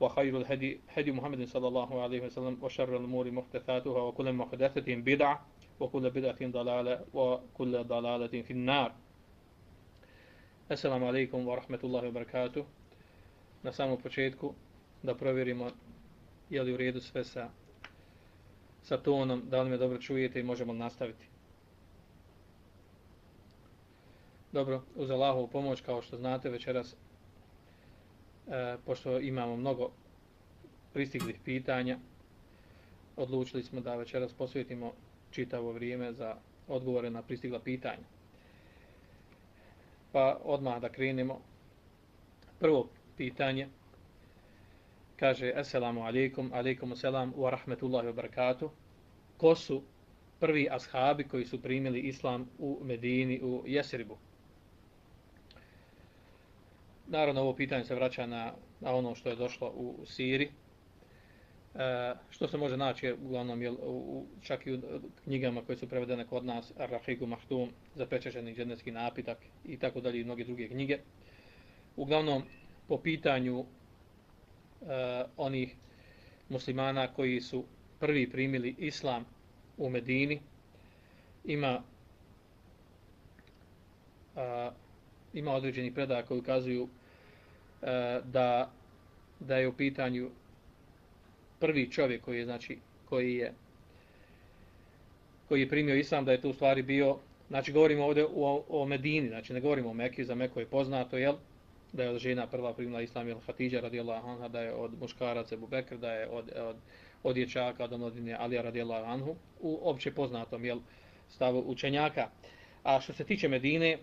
وخير الهدي هدي محمد صلى الله عليه وسلم وشر الأمور محدثاتها وكل محدثة بدعة وكل بدعة ضلالة وكل ضلالة في النار Assalamu alaikum wa rahmatullahi wa barakatuh. Na samom početku da provjerimo je li u redu sve sa, sa tonom, da li me dobro čujete i možemo nastaviti. Dobro, uz Allahovu pomoć, kao što znate večeras, e, pošto imamo mnogo pristiglih pitanja, odlučili smo da večeras posvetimo čitavo vrijeme za odgovore na pristigla pitanja. Pa odmah da krenemo. Prvo pitanje kaže Assalamu alaikum, alaikum assalam wa rahmetullahi wa barakatuh. Ko su prvi ashabi koji su primili islam u Medini, u Jesribu? Naravno, ovo pitanje se vraća na, na ono što je došlo u, u Siri. E, što se može naći, uglavnom, jel, u, čak i u knjigama koje su prevedene kod nas, Ar-Rahigu Mahtum, zapečešeni dženevski napitak i tako dalje i mnoge druge knjige. Uglavnom, po pitanju e, onih muslimana koji su prvi primili islam u Medini, ima a, ima određeni predaja koji ukazuju E, da da je u pitanju prvi čovjek koji je znači koji je koji je primio islam da je to u stvari bio znači govorimo ovdje o, o Medini znači ne govorimo o Mekki za Meku je poznato jel? Da je od žena prva primila islam je Hatidža radijallahu anha da je od muškaraca Abu Bekr da je od od od dječaka od omladine Ali radijallahu anhu u opće poznatom jel? Stavu učenjaka. A što se tiče Medine e,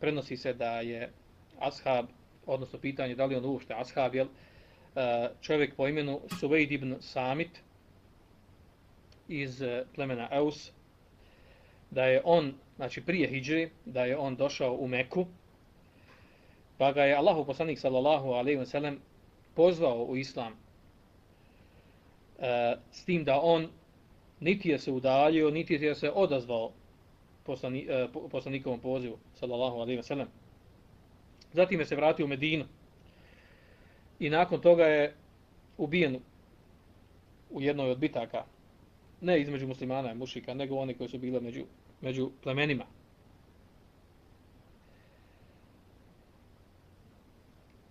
prenosi se da je ashab odnosno pitanje da li on uopšte ashab, jel, e, čovjek po imenu Suvejd ibn Samit iz e, plemena Eus, da je on, znači prije Hidžri, da je on došao u Meku, pa ga je Allahu poslanik sallallahu alaihi wa sallam pozvao u islam e, s tim da on niti je se udaljio, niti je se odazvao poslani, e, poslanikovom pozivu sallallahu alaihi wa sallam. Zatim je se vratio u Medinu. I nakon toga je ubijen u jednoj od bitaka. Ne između muslimana i mušika, nego one koje su bile među, među plemenima.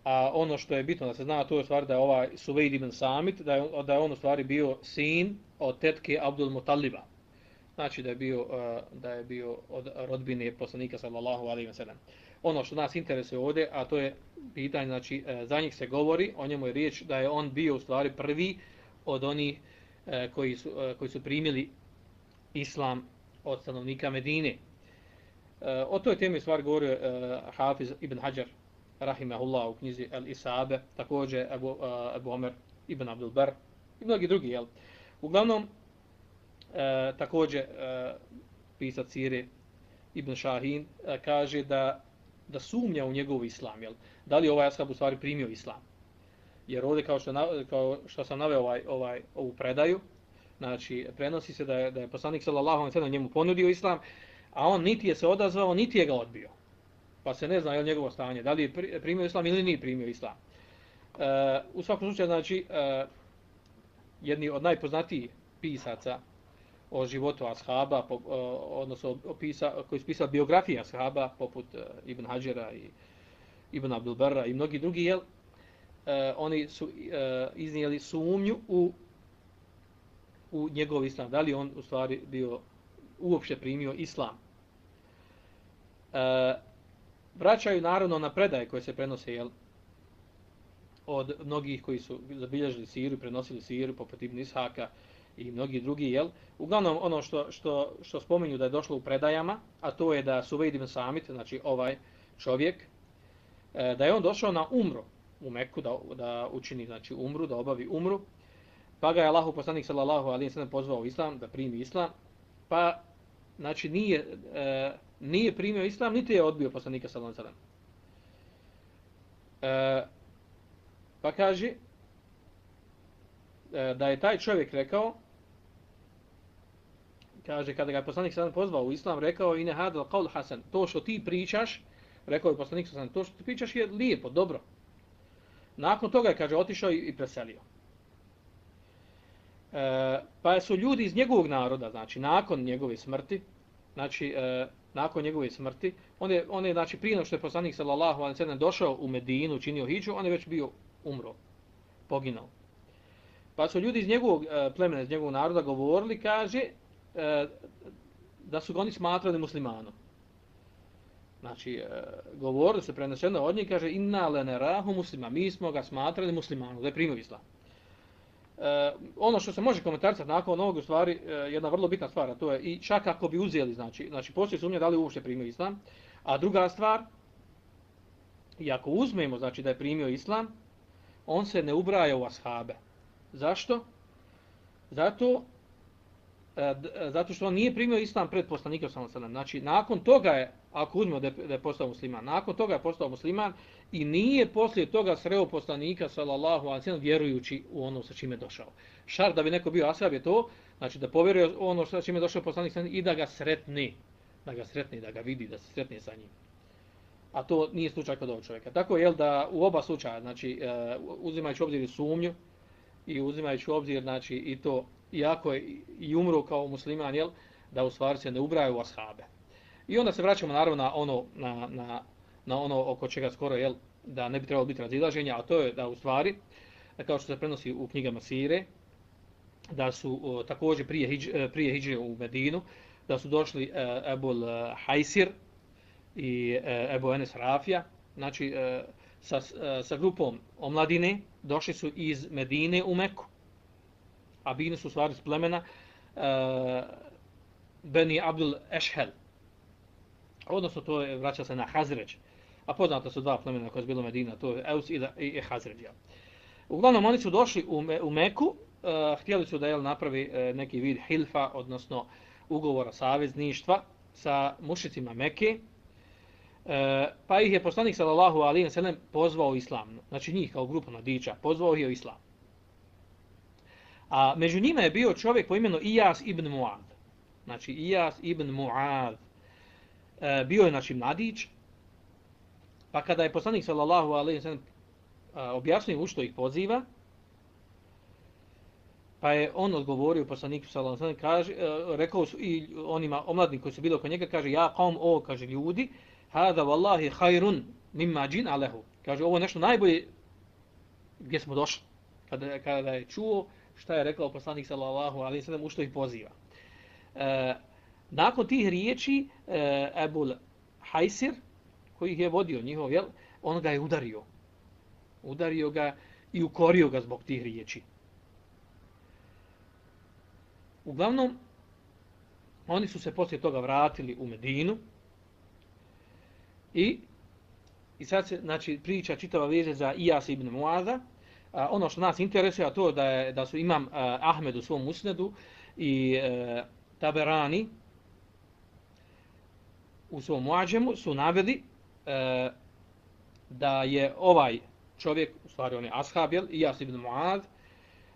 A ono što je bitno da se zna, to je stvar da je ovaj Suvejd ibn Samit, da je, da je on u stvari bio sin od tetke Abdul Mutaliba. Znači da je bio, da je bio od rodbine poslanika sallallahu alaihi wa sallam ono što nas interesuje ovdje, a to je pitanje, znači, e, za njih se govori, o njemu je riječ da je on bio u stvari prvi od onih e, koji su, e, koji su primili islam od stanovnika Medine. O toj temi stvar govori Hafiz ibn Hajar, rahimahullah, u knjizi El Isabe, također Abu, Abu Omer ibn Abdul Bar i mnogi drugi, jel? Uglavnom, E, također e, pisac Sire Ibn Shahin e, kaže da da sumnja u njegov islam, jel? Da li ovaj ashab u stvari primio islam? Jer ovdje kao što, na, kao što sam naveo ovaj, ovaj, ovu predaju, znači prenosi se da je, da je poslanik sallallahu alejhi ve sellem njemu ponudio islam, a on niti je se odazvao, niti je ga odbio. Pa se ne zna je njegovo stanje, da li je primio islam ili nije primio islam. E, u svakom slučaju, znači, e, jedni od najpoznatijih pisaca o životu ashaba, po, odnosno opisa, koji su pisali biografije ashaba, poput uh, Ibn Hajjera i Ibn Abdulberra i mnogi drugi, jel, uh, oni su uh, iznijeli sumnju u u njegov islam. Da li on u stvari bio uopšte primio islam. E, vraćaju naravno na predaje koje se prenose jel, od mnogih koji su zabilježili siru prenosili siru poput Ibn Ishaka i mnogi drugi, jel? Uglavnom ono što, što, što spominju da je došlo u predajama, a to je da su vidim ibn Samit, znači ovaj čovjek, e, da je on došao na umru u Meku da, da učini znači umru, da obavi umru, pa ga je Allahu poslanik sallallahu alejhi ve sellem pozvao u islam, da primi islam, pa znači nije, e, nije primio islam, niti je odbio poslanika sallallahu alejhi ve sellem. E, pa kaže e, da je taj čovjek rekao, kaže kada ga je poslanik sallallahu pozvao u islam, rekao ine hadal qaul hasan, to što ti pričaš, rekao je poslanik sallallahu to što ti pričaš je lijepo, dobro. Nakon toga je, kaže, otišao i preselio. E, pa su ljudi iz njegovog naroda, znači nakon njegove smrti, znači e, nakon njegove smrti, on je, on je znači prije što je poslanik sallallahu alejhi ve sellem došao u Medinu, činio hidžu, on je već bio umro, poginao. Pa su ljudi iz njegovog e, plemena, iz njegovog naroda govorili, kaže, e, da su ga oni smatrali muslimanom. Znači, e, govorili se preneseno od njih, kaže, inna lene rahu muslima, mi smo ga smatrali muslimanom, da je primio islam. E, ono što se može komentaricati nakon ovog u stvari e, jedna vrlo bitna stvar, to je i čak ako bi uzeli, znači, znači postoji sumnja da li uopšte primio islam, a druga stvar, i ako uzmemo, znači da je primio islam, on se ne ubraja u ashabe. Zašto? Zato, E, e, zato što on nije primio islam pred poslanikom sallallahu Znači, nakon toga je, ako uzmemo da je, da je postao musliman, nakon toga je postao musliman i nije poslije toga sreo poslanika sallallahu alejhi ve sellem vjerujući u ono sa čime je došao. Šar da bi neko bio ashab je to, znači da povjeruje ono sa čime je došao poslanik i da ga sretni, da ga sretni, da ga vidi, da se sretne sa njim. A to nije slučaj kod ovog čovjeka. Tako je da u oba slučaja, znači e, uzimajući obzir sumnju i uzimajući obzir znači i to iako je i umro kao musliman, jel, da u stvari se ne ubraju u ashabe. I onda se vraćamo naravno na ono na, na na ono oko čega skoro jel, da ne bi trebalo biti razilaženja, a to je da u stvari, kao što se prenosi u knjigama Sire, da su o, također prije, hijđ, e, prije hidže u Medinu, da su došli e, Ebul e, Hajsir i e, Ebu Enes Rafija, znači e, sa, e, sa grupom omladine, došli su iz Medine u Meku. A bili su stvari iz plemena uh, Beni Abdul Ešhel. Odnosno, to je, vraća se na Hazređ a poznata su dva plemena koja je bilo Medina, to je Eus i, i ja. Uglavnom, oni su došli u, Me, u Meku, uh, htjeli su da jel, napravi uh, neki vid hilfa, odnosno ugovora savezništva sa mušicima Mekke, E, pa ih je poslanik sallallahu alaihi ve sellem pozvao islam, znači njih kao grupu mladića, pozvao ih u islam. A među njima je bio čovjek po imenu Iyas ibn Muad. Znači Iyas ibn Muad. E, bio je znači mladić, Pa kada je poslanik sallallahu alejhi ve sellem objasnio u što ih poziva, pa je on odgovorio poslaniku sallallahu alejhi ve sellem kaže e, rekao su i onima omladni koji su bili oko njega kaže ja kaum o kaže ljudi hada wallahi khairun mimma jin alahu kaže ovo je nešto najbolje gdje smo došli kada kada je čuo šta je rekao poslanik sallallahu alejhi ve u što ih poziva. E, nakon tih riječi e, Ebul Hajsir, koji ih je vodio njihov, jel, on ga je udario. Udario ga i ukorio ga zbog tih riječi. Uglavnom, oni su se poslije toga vratili u Medinu i, i sad se znači, priča čitava veze za Ijas ibn Muaza. A, ono što nas interesuje, a to da, je, da su imam a, Ahmed u svom usnedu i a, Taberani u svom muađemu su naveli e, da je ovaj čovjek, u stvari on je ashab, jel, Ijas ibn Muad,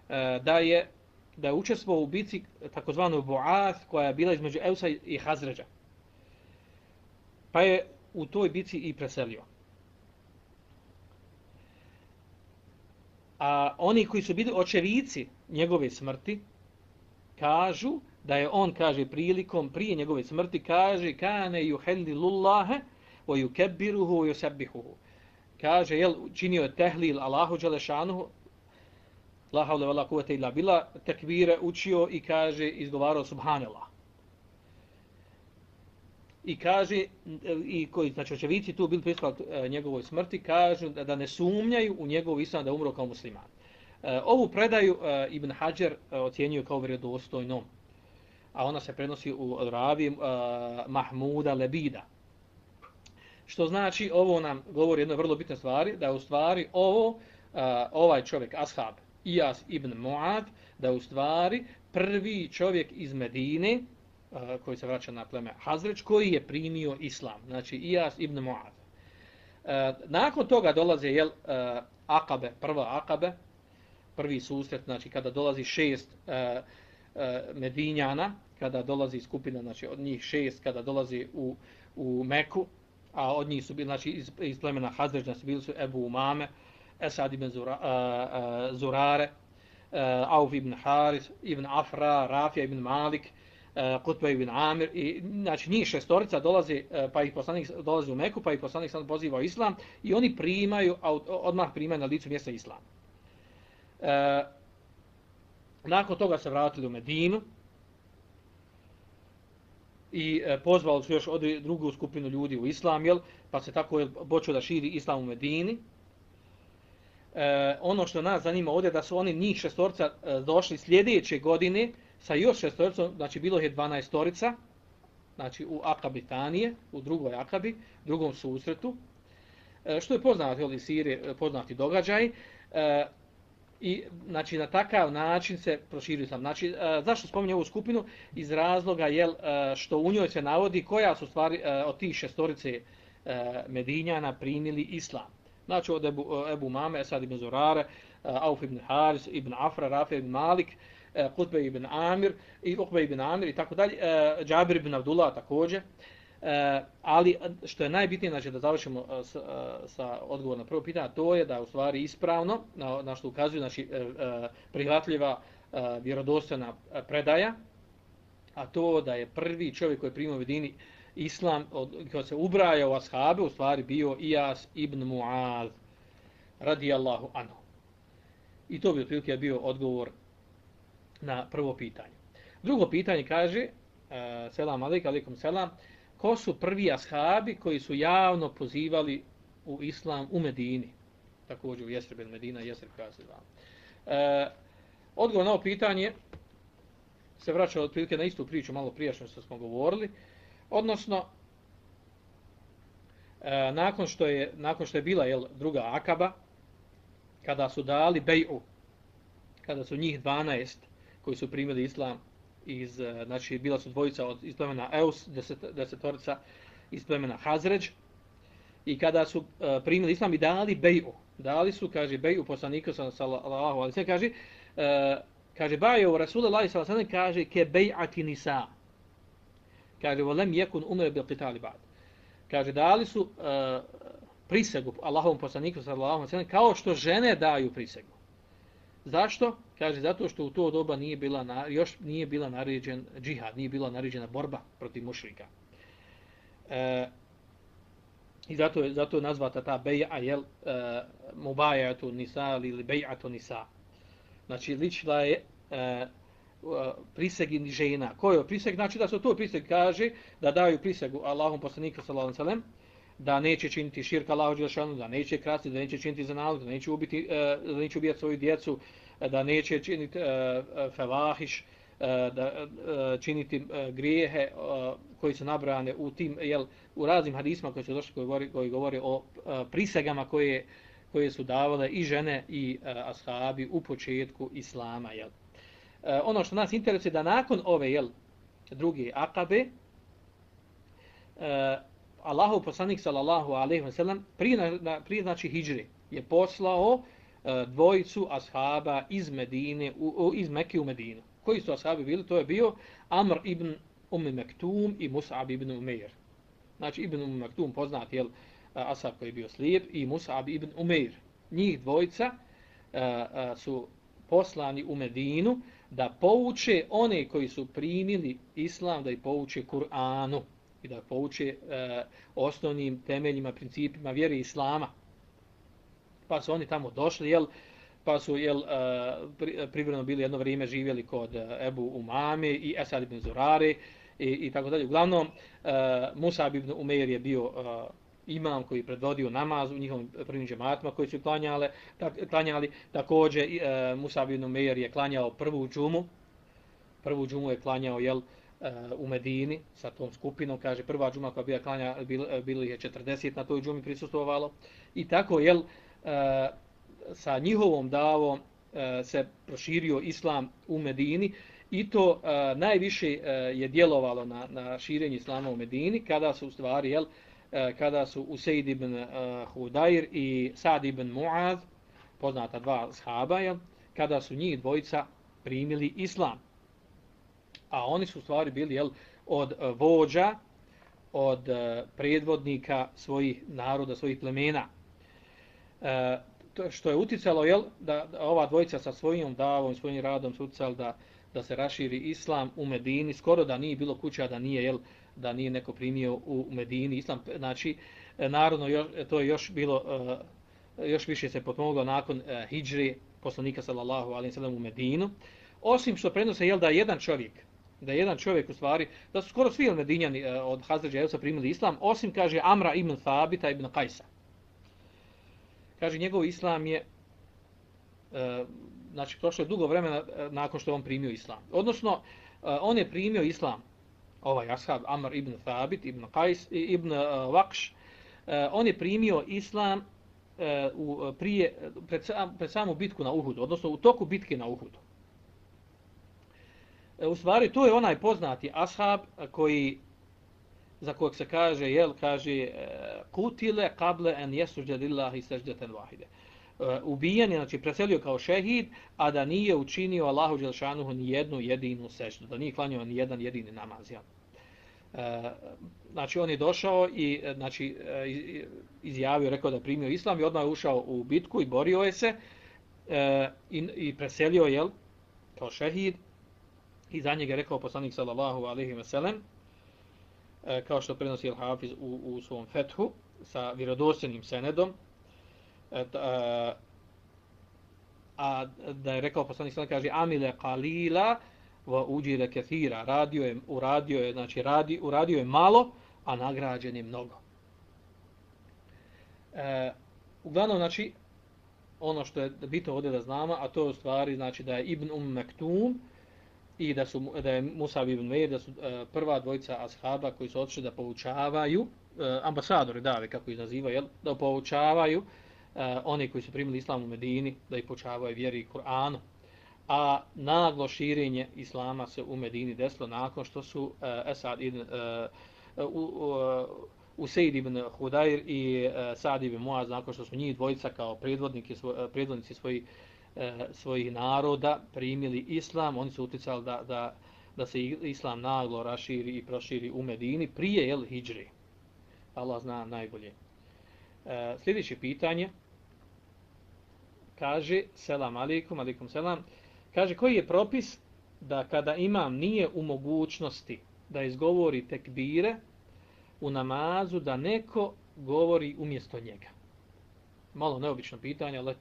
e, da je da je učestvovao u bici takozvanoj Bu'ath koja je bila između Eusa i Hazređa. Pa je u toj bici i preselio. A oni koji su bili očevici njegove smrti kažu da je on, kaže, prilikom prije njegove smrti, kaže, kane juhelli lullahe, wa yukabbiruhu wa. Kaže, jel, činio je tehlil Allahu Đelešanuhu, la havle vala kuvete illa bila, tekvire učio i kaže, izgovarao subhanallah. I kaže, i koji, znači očevici tu bili prisutni e, njegovoj smrti, kažu da, da ne sumnjaju u njegov islam da umro kao musliman. E, ovu predaju e, Ibn Hajar e, ocjenjuje kao vjerodostojnom, a ona se prenosi u ravi e, Mahmuda Lebida. Što znači, ovo nam govori jedno vrlo bitne stvari, da u stvari ovo, ovaj čovjek, Ashab, Ijas ibn Muad, da u stvari prvi čovjek iz Medine, koji se vraća na pleme Hazreć, koji je primio islam. Znači, Ijas ibn Muad. E, nakon toga dolaze jel, e, Akabe, prva Akabe, prvi susret, znači kada dolazi šest e, Medinjana, kada dolazi skupina, znači od njih šest, kada dolazi u, u Meku, a od njih su bili, znači iz, iz plemena Hazreć, znači bili su Ebu Umame, Esad ibn Zura, uh, uh, Zurare, uh, Auf ibn Haris, ibn Afra, Rafija ibn Malik, uh, Kutba ibn Amir, i, znači njih šestorica dolazi, e, pa ih poslanik dolazi u Meku, pa ih poslanik sad poziva u Islam, i oni primaju, odmah primaju na licu mjesta Islam. Uh, e, nakon toga se vratili u Medinu, i pozvali su još od drugu skupinu ljudi u islam, jel? pa se tako je počeo da širi islam u Medini. E, ono što nas zanima ovdje da su oni njih šestorca e, došli sljedeće godine sa još šestoricom, znači bilo je 12 torica, znači u Akabitanije, u drugoj Akabi, drugom susretu, e, što je poznati, jel, Sirije, e, poznati događaj. E, I znači na takav način se proširio sam. Znači e, zašto spominjem ovu skupinu iz razloga jel e, što u njoj se navodi koja su stvari e, od tih šestorice e, Medinjana primili islam. Znači od Ebu, e, Ebu Mame, Esad ibn Zurare, e, Auf ibn Haris, ibn Afra, Rafi ibn Malik, e, E, Kutbe ibn Amir, i Ukbe ibn Amir i tako dalje, e, Džabir ibn Abdullah također. E, ali e, što je najbitnije, znači da završimo e, sa, sa odgovor na prvo pitanje, to je da u stvari ispravno, na, na što ukazuju znači, prihvatljiva vjerodostojna predaja, a to da je prvi čovjek koji je primio vidini islam, od, koji se ubraja u ashabe, u stvari bio Ijas ibn Mu'az, radijallahu anhu. I to bi otprilike bio odgovor na prvo pitanje. Drugo pitanje kaže, e, selam alaikum, alaikum selam, ko su prvi ashabi koji su javno pozivali u islam u Medini. Također u Jesreben Medina, Jesreb kada se. E, odgovor na ovo pitanje se vraća otprilike na istu priču malo prijašnjo što smo govorili. Odnosno, e, nakon, što je, nakon što je bila jel, druga akaba, kada su dali beju, kada su njih 12 koji su primili islam iz, eh, znači, bila su dvojica od iz plemena Eus, deset, desetorica iz plemena Hazređ, i kada su uh, primili islam i dali beju, dali su, kaže, beju poslanika, eh, sallallahu alaihi sallam, kaže, uh, kaže, bajo u Rasulullah sallallahu alaihi kaže, ke bejati nisa. Kaže, volem jekun umre bil qitali bad. Kaže, dali su uh, prisegu Allahovom poslaniku, sallallahu alaihi sallam, kao što žene daju prisegu. Zašto? Kaže zato što u to doba nije bila na, još nije bila naređen džihad, nije bila naređena borba protiv mušrika. E, I zato je zato je nazvata ta bej'a jel e, mubajatu nisa ili bej'atu nisa. Znači ličila je e, e prisegi žena. Ko je priseg? Znači da se to priseg kaže da daju prisegu Allahom poslaniku sallallahu alejhi ve sellem da neće činiti širka Allahu dželešanu, da neće krasti, da neće činiti zanalog, da neće ubiti, e, da neće ubijati svoju djecu, e, da neće činiti e, fevahiš, da činiti grijehe koji su nabrane u tim jel u raznim hadisima koji su došli koji govori koji govore o prisegama koje koje su davale i žene i ashabi u početku islama jel. Ono što nas interesuje da nakon ove jel druge akabe Allahov poslanik sallallahu alejhi ve sellem prije na, prije znači hidžre je poslao e, dvojicu ashaba iz Medine u, u, iz Mekke u Medinu. Koji su ashabi bili? To je bio Amr ibn Umm Mektum i Mus'ab ibn Umeir. Znači ibn Umm Mektum poznat je ashab koji je bio slijep i Mus'ab ibn Umeir. Njih dvojica e, uh, su poslani u Medinu da pouče one koji su primili islam da i pouče Kur'anu i da pouče e, osnovnim temeljima, principima vjere islama. Pa su oni tamo došli, jel, pa su jel, uh, privremeno bili jedno vrijeme živjeli kod e, Ebu Umame i Esad ibn Zurare i, i tako dalje. Uglavnom, e, Musa ibn Umeir je bio e, imam koji predvodio namaz u njihovim prvim džematima koji su klanjale, tak, klanjali. Također, e, Musa ibn Umeir je klanjao prvu džumu. Prvu džumu je klanjao jel, uh, Eh, u Medini sa tom skupinom. Kaže, prva džuma koja bila klanja, eh, eh, bilo bili je 40 na toj džumi prisustovalo. I tako, jel, sa njihovom davom se proširio islam u Medini i to najviše je djelovalo na, na širenje islama u Medini kada su u stvari jel, kada su Usaid ibn Hudair i Sad ibn Muaz poznata dva shaba jel, kada su njih dvojica primili islam a oni su u stvari bili jel, od e, vođa od e, predvodnika svojih naroda, svojih plemena. E, to što je uticalo jel, da, da ova dvojica sa svojim davom, svojim radom su uticali da, da se raširi islam u Medini, skoro da nije bilo kuća da nije jel, da nije neko primio u Medini islam. Znači, e, narodno još, to je još bilo, još više se potpomoglo nakon uh, hijri poslanika sallallahu alejhi ve sellem u Medinu. Osim što prenose jel, da jedan čovjek, da jedan čovjek u stvari, da su skoro svi Medinjani e, od Hazređa Elsa primili islam, osim, kaže, Amra ibn Thabita ibn Kajsa. Kaže, njegov islam je, e, znači, prošlo je dugo vremena e, nakon što on primio islam. Odnosno, e, on je primio islam, ovaj ashab Amr ibn Thabit, ibn Qais, ibn Vakš, on je primio islam u, prije, pred, sam, pred samu bitku na Uhudu, odnosno u toku bitke na Uhudu. E, u stvari, to je onaj poznati ashab koji za kojeg se kaže, jel, kaže, e, kutile kable en jesuđe lillahi seždeten vahide. E, ubijen je, znači, preselio kao šehid, a da nije učinio Allahu Đelšanuhu ni jednu jedinu seždu, da nije klanio ni jedan jedini namaz, jel. Znači, on je došao i, znači, izjavio, rekao da je primio islam i odmah je ušao u bitku i borio je se i, i preselio, jel, kao šehid, i za njega je rekao poslanik sallallahu alaihi wa sallam, e, kao što prenosi Al-Hafiz u, u svom fethu sa vjerodostojnim senedom e, a, e, a da je rekao poslanik sallam kaže amile qalila wa ujira kathira radio je uradio je znači radi uradio je malo a nagrađen je mnogo. E, uglavnom znači ono što je bitno ovdje da znamo a to je u stvari znači da je Ibn Um Mektum i da su da je Musa ibn Meir da su uh, prva dvojica ashaba koji su otišli da poučavaju uh, ambasadori dave kako ih nazivaju da poučavaju uh, oni koji su primili islam u Medini da ih poučavaju vjeri i Kur'anu. A naglo širenje islama se u Medini desilo nakon što su uh, Esad ibn uh, u, u, Usaid ibn Hudair i uh, Sad ibn Muaz nakon što su njih dvojica kao predvodnici, svoj, predvodnici svojih e, svojih naroda primili islam, oni su uticali da, da, da se islam naglo raširi i proširi u Medini prije El Hidžri. Allah zna najbolje. E, sljedeće pitanje kaže, selam alikum, alikum selam, kaže koji je propis da kada imam nije u mogućnosti da izgovori tekbire u namazu, da neko govori umjesto njega. Malo neobično pitanje, ali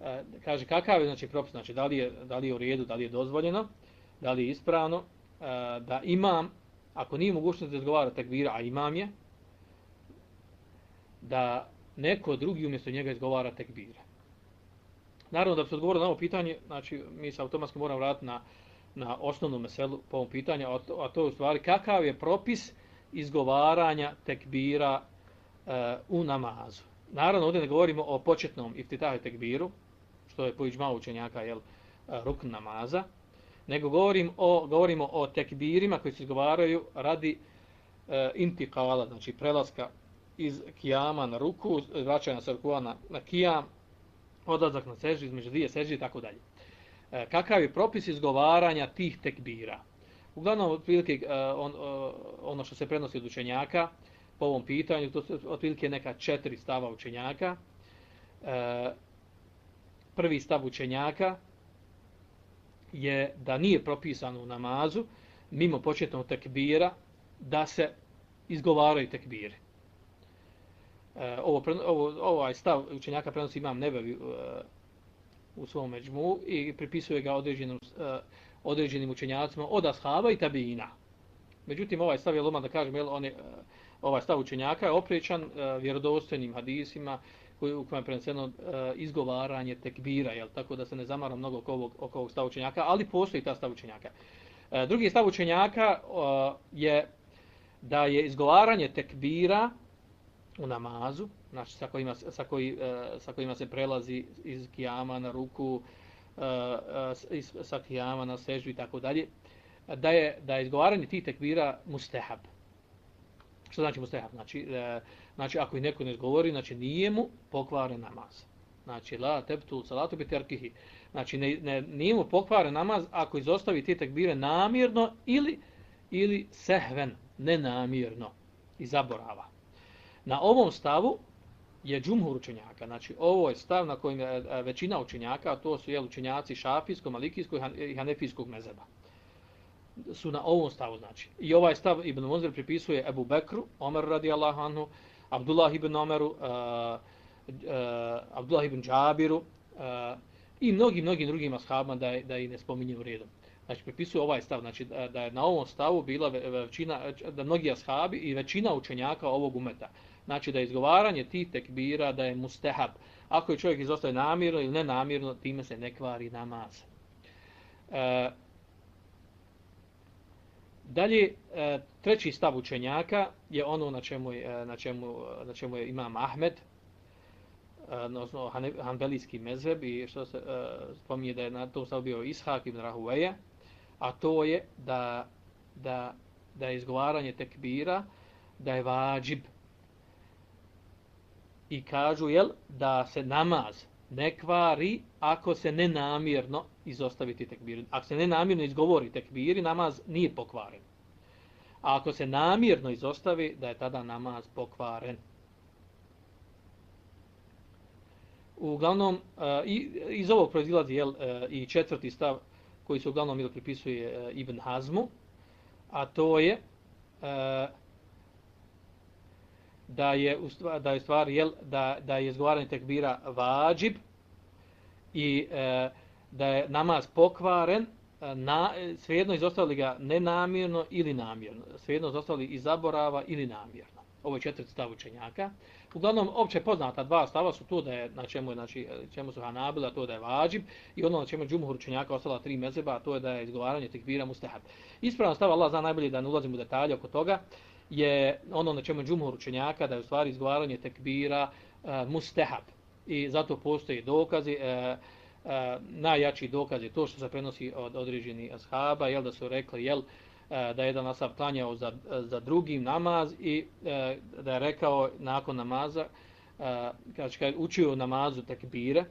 E, kaže kakav je znači propis znači da li je da li je u redu da li je dozvoljeno da li je ispravno e, da imam ako nije mogućnost da izgovara takbira a imam je da neko drugi umjesto njega izgovara takbira naravno da bi se odgovorilo na ovo pitanje znači mi se automatski moramo vratiti na na osnovnu meselu po ovom pitanju a to, a to je u stvari kakav je propis izgovaranja tekbira uh, u namazu. Naravno, ovdje ne govorimo o početnom iftitahu tekbiru, što je pojiđma učenjaka, jel, e, ruk namaza, nego govorim o, govorimo o tekbirima koji se izgovaraju radi e, intikala, znači prelaska iz kijama na ruku, vraćanja sa rukua na, na kijam, odlazak na seži, između dvije seži i tako dalje. E, kakav je propis izgovaranja tih tekbira? Uglavnom, otprilike, e, on, ono što se prenosi od učenjaka po ovom pitanju, to su otprilike neka četiri stava učenjaka. Prvi stav učenjaka je da nije propisano u namazu mimo početnog tekbira da se izgovaraju tekbire. E, ovo, ovo, ovaj stav učenjaka prenosi imam nebevi e, u svom međmu i pripisuje ga određenim, e, određenim učenjacima od ashaba i tabina. Međutim, ovaj stav je loman da kažem, jel, on je, e, ovaj stav učenjaka je oprečan e, vjerodostojnim hadisima koji, u kojem je preneseno uh, izgovaranje tekbira, jel, tako da se ne zamara mnogo oko ovog, oko ovog stav učenjaka, ali postoji ta stav učenjaka. Uh, drugi stav učenjaka uh, je da je izgovaranje tekbira u namazu, znači sa kojima, sa, koji, uh, sa kojima se prelazi iz kijama na ruku, uh, sa kijama na sežu i tako dalje, da je, da je izgovaranje tih tekbira mustehab. Što znači mustehab? Znači, uh, znači ako i neko ne odgovori, znači nije mu pokvaren namaz. Znači, la teptu salatu bi terkihi. Znači, ne, ne, nije mu pokvaren namaz ako izostavi te tekbire namjerno ili, ili sehven, nenamjerno i zaborava. Na ovom stavu je džumhur učenjaka. Znači, ovo je stav na kojem je e, većina učenjaka, a to su jel, učenjaci šafijskog, malikijskog i hanefijskog mezeba. Su na ovom stavu, znači. I ovaj stav Ibn Munzir pripisuje Ebu Bekru, Omer radijallahu anhu, Abdullah ibn Omeru, uh, uh, Abdullah ibn Džabiru uh, i mnogim, mnogim drugim ashabima da, da i ne spominje u redom. Znači, pripisuje ovaj stav, znači da je na ovom stavu bila većina, da mnogi ashabi i većina učenjaka ovog umeta. Znači, da je izgovaranje tih tekbira, da je mustehab. Ako je čovjek izostaje namirno ili nenamirno, time se ne kvari namaz. E, dalje, e, treći stav učenjaka je ono na čemu je, e, na čemu, e, na čemu je imam Ahmed, odnosno hanbelijski mezheb i što se spominje da je na tom stavu bio Ishak ibn Rahuveja, a to je da, da, da je izgovaranje tekbira, da je vađib. I kažu, jel, da se namaz ne kvari ako se nenamjerno izostavi tekbir. Ako se nenamjerno izgovori tekbiri, namaz nije pokvaren. A ako se namjerno izostavi, da je tada namaz pokvaren. Uglavnom, eh, iz ovog proizilazi jel, eh, i četvrti stav koji se uglavnom ili pripisuje eh, Ibn Hazmu, a to je da je u stvari, da je stvar jel, da, da je izgovaranje tekbira vađib i e, da je namaz pokvaren e, na, svejedno izostavili ga nenamjerno ili namjerno. Svejedno izostavili i zaborava ili namjerno. Ovo je četvrti stav učenjaka. Uglavnom, opće poznata dva stava su to da je, na čemu, je, znači, e, čemu su Hanabila, to da je vađib, i ono na čemu Džumhur učenjaka ostala tri mezeba, to je da je izgovaranje tekbira mustahab. Ispravno stav Allah zna najbolje da ne ulazimo u detalje oko toga, je ono na čemu Džumhur učenjaka, da je u stvari izgovaranje tekbira e, mustahab. I zato postoji dokazi, e, e, najjači dokaz je to što se prenosi od određeni ashaba, jel da su rekli, jel, E, da je jedan asab klanjao za, za drugim namaz i e, da je rekao nakon namaza, e, kada je učio namazu tekbire,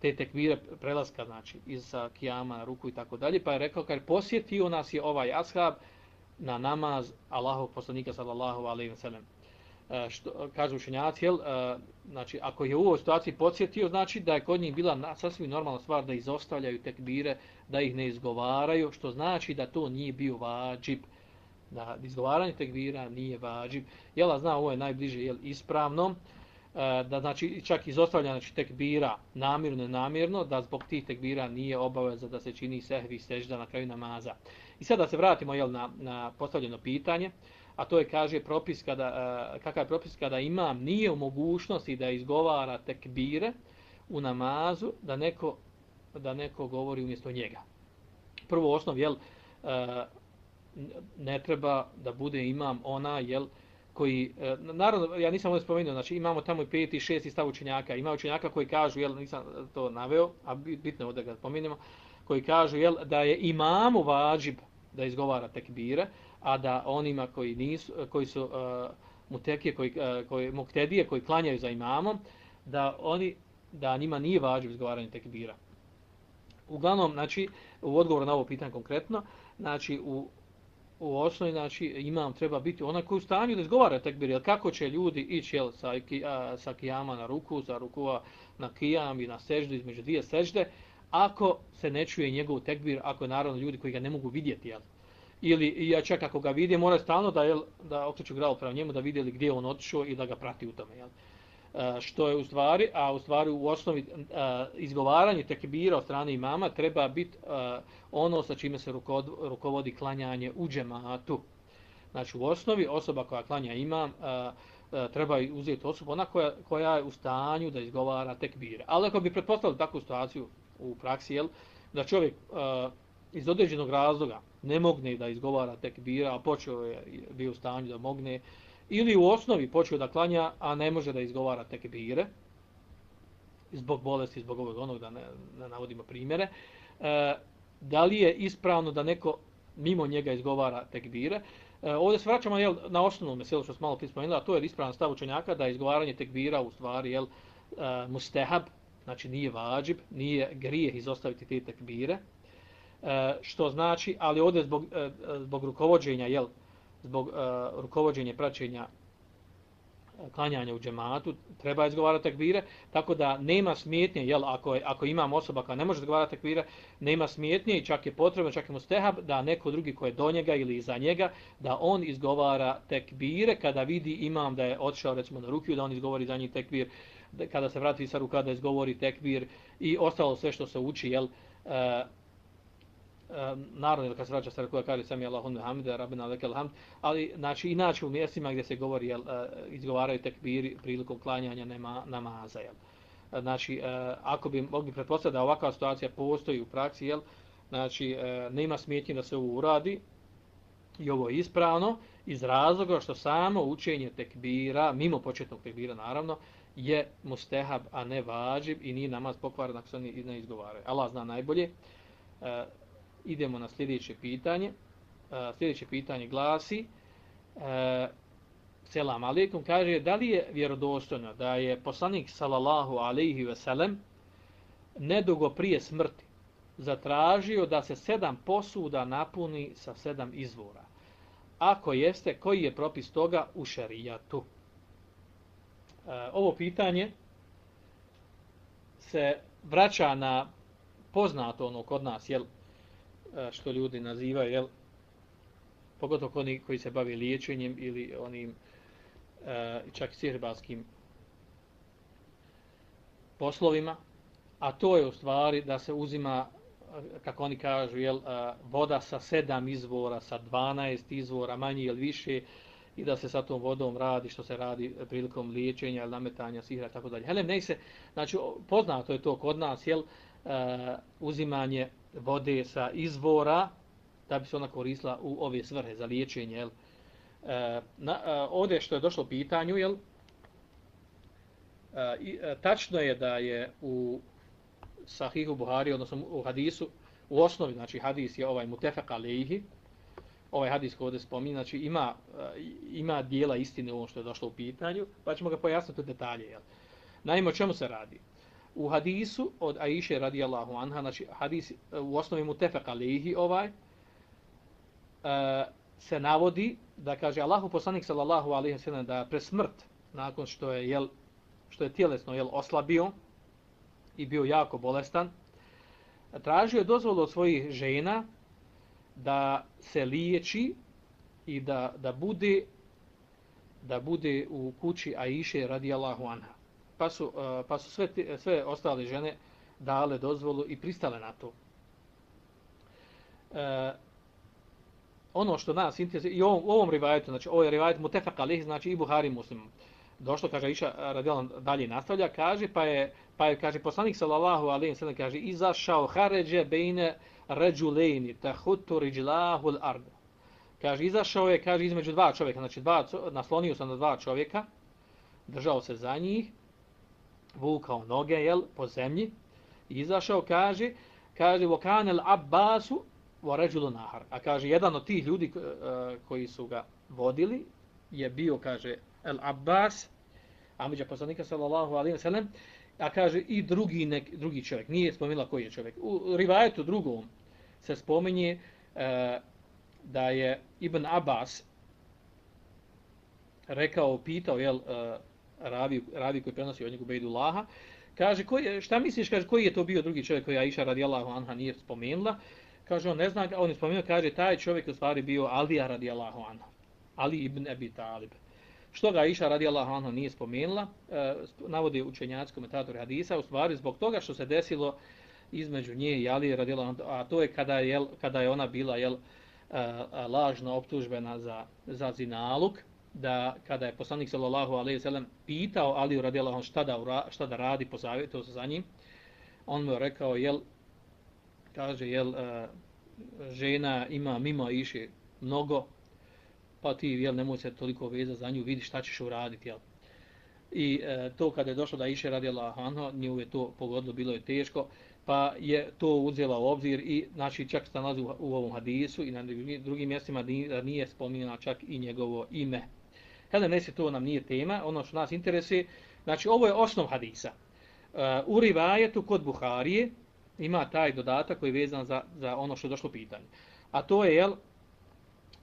te tekbire prelaska, znači, iz kijama na ruku i tako dalje, pa je rekao, kad posjetio nas je ovaj ashab na namaz Allahov poslanika sallallahu alaihi wa sallam. E, što kažu učenjaci, jel, e, znači ako je u ovoj situaciji podsjetio, znači da je kod njih bila sasvim normalna stvar da izostavljaju tekbire, da ih ne izgovaraju, što znači da to nije bio vađib. Da izgovaranje tekbira nije vađib. Jel, zna, ovo je najbliže jel, ispravno, e, da znači čak izostavljanje znači, tekbira namirno, namjerno da zbog tih tekbira nije obaveza da se čini sehvi sežda na kraju namaza. I sada da se vratimo jel, na, na postavljeno pitanje, a to je kaže propis kada e, kakav je propis kada imam nije u mogućnosti da izgovara tekbire u namazu da neko da neko govori umjesto njega. Prvo osnov jel e, ne treba da bude imam ona jel koji e, naravno ja nisam ovo spomenuo znači imamo tamo i peti šesti stav učenjaka ima učenjaka koji kažu jel nisam to naveo a bitno je da ga spomenemo koji kažu jel da je imamu vađib da izgovara tekbire a da onima koji nisu koji su uh, mutekije koji uh, koji muktedije koji klanjaju za imamom da oni da njima nije važno izgovaranje tekbira. Uglavnom, znači, u odgovoru na ovo pitanje konkretno, znači, u, u osnovi, znači, imam treba biti ona koji u stanju da izgovara tekbir, jer kako će ljudi ići, jel, sa, a, sa kijama na ruku, sa rukua na kijam i na seždu između dvije sežde, ako se ne čuje njegov tekbir, ako je naravno ljudi koji ga ne mogu vidjeti, jel, ili ja čak ako ga vidim, mora stalno da, jel, da okreću glavu prema njemu da vidjeli gdje on otišao i da ga prati u tome. Jel. E, što je u stvari, a u stvari u osnovi e, izgovaranje tekbira od strane imama treba biti e, ono sa čime se rukovodi klanjanje u džematu. Znači u osnovi osoba koja klanja imam treba uzeti osobu ona koja, koja je u stanju da izgovara tekbire. Ali ako bi pretpostavili takvu situaciju u praksi, jel, da čovjek iz određenog razloga ne mogne da izgovara tekbira, a počeo je bio u stanju da mogne, ili u osnovi počeo da klanja, a ne može da izgovara tekbire, zbog bolesti, zbog ovog onog, da ne, ne navodimo primjere, e, da li je ispravno da neko mimo njega izgovara tekbire. E, ovdje se vraćamo jel, na osnovnu meselu što smo malo prispomenuli, a to je ispravan stav učenjaka da izgovaranje tekbira u stvari jel, e, mustehab, znači nije vađib, nije grijeh izostaviti te tekbire, e, što znači, ali ovdje zbog, e, zbog rukovođenja, jel, zbog e, uh, rukovođenja praćenja e, klanjanja u džematu, treba izgovarati tekbire, tako da nema smetnje, jel, ako, je, ako imam osoba koja ne može izgovarati tekbire, nema smetnje i čak je potrebno, čak je mu stehab, da neko drugi ko je do njega ili iza njega, da on izgovara tekbire, kada vidi imam da je otišao recimo na rukiju, da on izgovori za njih tekbir, kada se vrati sa ruka da izgovori tekbir i ostalo sve što se uči, jel, uh, naravno kad se vraća sa koja kaže sami Allahu hamida rabbana lekel hamd ali znači inače u mjestima gdje se govori jel, e, izgovaraju tekbiri prilikom klanjanja nema namaza jel. E, znači e, ako bi mogli pretpostaviti da ovakva situacija postoji u praksi jel, znači e, nema smetnje da se ovo uradi i ovo je ispravno iz razloga što samo učenje tekbira mimo početnog tekbira naravno je mustehab a ne važib i nije namaz pokvaran ako se oni ne izgovaraju Allah zna najbolje e, idemo na sljedeće pitanje. E, sljedeće pitanje glasi e, Selam alaikum, kaže da li je vjerodostojno da je poslanik sallallahu alaihi ve sellem nedugo prije smrti zatražio da se sedam posuda napuni sa sedam izvora. Ako jeste, koji je propis toga u šerijatu? Eh, ovo pitanje se vraća na poznato ono kod nas, jel, eh, što ljudi nazivaju, jel, pogotovo oni koji se bave liječenjem ili onim eh, čak i poslovima, a to je u stvari da se uzima, kako oni kažu, jel, voda sa sedam izvora, sa 12 izvora, manje ili više, i da se sa tom vodom radi što se radi prilikom liječenja ili nametanja sihra, tako dalje. Helem, ne se, znači, poznato je to kod nas, jel, e, uzimanje vode sa izvora da bi se ona koristila u ove svrhe za liječenje. Jel? E, na, e, ovdje što je došlo pitanju, jel? E, i, tačno je da je u Sahihu Buhari, odnosno u hadisu, u osnovi, znači hadis je ovaj mutefak alejhi, ovaj hadis koji ovdje spominje, znači ima, eh, ima dijela istine u ovom što je došlo u pitanju, pa ćemo ga pojasniti u detalje. Jel? Naime, o čemu se radi? u hadisu od Aisha radijallahu anha, znači hadis eh, u osnovi mu tefek alihi ovaj, eh, se navodi da kaže Allahu poslanik sallallahu alaihi sallam da pre smrt, nakon što je, jel, što je tjelesno jel, oslabio i bio jako bolestan, tražio je dozvolu od svojih žena da se liječi i da, da bude da bude u kući Aiše radijallahu anha pa su, uh, pa su sve, sve ostale žene dale dozvolu i pristale na to. E, ono što nas interesuje, i u ovom, ovom rivajetu, znači ovo je rivajet mutefak alih, znači i Buhari muslim, došlo, kaže Iša eh, radijalan dalje nastavlja, kaže, pa je, pa je kaže, poslanik sallallahu alaihi sallam, kaže, izašao haređe bejne ređulejni, tahutu riđlahu l'ardu. Kaže, izašao je, kaže, između dva čovjeka, znači dva, naslonio sam na dva čovjeka, držao se za njih, vukao noge jel, po zemlji izašao, kaže, kaže, vokan el Abbasu voređulu nahar. A kaže, jedan od tih ljudi e, koji su ga vodili je bio, kaže, el Abbas, Amidža poslanika sallallahu alaihi wa sallam, a kaže i drugi, nek, drugi čovjek, nije spomenula koji je čovjek. U rivajetu drugom se spominje e, da je Ibn Abbas rekao, pitao, jel, e, ravi, ravi koji prenosi od njegu Bejdullaha, kaže, koji, šta misliš, kaže, koji je to bio drugi čovjek koji Aisha radijallahu anha nije spomenula? Kaže, on ne zna, on je spomenuo, kaže, taj čovjek u stvari bio Alija radijallahu anha, Ali ibn Abi Talib. Što ga Iša radijallahu anha nije spomenula, e, navodi učenjaci komentatori hadisa, u stvari zbog toga što se desilo između nje i Ali radijallahu anha, a to je kada je, kada je ona bila jel, e, e, lažno optužbena za, za zinaluk, da kada je poslanik sallallahu alejhi ve sellem pitao Ali radijallahu anhu šta da šta da radi po savjetu za njim on mu je rekao jel kaže jel e, žena ima mimo iše mnogo pa ti jel nemoj se toliko veza za nju vidi šta ćeš uraditi jel i e, to kada je došlo da iše radi Allah anha, nju je to pogodilo bilo je teško pa je to uzela u obzir i znači čak se nalazi u, u ovom hadisu i na drugim mjestima nije, nije spominjena čak i njegovo ime Kada ne se to nam nije tema, ono što nas interesuje, znači ovo je osnov hadisa. Uh, u rivajetu kod Buharije ima taj dodatak koji je vezan za, za ono što je došlo pitanje. A to je, jel,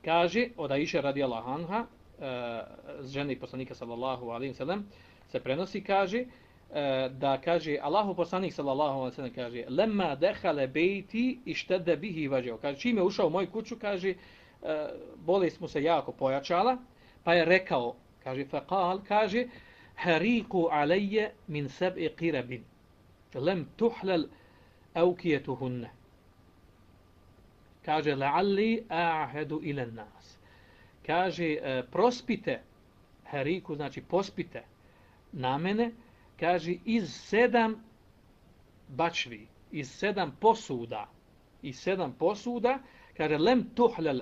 kaže, od Aisha radijallahu anha, e, s žene poslanika sallallahu alaihi sallam, se prenosi, kaže, e, da kaže, Allahu poslanik sallallahu alaihi sallam kaže, lemma dehale bejti i bihi vađeo. Kaže, čim je ušao u moju kuću, kaže, uh, bolest mu se jako pojačala, Pa je rekao, kaže, faqal, kaže, hariku alaje min sebi qirabin, lem tuhlal aukijetuhunne. Kaže, la'alli a'hedu ila nas. Kaže, e, prospite, hariku, znači pospite na mene, kaže, iz sedam bačvi, iz sedam posuda, iz sedam posuda, kaže, lem tuhlal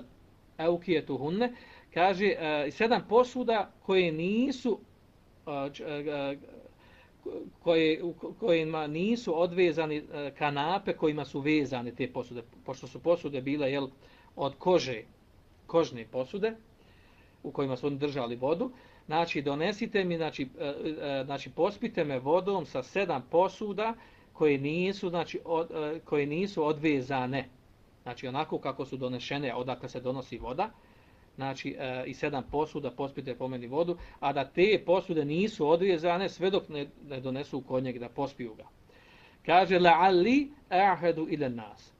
aukijetuhunne, kaže e, iz sedam posuda koje nisu e, koje, koje kojima nisu odvezani e, kanape kojima su vezane te posude pošto su posude bile jel od kože kožne posude u kojima su oni držali vodu znači donesite mi znači e, e, znači pospite me vodom sa sedam posuda koje nisu znači od, koje nisu odvezane. Znači onako kako su donešene odakle se donosi voda znači e, i sedam posuda pospite pomeni vodu, a da te posude nisu odvijezane sve dok ne, ne donesu kod njeg da pospiju ga. Kaže la ali ahedu ila nas.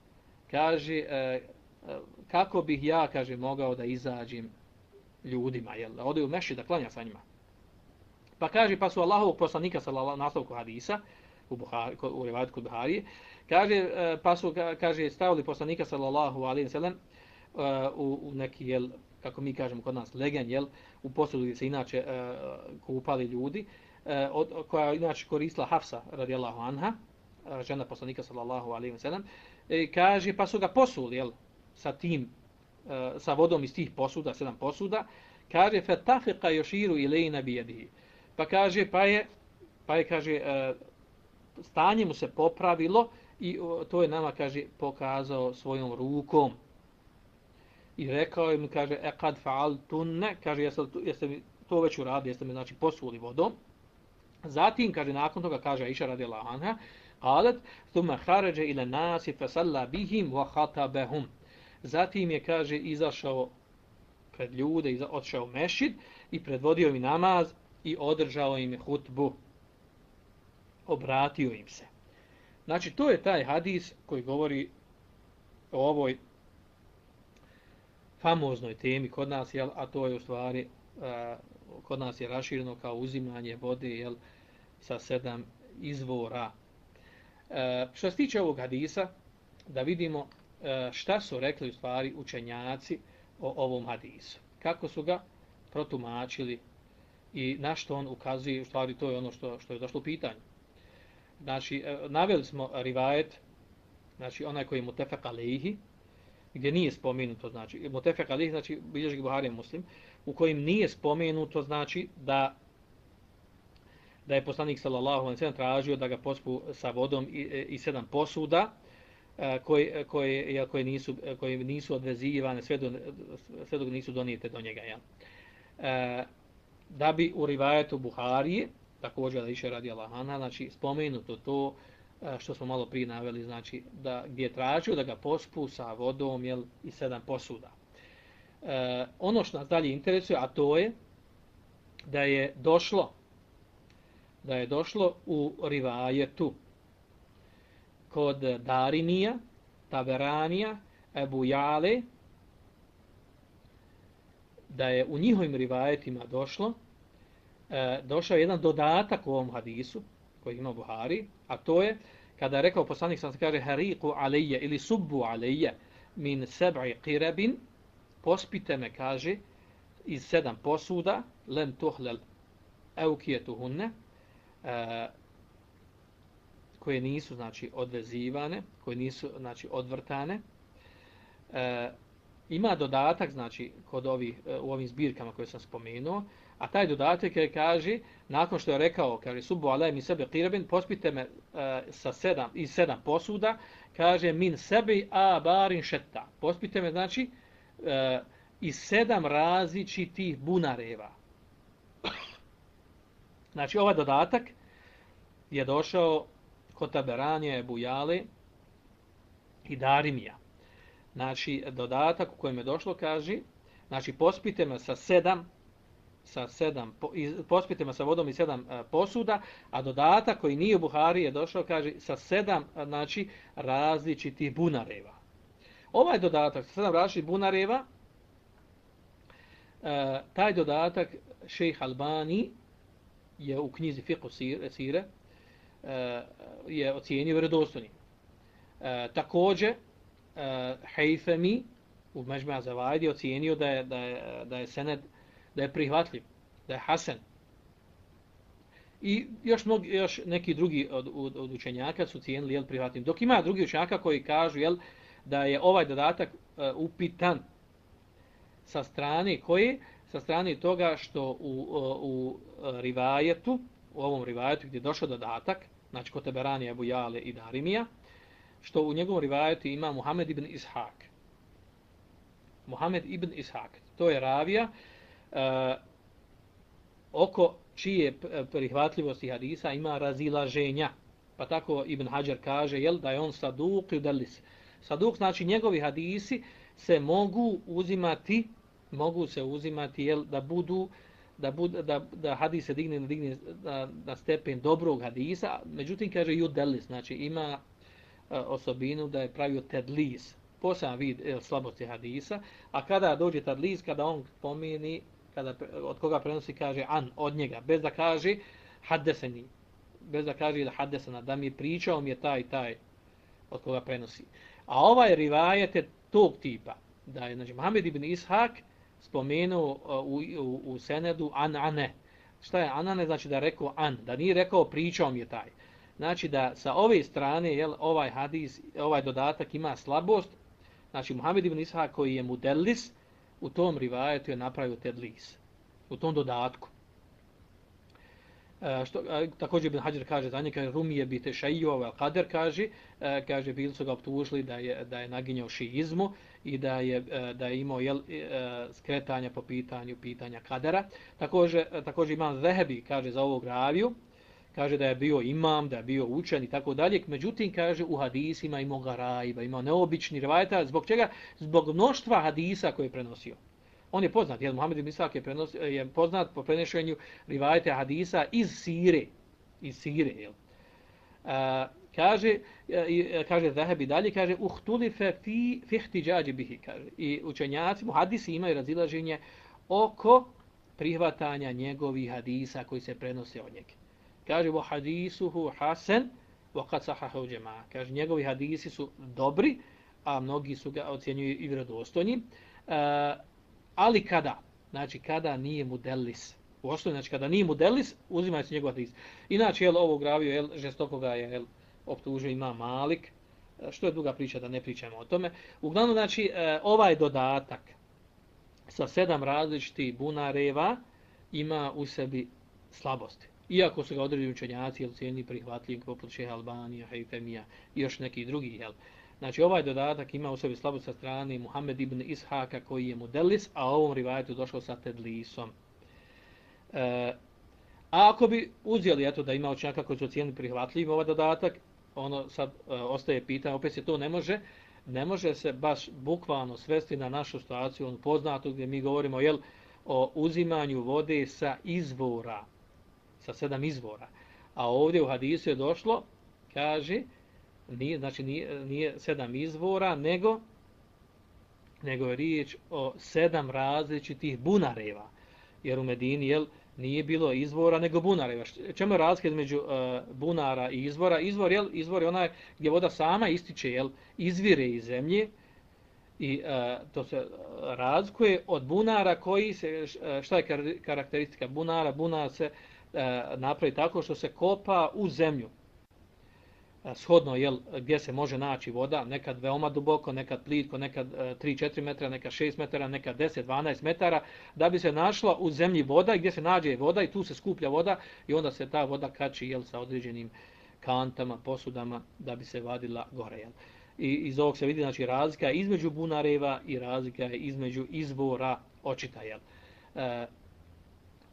Kaže e, e, kako bih ja kaže mogao da izađem ljudima, jel, ode u meši da klanja sa njima. Pa kaže, pa su Allahovog poslanika sa nastavku hadisa, u, Buhari, u revajtu kod Buharije, kaže, e, pa su, kaže, stavili poslanika sallallahu alaihi wa sallam e, u, u neki, jel, kako mi kažemo kod nas, legen, jel, u posudu gdje se inače e, kupali ljudi, e, od, koja inače koristila Hafsa, radijallahu anha, e, žena poslanika, sallallahu alaihi wa sallam, e, kaže, pa su ga posuli, jel, sa tim, e, sa vodom iz tih posuda, sedam posuda, kaže, fe tafika joširu ilajna bijedihi. Pa kaže, pa je, pa je, kaže, e, stanje mu se popravilo i to je nama, kaže, pokazao svojom rukom, i rekao im, kaže, e kad faal tunne, kaže, jeste, jeste mi to već uradili, jeste mi, znači, posuli vodom. Zatim, kaže, nakon toga, kaže, iša radi anha, qalet, thumma kharaja ila nasi fasalla bihim wa khatabahum. Zatim je, kaže, izašao pred ljude, iza, odšao mešid i predvodio im namaz i održao im hutbu. Obratio im se. Znači, to je taj hadis koji govori o ovoj famoznoj temi kod nas, jel, a to je u stvari a, kod nas je rašireno kao uzimanje vode jel, sa sedam izvora. A, što se tiče ovog hadisa, da vidimo a, šta su rekli u stvari učenjaci o ovom hadisu. Kako su ga protumačili i na što on ukazuje, u stvari to je ono što, što je došlo u pitanju. Znači, naveli smo rivajet, znači onaj koji je mutefek alihi, gdje nije spomenuto, znači, Mutefek Ali, znači, bilježi Buhari muslim, u kojim nije spomenuto, znači, da da je poslanik sallallahu alejhi ve sellem tražio da ga pospu sa vodom i, i sedam posuda koji koje koje koje nisu koje nisu odvezivane sve do sve dok nisu donijete do njega ja. E, da bi u rivajetu Buharije također da iše radi Allahana, znači spomenuto to E, što smo malo prije naveli, znači da gdje je tražio da ga pospu sa vodom jel, i sedam posuda. E, ono što nas dalje interesuje, a to je da je došlo da je došlo u rivajetu kod Darinija, Taveranija, Ebu Jale, da je u njihovim rivajetima došlo e, došao jedan dodatak u ovom hadisu koji ima Buhari, a to je kada je rekao poslanik sam se kaže hariku alejje ili subbu alejje min seb'i qirabin pospite me kaže iz sedam posuda lem tuhlel eukijetuhunne e, koje nisu znači odvezivane, koje nisu znači odvrtane. E, ima dodatak znači kod ovih e, u ovim zbirkama koje sam spomenuo, a taj dodatak je kaže nakon što je rekao kaže subu alaj mi sebe qirabin pospite me e, sa sedam i sedam posuda kaže min sebi a barin šetta pospite me znači e, iz sedam različitih bunareva znači ovaj dodatak je došao kod Taberanija, Bujale i Darimija. Znači, dodatak u kojem je došlo kaže, znači, pospite me sa sedam, sa sedam, pospitima sa vodom i sedam e, posuda, a dodatak koji nije u Buhari je došao, kaže, sa sedam, e, znači, različitih bunareva. Ovaj dodatak sa sedam različitih bunareva, e, taj dodatak šejh Albani je u knjizi Fiqh Sire, je ocijenio vjerodostojnim. Takođe, također, Haythami u Mežme'a Zavajdi ocijenio da je, da, je, da je sened, da je prihvatljiv, da je hasen. I još, mnogi, još neki drugi od, od, od učenjaka su cijenili jel, prihvatljiv. Dok ima drugi učenjaka koji kažu jel, da je ovaj dodatak uh, upitan sa strane koje? Sa strane toga što u, e, u, u rivajetu, u ovom rivajetu gdje je došao dodatak, znači kod Teberani, Ebu Jale i Darimija, što u njegovom rivajetu ima Muhammed ibn Ishak. Muhammed ibn Ishak. To je ravija uh, Eh, oko čije eh, prihvatljivosti hadisa ima razilaženja. Pa tako Ibn Hajar kaže jel, da je on saduk i udalis. Saduk znači njegovi hadisi se mogu uzimati mogu se uzimati jel, da budu da, bud, da, da hadis se digne, digne na, na stepen dobrog hadisa, međutim kaže judelis, znači ima eh, osobinu da je pravio tedlis, poseban vid el, slabosti hadisa, a kada dođe tedlis, kada on pomeni kada, od koga prenosi, kaže an, od njega, bez da kaže haddeseni, bez da kaže da haddesena, da mi je pričao mi je taj taj od koga prenosi. A ovaj rivajet je tog tipa, da je, znači, Mohamed ibn Ishak, spomenuo e, u, u, u senedu an ane. Šta je anane? Znači da je rekao an, da nije rekao pričao mi je taj. Znači da sa ove strane jel, ovaj hadis, ovaj dodatak ima slabost. Znači Muhammed ibn Ishak koji je mudelis, u tom rivajetu je napravio tedlis. U tom dodatku. E, što, a, također Ibn Hajar kaže za njega, Rumi je bite šaio, ovaj al kader kaže, e, kaže, bili su ga optužili da je, da je naginjao šiizmu i da je, e, da je imao jel, e, skretanja po pitanju pitanja kadera. Također, e, također imam Zehebi, kaže za ovog raviju, kaže da je bio imam, da je bio učen i tako dalje. Međutim, kaže, u hadisima imao garajba, imao neobični rivajta. Zbog čega? Zbog mnoštva hadisa koje je prenosio. On je poznat, jer Muhammed ibn Isak je, prenos, je poznat po prenešenju rivajte hadisa iz Sire. Iz Sire, jel. A, kaže, e, e, kaže Zahebi dalje, kaže, uhtulife fi fihti džađi bihi, kaže. I učenjaci, muhadisi imaju razilaženje oko prihvatanja njegovih hadisa koji se prenose od njega. Kaže, vo hadisuhu hasen, vo kad sahahu džema. Kaže, njegovi hadisi su dobri, a mnogi su ga ocjenjuju i vjerodostojni. E, ali kada? Znači kada nije mudelis. U osnovi, znači kada nije mudelis, uzimaju se njegov hadis. Inače, jel, ovo gravio, jel, žestoko ga je jel, optužio ima Malik. E, što je duga priča, da ne pričamo o tome. Uglavnom, znači, e, ovaj dodatak sa sedam različitih bunareva ima u sebi slabosti. Iako su ga određeni učenjaci, jel, cijeni prihvatljivi, poput Šeha Albanija, Hejtemija i još neki drugi, jel, Znači ovaj dodatak ima u sebi slabost sa strane Muhammed ibn Ishaka koji je modelis, a ovom rivajetu došao sa tedlisom. E, a ako bi uzeli eto da ima učenjaka koji su cijeni prihvatljiv ovaj dodatak, ono sad e, ostaje pitanje, opet se to ne može, ne može se baš bukvalno svesti na našu situaciju, on poznatu gdje mi govorimo jel, o uzimanju vode sa izvora, sa sedam izvora. A ovdje u hadisu je došlo, kaže, nije, znači nije, nije sedam izvora, nego nego je riječ o sedam različitih bunareva. Jer u Medini jel, nije bilo izvora nego bunareva. Čemu je razlika između uh, bunara i izvora? Izvor, jel, izvor je onaj gdje voda sama ističe, jel, izvire iz zemlje i uh, to se e, razlikuje od bunara koji se, šta je karakteristika bunara? Bunar se uh, E, napravi tako što se kopa u zemlju e, shodno jel, gdje se može naći voda, nekad veoma duboko, nekad plitko, nekad e, 3-4 metra, nekad 6 metara, nekad 10-12 metara, da bi se našla u zemlji voda i gdje se nađe voda i tu se skuplja voda i onda se ta voda kači jel, sa određenim kantama, posudama da bi se vadila gore. Jel. I iz ovog se vidi znači, razlika između bunareva i razlika između izvora očita. Jel. E,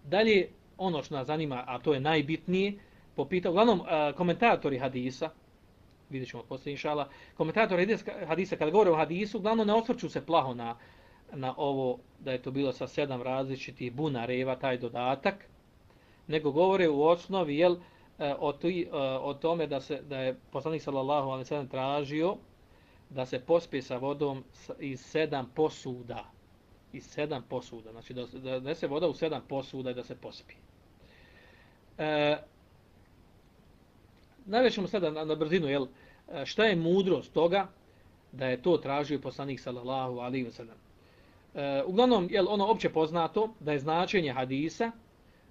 dalje, ono što nas zanima, a to je najbitnije, popitao, uglavnom komentatori hadisa, vidjet ćemo poslije inšala, komentatori hadisa kada govore o hadisu, uglavnom ne osvrću se plaho na, na ovo da je to bilo sa sedam različitih bunareva, taj dodatak, nego govore u osnovi jel, e, o, toj, e, o tome da se da je poslanik sallallahu alejhi ve sellem tražio da se pospije sa vodom iz sedam posuda iz sedam posuda znači da, da, se voda u sedam posuda i da se pospije e, Najvećemo sada na, na brzinu, jel, e, šta je mudrost toga da je to tražio poslanik sallallahu alaihi wa sallam. E, uglavnom, jel, ono opće poznato da je značenje hadisa,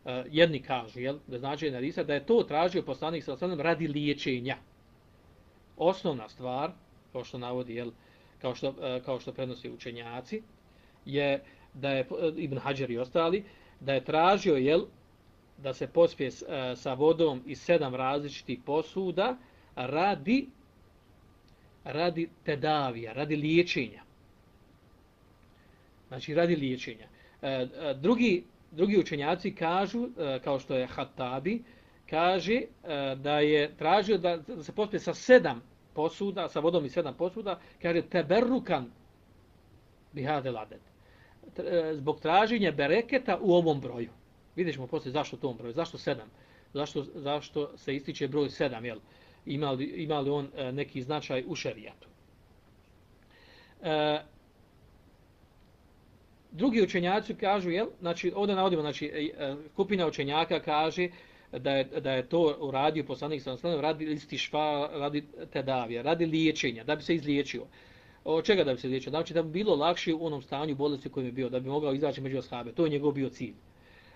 e, jedni kažu, jel, da je značenje hadisa, da je to tražio poslanik sallallahu alaihi wa sallam radi liječenja. Osnovna stvar, kao što navodi, jel, kao što, e, kao što prenosi učenjaci, je da je e, Ibn Hajar i ostali, da je tražio, jel, da se pospije e, sa vodom iz sedam različitih posuda radi radi tedavija, radi liječenja. Znači, radi liječenja. E, e, drugi, drugi učenjaci kažu, kao što je Hatabi, kaže da je tražio da, da se pospije sa sedam posuda, sa vodom i sedam posuda, kaže teberrukan bihade ladet. Zbog traženja bereketa u ovom broju. Vidjet ćemo poslije zašto tom broju, zašto sedam, zašto, zašto se ističe broj sedam, jel? Ima li, ima li on e, neki značaj u šerijatu. E, drugi učenjaci kažu, jel? Znači, ovdje navodimo, znači, e, e, kupina učenjaka kaže da je, da je to uradio poslanik sa nasledom radi listišva, radi tedavija, radi liječenja, da bi se izliječio. Od čega da bi se liječio? Znači, da bi bilo lakše u onom stanju bolesti kojim je bio, da bi mogao izaći među ashabe. To je njegov bio cilj.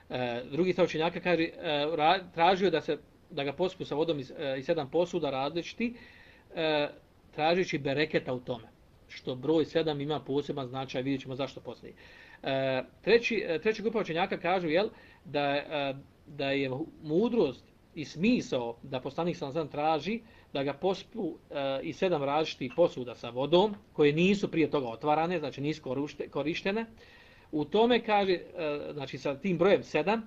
E, drugi stav učenjaka kaže, e, tražio da se da ga pospu sa vodom iz, e, iz sedam posuda različiti, e, tražujući bereketa u tome. Što broj sedam ima poseban značaj, vidjet ćemo zašto poslije. E, treći, e, treći grupa učenjaka kažu jel, da, e, da je mudrost i smisao da poslanik sam sam traži da ga pospu e, i sedam različitih posuda sa vodom, koje nisu prije toga otvarane, znači nisu korištene, U tome kaže, e, znači sa tim brojem 7,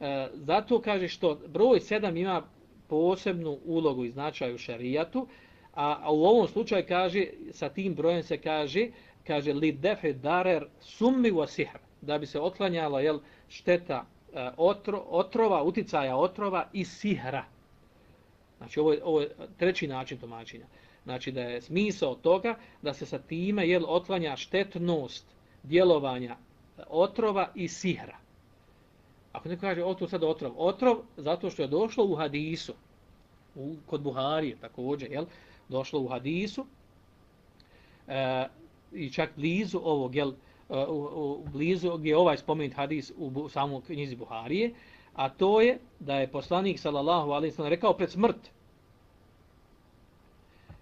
e, zato kaže što broj 7 ima posebnu ulogu i značaj u šarijatu, a, a u ovom slučaju kaže, sa tim brojem se kaže, kaže li defe darer summi wa sihr, da bi se otklanjala jel, šteta e, otro, otrova, uticaja otrova i sihra. Znači ovo je, ovo je treći način tumačenja. Znači da je smisao toga da se sa time jel, otklanja štetnost djelovanja otrova i sihra. Ako neko kaže otrov sad otrov, otrov zato što je došlo u hadisu, u, kod Buharije također, jel, došlo u hadisu e, i čak blizu ovog, jel, e, u, u, blizu gdje je ovaj spomenut hadis u, u samom knjizi Buharije, a to je da je poslanik sallallahu alejhi ve sellem rekao pred smrt.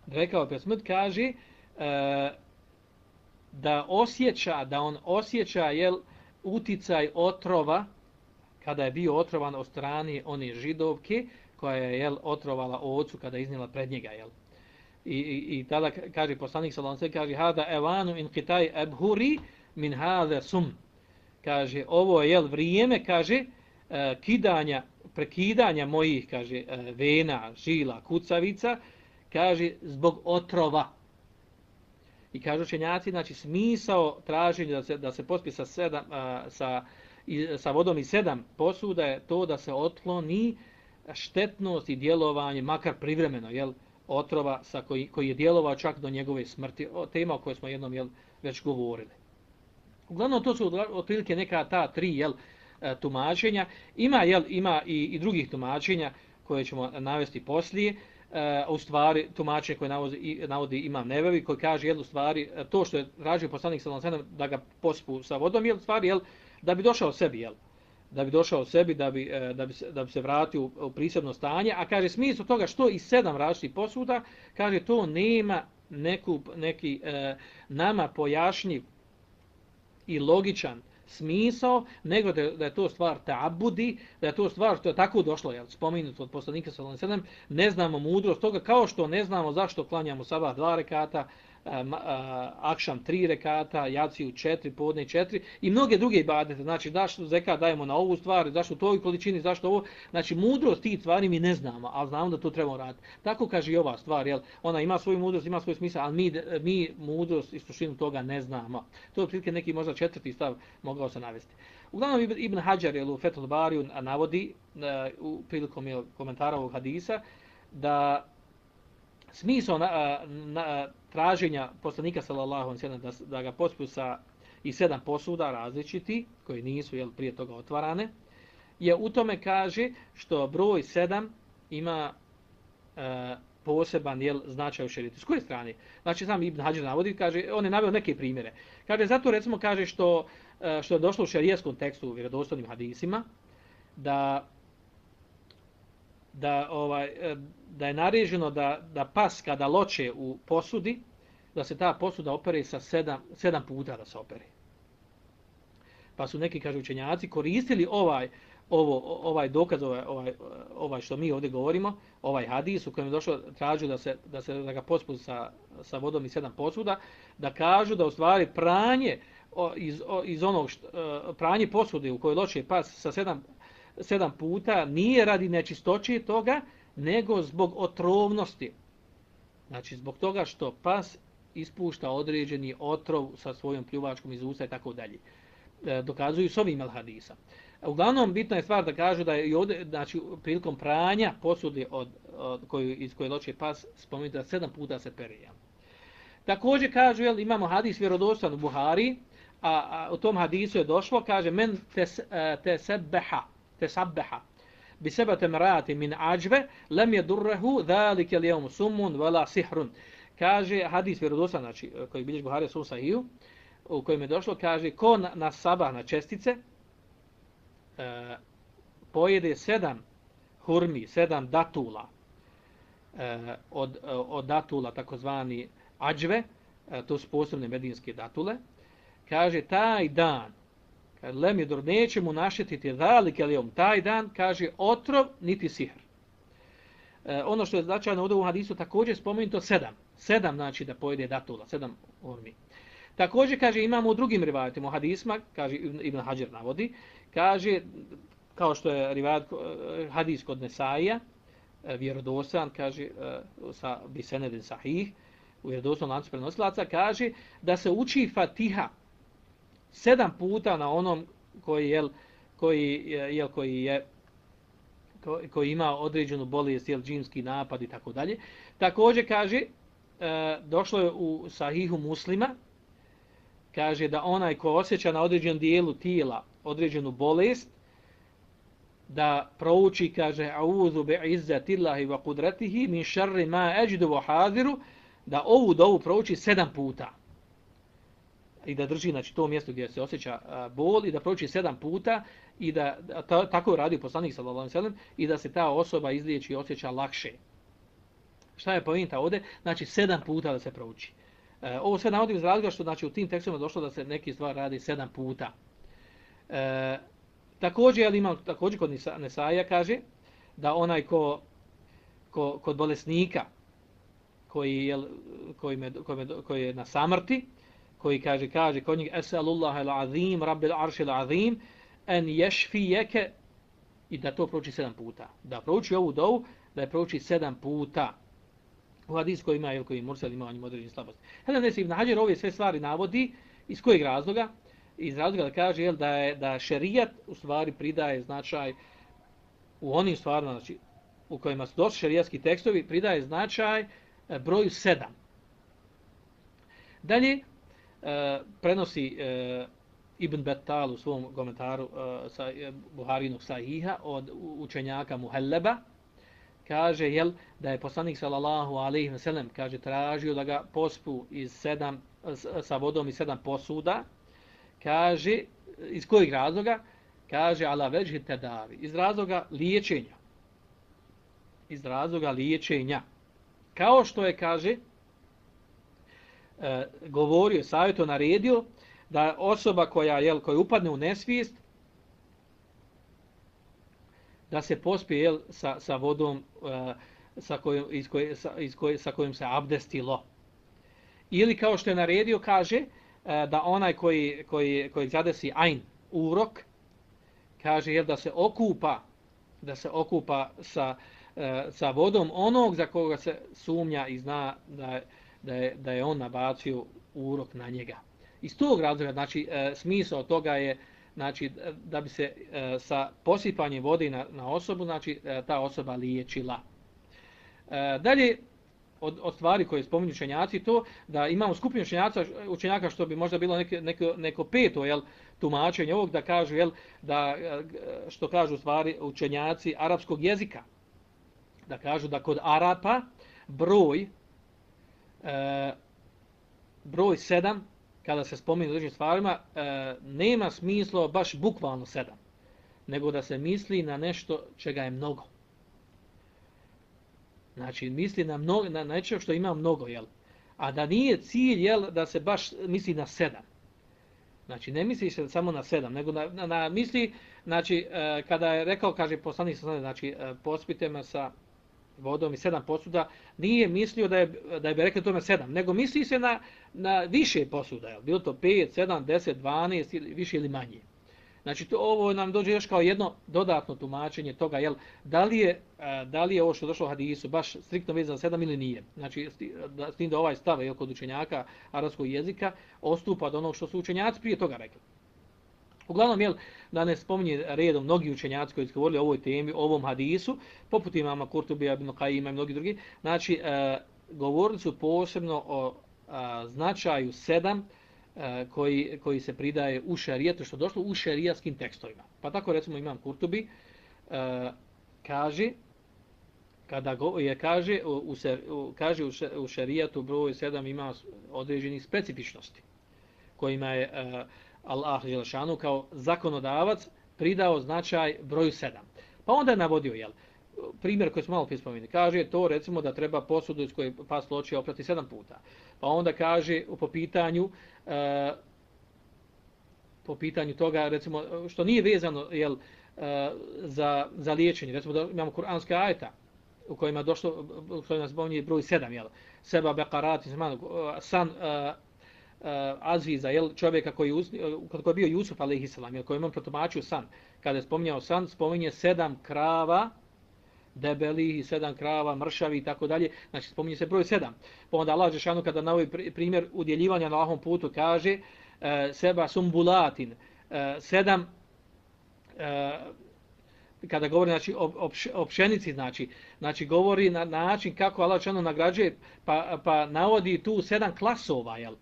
Rekao pred smrt kaže e, da osjeća, da on osjeća jel, uticaj otrova, kada je bio otrovan od strani one židovke, koja je jel, otrovala ocu kada je iznijela pred njega. Jel. I, i, i tada kaže poslanik Salon se kaže hada evanu in kitaj ebhuri min hada sum. Kaže, ovo je jel, vrijeme, kaže, e, kidanja, prekidanja mojih, kaže, e, vena, žila, kucavica, kaže, zbog otrova. I kažu učenjaci, znači smisao traženja da se, da se pospi sa, sedam, a, sa, i, sa vodom i sedam posuda je to da se otkloni štetnost i djelovanje, makar privremeno, jel, otrova sa koji, koji je djelovao čak do njegove smrti, o, tema o kojoj smo jednom jel, već govorili. Uglavnom, to su otprilike neka ta tri jel, e, tumačenja. Ima, jel, ima i, i drugih tumačenja koje ćemo navesti poslije. E, u stvari tumačenje koje navodi, navodi imam Nevevi koji kaže jednu stvari eh, to što je tražio poslanik sallallahu da ga pospu sa vodom jel stvari jel da bi došao sebi jel. Da bi došao sebi da bi eh, da bi se, da bi se vratio u, u prisebno stanje a kaže smisao toga što i sedam različitih posuda kaže to nema neku neki e, nama pojašnjiv i logičan smisao, nego da, da je to stvar ta'abudi, da je to stvar što je tako došlo, jel, spominuto od poslanika sallallahu alejhi ve sellem, ne znamo mudrost toga kao što ne znamo zašto klanjamo sabah dva rekata, akšam tri rekata, jaciju četiri, podne četiri i mnoge druge ibadete. Znači, zašto zekat dajemo na ovu stvar, zašto u toj količini, zašto ovo. Znači, mudrost tih stvari mi ne znamo, ali znamo da to trebamo raditi. Tako kaže i ova stvar, jel? Ona ima svoju mudrost, ima svoj smisao, ali mi, mi mudrost i suštinu toga ne znamo. To je prilike neki možda četvrti stav mogao se navesti. Uglavnom, Ibn Hajar je u Fethul Bariju navodi e, u prilikom komentara ovog hadisa da smisao na, na, traženja poslanika sallallahu alejhi ve da, da ga pospu sa i sedam posuda različiti koji nisu jel prije toga otvarane je u tome kaže što broj sedam ima e, poseban jel značaj u šerijetu. S koje strane? Znači sam Ibn Hajar navodi, kaže, on je naveo neke primjere. Kaže, zato recimo kaže što, e, što je došlo u šerijetskom tekstu u vjerodostojnim hadisima, da da ovaj e, da je naređeno da da pas kada loče u posudi da se ta posuda opere sa sedam, sedam puta da se opere. Pa su neki kažu učenjaci koristili ovaj ovo ovaj dokaz ovaj, ovaj ovaj što mi ovdje govorimo, ovaj hadis u kojem je došlo traži da se da se da ga pospu sa sa vodom i sedam posuda, da kažu da u stvari pranje iz iz onog što, e, pranje posude u kojoj loče pas sa sedam sedam puta nije radi nečistoće toga, nego zbog otrovnosti. Znači, zbog toga što pas ispušta određeni otrov sa svojom pljuvačkom iz usta i tako dalje. E, dokazuju s ovim hadisa. Uglavnom, bitna je stvar da kažu da je i ovdje, znači, prilikom pranja posude od, od koju, iz koje loče pas, spomenuti da sedam puta se perija. Također kažu, jel, imamo hadis vjerodostan u Buhari, a, a u tom hadisu je došlo, kaže, men te, te sebeha, tesabbaha bi sebate marati min ajve lem yadurruhu zalika al-yawm sumun, wala sihrun. Kaže hadis vjerodostan znači koji bilježi Buhari su sahih u kojem je došlo kaže ko na, na sabah na čestice e, pojede sedam hurmi sedam datula e, od, od datula takozvani ajve e, to su posebne medinske datule kaže taj dan Lemidur neće mu našetiti dalik elijom taj dan, kaže otrov niti sihr. E, ono što je značajno u hadisu također spomenuto sedam. Sedam znači da pojede datula, sedam ormi. Također kaže imamo u drugim rivajetima u hadisma, kaže Ibn Hajar navodi, kaže kao što je rivajat e, hadis kod Nesaija, e, vjerodostan, vjerodosan, kaže e, sa Bisenedin Sahih, u vjerodosnom lancu prenosilaca, kaže da se uči Fatiha sedam puta na onom koji je koji je koji je koji ima određenu bolest jel džinski napad i tako dalje. Takođe kaže e, došlo je u sahihu muslima kaže da onaj ko osjeća na određenom dijelu tijela određenu bolest da prouči kaže auzu bi izzatillahi wa qudratihi min sharri ma ajidu wa hadiru da ovu dovu prouči sedam puta i da drži znači to mjesto gdje se osjeća bol i da proći sedam puta i da ta, tako radi poslanik sallallahu alejhi ve sellem i da se ta osoba izliječi i osjeća lakše. Šta je poenta ovdje? Znači sedam puta da se prouči. E, ovo sve navodim iz razloga što znači u tim tekstovima došlo da se neki stvar radi sedam puta. E, također, ali imam, također kod Nesaja kaže da onaj ko, ko kod bolesnika koji je, koji, me, koji, me, koji je na samrti, koji kaže kaže kod njeg esalullah al-azim rabbil arshil azim an ješfijeke i da to prouči sedam puta. Da prouči ovu dovu da je prouči sedam puta. U hadis koji ima ili koji mursel ima njim određen slabost hada Nesi ibn Hađer ove sve stvari navodi iz kojeg razloga? Iz razloga da kaže jel, da je da šerijat u stvari pridaje značaj u onim stvarima znači u kojima su došli šerijatski tekstovi pridaje značaj e, broju sedam. Dalje, E, prenosi e, Ibn Battal u svom komentaru uh, sa uh, Buharinog sahiha od učenjaka Muhelleba, kaže jel da je poslanik sallallahu alejhi ve sellem kaže tražio da ga pospu iz sedam sa vodom iz sedam posuda. Kaže iz kojeg razloga? Kaže ala vejhi tadavi iz razloga liječenja. Iz razloga liječenja. Kao što je kaže e, govorio savjeto naredio da osoba koja jel koja upadne u nesvijest da se pospije jel, sa, sa vodom e, sa, kojom, iz koje, sa, iz koje, sa kojim se abdestilo. Ili kao što je naredio, kaže e, da onaj koji, koji, koji zadesi ajn, urok, kaže jel, da se okupa da se okupa sa, e, sa vodom onog za koga se sumnja i zna da, da, je, da je on nabacio urok na njega. Iz tog razloga, znači, e, smisao toga je znači da bi se e, sa posipanjem vode na, na osobu, znači e, ta osoba liječila. E, dalje, od, od stvari koje spominju učenjaci, to da imamo skupinu učenjaka, učenjaka što bi možda bilo neke, neko, neko peto jel, tumačenje ovog, da kažu, jel, da, e, što kažu stvari učenjaci arapskog jezika, da kažu da kod Arapa broj e, broj sedam kada se spominje određenim stvarima, e, nema smisla baš bukvalno sedam, nego da se misli na nešto čega je mnogo. Znači, misli na, mnogo, na nešto što ima mnogo, jel? A da nije cilj, jel, da se baš misli na sedam. Znači, ne misli se samo na sedam, nego na, na, na misli, znači, e, kada je rekao, kaže poslanik sa znači, e, pospite me sa vodom i sedam posuda, nije mislio da je, da je rekli tome sedam, nego misli se na, na više posuda, je bilo to 5, 7, 10, 12 ili više ili manje. Znači to ovo nam dođe još kao jedno dodatno tumačenje toga, jel, da li je, e, da li je ovo što došlo u hadisu baš striktno vezano sedam ili nije. Znači s tim da ovaj stav je kod učenjaka arabskog jezika ostupa od onog što su učenjaci prije toga rekli. Uglavnom, jel, da ne spominje redom mnogi učenjaci koji su govorili o ovoj temi, o ovom hadisu, poput imama Kurtubija, Ibn Qajima i mnogi drugi, znači, e, govorili su posebno o a, značaju sedam a, koji, koji se pridaje u šarijetu, što došlo u šarijaskim tekstovima. Pa tako, recimo, imam Kurtubi, a, kaže, kada go, je kaže u, u, kaže u šarijatu broj 7 ima određenih specifičnosti kojima je uh, Allah Želešanu kao zakonodavac pridao značaj broju 7. Pa onda je navodio, jel, primjer koji smo malo prije kaže to recimo da treba posudu iz koje pas loči oprati 7 puta. Pa onda kaže po pitanju e, po pitanju toga recimo što nije vezano jel, e, za, za liječenje. Recimo da imamo kuranske ajeta u kojima došlo, u kojima spominje broj 7, jel, seba bekarati, e, san, e, Eh, uh, Aziza, jel, čovjeka koji, uz, uh, koji je bio Jusuf, alaihi jel, koji je on protumačio san. Kada je spominjao san, spominje sedam krava, debeli i sedam krava, mršavi i tako dalje. Znači, spominje se broj sedam. Pa onda Allah Žešanu, kada na ovaj primjer udjeljivanja na lahom putu, kaže uh, seba sumbulatin, uh, sedam uh, kada govori znači o, o pšenici znači znači govori na način kako Allah dželle nagrađuje pa pa navodi tu sedam klasova jel'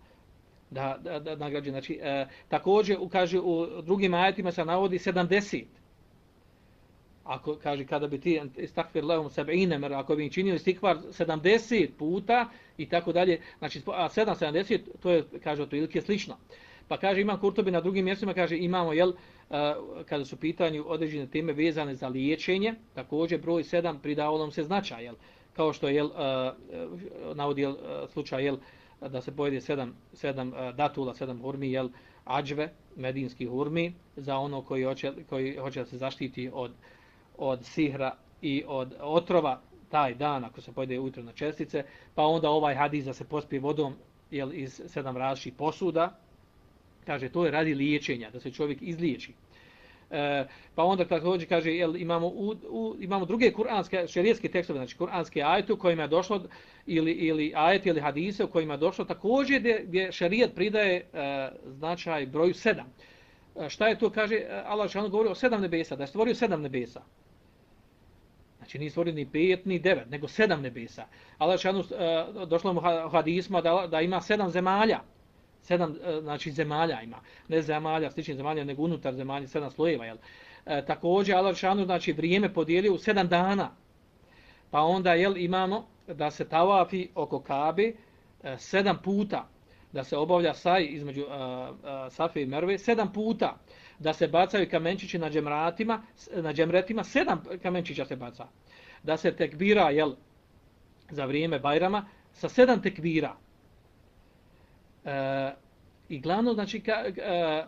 da, da, da nagrađuje. Znači, e, također, kaže, u drugim ajetima se navodi 70. Ako, kaže, kada bi ti istakfir levom sebe inemer, ako bi im činio istikvar 70 puta i tako dalje, znači, a 7, 70, to je, kaže, to je slično. Pa kaže, imam kurtobi na drugim mjestima, kaže, imamo, jel, e, kada su pitanju određene teme vezane za liječenje, također broj 7 pridao nam se značaj, jel, kao što je, jel, e, e, navodi, jel, e, slučaj, jel, da se pojede sedam, sedam uh, datula, sedam hurmi, jel, ađve, medinski hurmi, za ono koji hoće, koji hoće da se zaštiti od, od sihra i od otrova taj dan, ako se pojede ujutro na čestice, pa onda ovaj hadis da se pospije vodom jel, iz sedam različitih posuda, kaže, to je radi liječenja, da se čovjek izliječi. E, pa onda također kaže jel imamo u, u, imamo druge kuranske šerijske tekstove znači kuranske ajete u kojima je došlo ili ili ajete ili hadise u kojima je došlo također gdje, gdje šerijat pridaje e, značaj broju 7 e, šta je to kaže e, Allah dželle govori o sedam nebesa da je stvorio sedam nebesa. Znači nije stvorio ni pet, ni devet, nego sedam nebesa. Allah dželle e, došlo mu hadisma da, da ima sedam zemalja. Sedam, e, znači, zemalja ima. Ne zemalja, sličnih zemalja, nego unutar zemalja, sedam slojeva, jel? E, također, Allah Žešanu, znači, vrijeme podijelio u sedam dana. Pa onda, jel, imamo da se tavafi oko Kabe e, sedam puta. Da se obavlja saj između e, e, Safe i Merve sedam puta. Da se bacaju kamenčići na džemratima, na džemretima, sedam kamenčića se baca. Da se tekbira, jel, za vrijeme Bajrama, sa sedam tekbira. E, I glavno, znači, ka, e,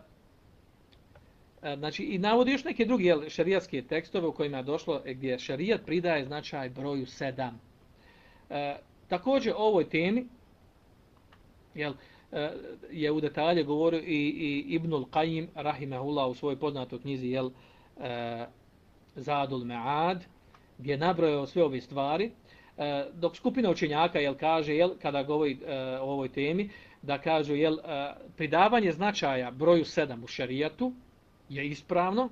e, znači, i navodi još neke drugi jel, šarijatske tekstove u kojima je došlo e, gdje šarijat pridaje značaj broju 7. E, također o ovoj temi jel, e, je u detalje govorio i, i Ibnul Qajim, rahimahullah, u svojoj poznatoj knjizi, jel, e, Zadul Me'ad, gdje je nabrojao sve ove stvari, e, dok skupina učenjaka jel, kaže, jel, kada govori e, o ovoj temi, da kažu jel pridavanje značaja broju 7 u šerijatu je ispravno,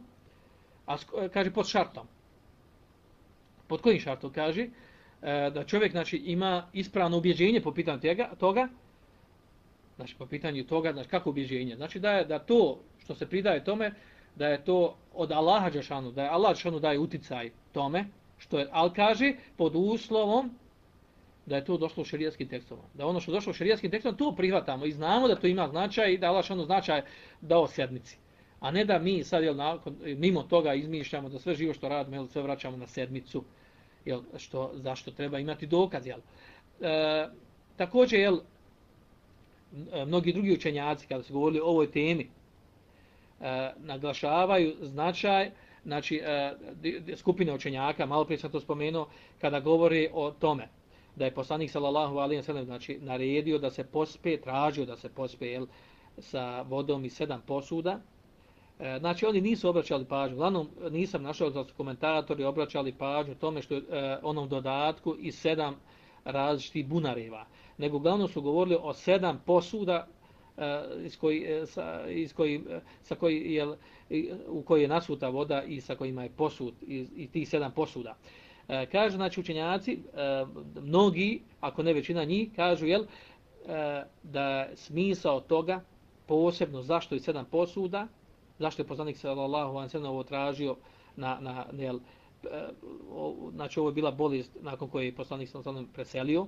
a e, kaže pod šartom. Pod kojim šartom kaže? E, da čovjek znači ima ispravno ubjeđenje po pitanju tega, toga, znači po pitanju toga, znači kako ubjeđenje? Znači da je da to što se pridaje tome, da je to od Allaha džeshanu, da je Allah džeshanu daje uticaj tome, što je, al kaže pod uslovom da je to došlo u šerijskim tekstovima. Da ono što je došlo u šerijskim tekstovima, to prihvatamo i znamo da to ima značaj i da Allah ono značaj dao sedmici. A ne da mi sad, jel, nakon, mimo toga izmišljamo da sve živo što radimo, jel, sve vraćamo na sedmicu, jel, što, zašto treba imati dokaz, jel. E, također, jel, mnogi drugi učenjaci, kada su govorili o ovoj temi, e, naglašavaju značaj, znači, e, skupine učenjaka, malo prije sam to spomenuo, kada govori o tome, da je poslanik sallallahu alejhi ve sellem znači naredio da se pospe, tražio da se pospe jel, sa vodom i sedam posuda. E, znači oni nisu obraćali pažnju. Uglavnom nisam našao da su komentatori obraćali pažnju tome što e, onom dodatku i sedam različitih bunareva. Nego uglavnom su govorili o sedam posuda e, iz koji, e, sa, iz koji, e, sa koji, jel, u koji je nasuta voda i sa kojima je posud i, i tih sedam posuda. E, E, kažu znači učenjaci, e, mnogi, ako ne većina njih, kažu jel, e, da smisao toga posebno zašto je sedam posuda, zašto je poslanik sallallahu alejhi ve sellem ovo tražio na na jel, e, o, znači ovo je bila bolest nakon koje je poslanik sallallahu alejhi preselio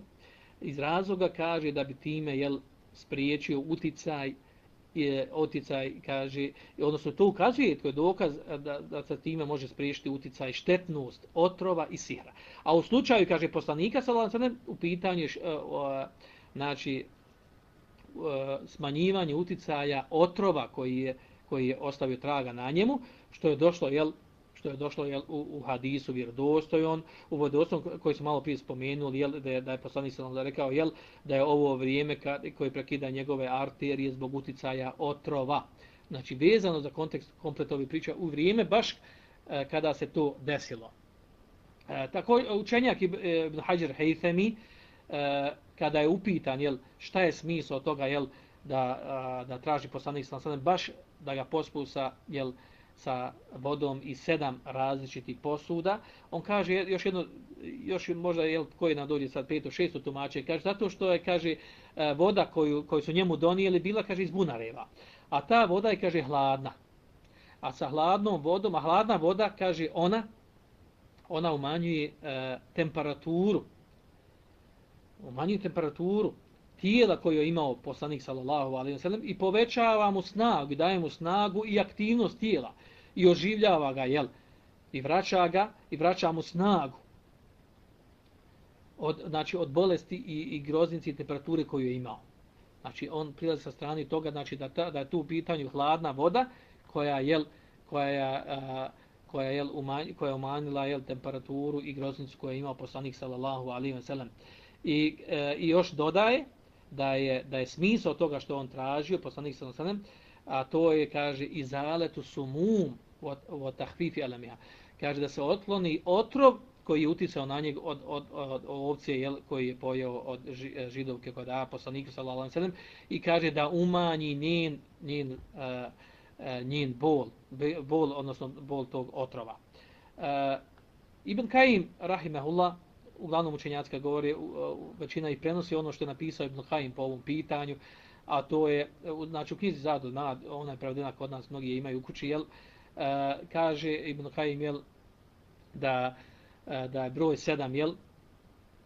iz razloga kaže da bi time jel spriječio uticaj je oticaj, kaže, odnosno to ukazuje, to je dokaz da, da sa time može spriješiti uticaj štetnost, otrova i sihra. A u slučaju, kaže poslanika, sallam, u pitanju, e, znači, e, smanjivanje uticaja otrova koji je, koji je ostavio traga na njemu, što je došlo, jel, što je došlo jel, u, u hadisu vjerodostojon, u vjerodostojon koji smo malo prije spomenuli, jel, da je, da je poslanik sallam rekao jel, da je ovo vrijeme kad, koje prekida njegove arterije zbog uticaja otrova. Znači, vezano za kontekst komplet ove priče, u vrijeme baš e, kada se to desilo. E, tako, učenjak e, Ibn Hajar Haythami, e, kada je upitan jel, šta je smisao toga jel, da, a, da traži poslanik sallam, baš da ga pospusa jel, sa vodom i sedam različitih posuda. On kaže još jedno, još možda jel, koji nam dođe sad peto, šesto tumače, kaže zato što je, kaže, e, voda koju, koju su njemu donijeli bila, kaže, iz bunareva. A ta voda je, kaže, hladna. A sa hladnom vodom, a hladna voda, kaže, ona, ona umanjuje e, temperaturu. Umanjuje temperaturu tijela koje je imao poslanik sallallahu alejhi ve sellem i povećava mu snagu, daje mu snagu i aktivnost tijela i oživljava ga, jel? I vraća ga i vraća mu snagu. Od, znači od bolesti i, i groznici i temperature koju je imao. Znači on prilazi sa strane toga znači da, ta, da je tu u pitanju hladna voda koja jel, koja je a, koja je umanj, koja je umanjila jel temperaturu i groznicu koju je imao poslanik sallallahu alejhi ve sellem. I, e, I još dodaje da je da je smisao toga što on tražio poslanik sallallahu alejhi ve sellem a to je kaže izaletu sumum wa tahfifi alamiha kaže da se otkloni otrov koji je uticao na njeg od, od, od, od ovce jel, koji je pojeo od židovke kod A, poslanik sallallahu alejhi ve sellem i kaže da umanji njen, njen, uh, uh, njen bol, bol, odnosno bol tog otrova. Uh, Ibn Kajim, rahimahullah, uglavnom učenjacka govori, većina i prenosi ono što je napisao Ibn Kajim po ovom pitanju, a to je, znači u knjizi Zadu Nad, ona je prevedena kod nas, mnogi je imaju u kući, jel, e, kaže Ibn Kajim, jel, da, e, da je broj sedam, jel,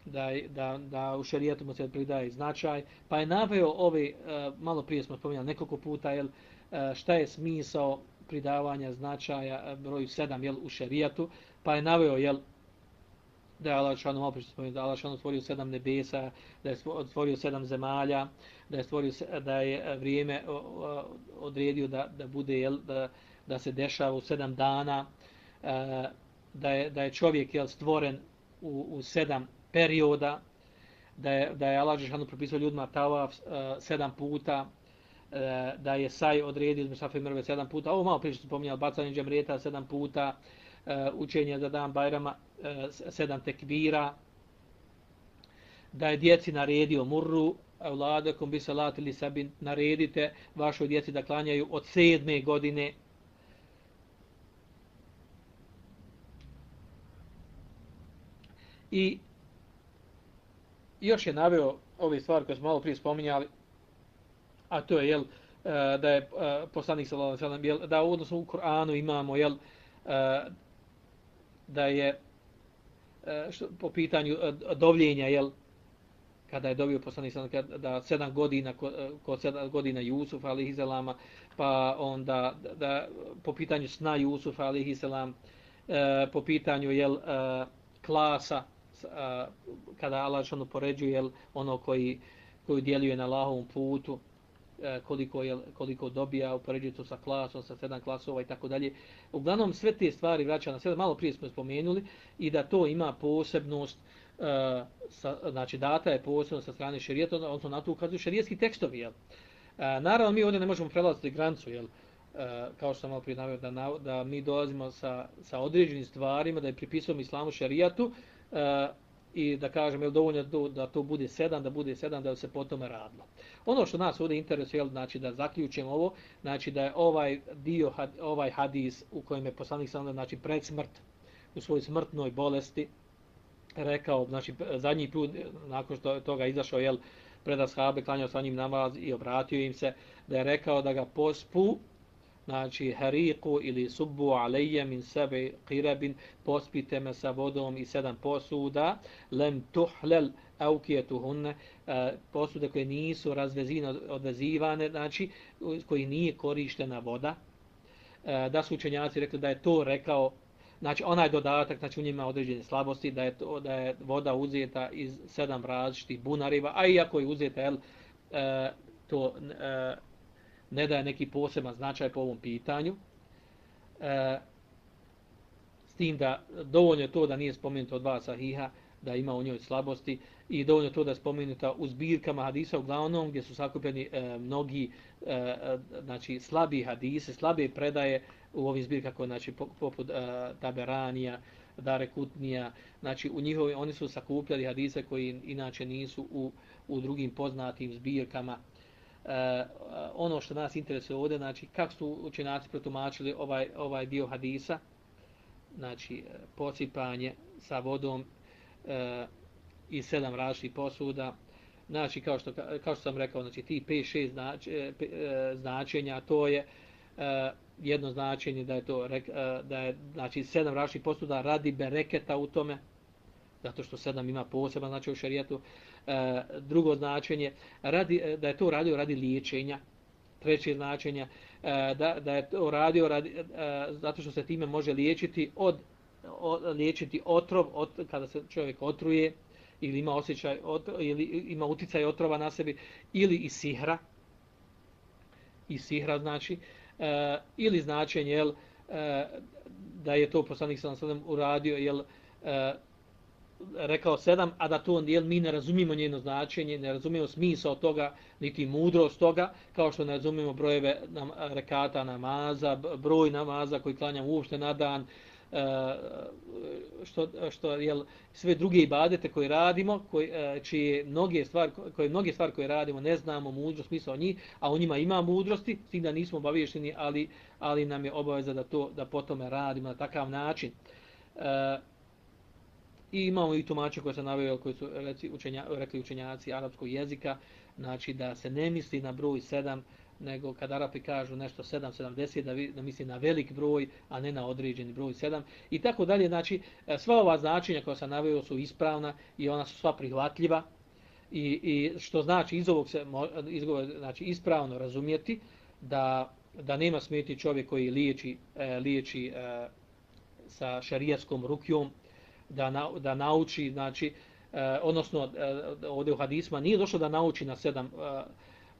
da, da, da u šarijetu mu se pridaje značaj, pa je naveo ove, e, malo prije smo spominjali nekoliko puta, jel, e, šta je smisao pridavanja značaja e, broju sedam, jel, u šerijatu, pa je naveo, jel, da je Allah šanu malo spomenuo, da je Allah šanu stvorio sedam nebesa, da je stvorio sedam zemalja, da je stvorio, da je e, vrijeme odredio da, da bude, jel, da, da se dešava u sedam dana, e, da je, da je čovjek jel, stvoren u, u sedam perioda, da je, da je Allah Žešanu propisao ljudima tavaf e, sedam puta, da je saj odredio između Safa i Mrve sedam puta, ovo malo prišto spominjali, bacanje džemrijeta sedam puta, Eh, učenje za dan Bajrama eh, sedam tekbira, da je djeci naredio murru, vladakom bi salat ili sebi naredite vašoj djeci da klanjaju od sedme godine. I još je naveo ove stvari koje smo malo prije spominjali, a to je, jel, eh, da je poslanik sallallahu alejhi ve sellem da u odnosu u Kur'anu imamo jel da je e, što, po pitanju e, dovljenja jel kada je dobio poslanik sallallahu da sedam godina kod e, sedam godina Jusuf alejhi selam pa onda da, da po pitanju sna Jusuf alejhi selam po pitanju jel klasa kada Allah što poređuje ono koji koji djeluje na Allahovom putu E, koliko je koliko dobija upoređuje to sa klasom sa sedam klasova i tako dalje uglavnom sve te stvari vraća na sebe malo prije smo spomenuli i da to ima posebnost uh, sa, znači data je posebno sa strane šerijata odnosno na to ukazuju šerijetski tekstovi jel? Uh, naravno mi ovdje ne možemo prelaziti grancu, jel? Uh, kao što sam malo prije navio da, da mi dolazimo sa, sa određenim stvarima da je pripisujemo islamu šerijatu uh, i da kažem je dovoljno da, da to bude sedam, da bude sedam, da se potom radilo. Ono što nas ovdje interesuje, znači da zaključim ovo, znači da je ovaj dio, ovaj hadis u kojem je poslanik sam, znači pred smrt, u svojoj smrtnoj bolesti, rekao, znači zadnji put, nakon što toga izašao, jel, pred ashabe, klanjao sa njim namaz i obratio im se, da je rekao da ga pospu, znači hariku ili subbu alejje min sebe qirabin, pospite me sa vodom i sedam posuda, lem tuhlel aukijetuhunne, posude koje nisu razvezine, odvezivane, znači koji nije korištena voda, e, da su učenjaci rekli da je to rekao, znači onaj dodatak, znači u njima određene slabosti, da je, to, da je voda uzeta iz sedam različitih bunariva, a iako je uzeta, jel, e, to e, ne daje neki poseban značaj po ovom pitanju. E, s tim da dovoljno je to da nije spomenuto od dva sahiha, da ima u njoj slabosti i dovoljno je to da je spomenuta u zbirkama hadisa uglavnom gdje su sakupljeni e, mnogi e, e, znači slabi hadise, slabe predaje u ovim zbirkama koje znači poput e, Taberanija, Dare Kutnija, znači u njihovi, oni su sakupljali hadise koji inače nisu u, u drugim poznatim zbirkama e, ono što nas interesuje ovdje, znači kako su učenjaci protumačili ovaj, ovaj dio hadisa, znači eh, posipanje sa vodom e, i sedam različitih posuda, znači kao što, kao što sam rekao, znači ti 5-6 znač, značenja, to je e, jedno značenje da je to e, da je znači sedam različitih posuda radi bereketa u tome, zato što sedam ima poseban znači u šerijatu e, drugo značenje, radi, e, da je to radio radi liječenja, treće značenje, e, da, da je to radio radi, e, zato što se time može liječiti od, od liječiti otrov od, kada se čovjek otruje ili ima osjećaj od, ili ima uticaj otrova na sebi ili i sihra. I sihra znači e, ili značenje jel, e, da je to poslanik sallallahu uradio jel e, rekao sedam, a da to jel, mi ne razumijemo njeno značenje, ne razumijemo smisao toga, niti mudrost toga, kao što ne razumijemo brojeve nam, rekata namaza, broj namaza koji klanjam uopšte na dan, e, što, što jel, sve druge ibadete koje radimo, koji, e, čije mnoge stvari, koje mnoge stvari koje radimo ne znamo mudrost, smisao njih, a u njima ima mudrosti, s tim da nismo obavješteni, ali, ali nam je obaveza da to da potom radimo na takav način. E, I imamo i tumače koje se navio, koji su reci, učenja, rekli učenjaci arapskog jezika, znači da se ne misli na broj 7, nego kad Arapi kažu nešto 770 da, vi, da misli na velik broj, a ne na određeni broj 7 i tako dalje. Znači, e, sva ova značenja koja sam naveo su ispravna i ona su sva prihvatljiva. I, i što znači iz ovog se izgovor, znači ispravno razumjeti da, da nema smeti čovjek koji liječi, e, liječi e, sa šarijaskom rukjom, da, na, da nauči, znači, e, odnosno e, ovdje u hadisma nije došlo da nauči na sedam e,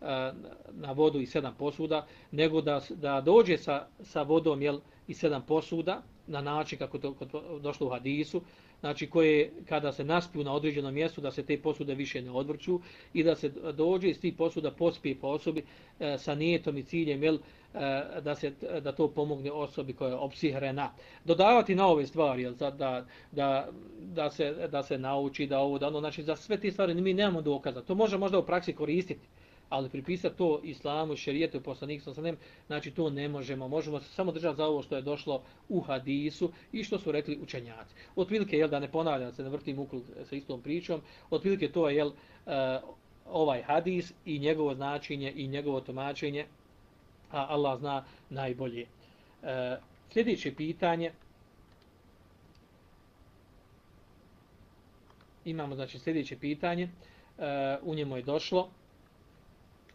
e, na vodu i sedam posuda, nego da, da dođe sa, sa vodom jel, i sedam posuda na način kako to, to došlo u hadisu, znači koje kada se naspiju na određenom mjestu da se te posude više ne odvrću i da se dođe iz tih posuda pospije po osobi e, sa nijetom i ciljem jel, E, da, se, da to pomogne osobi koja je opsihrena. Dodavati na ove stvari jel, da, da, da, da, se, da se nauči da ovo, da ono, znači za sve te stvari mi nemamo dokaza. To može možda u praksi koristiti ali pripisati to islamu, šerijetu, poslanik sa sanem, znači to ne možemo. Možemo se samo držati za ovo što je došlo u hadisu i što su rekli učenjaci. Otprilike, jel, da ne ponavljam, se ne vrtim ukrug sa istom pričom, otprilike to je, jel, e, ovaj hadis i njegovo značenje i njegovo tumačenje, a Allah zna najbolje. Uh, sljedeće pitanje, imamo, znači, sljedeće pitanje, uh, u njemu je došlo,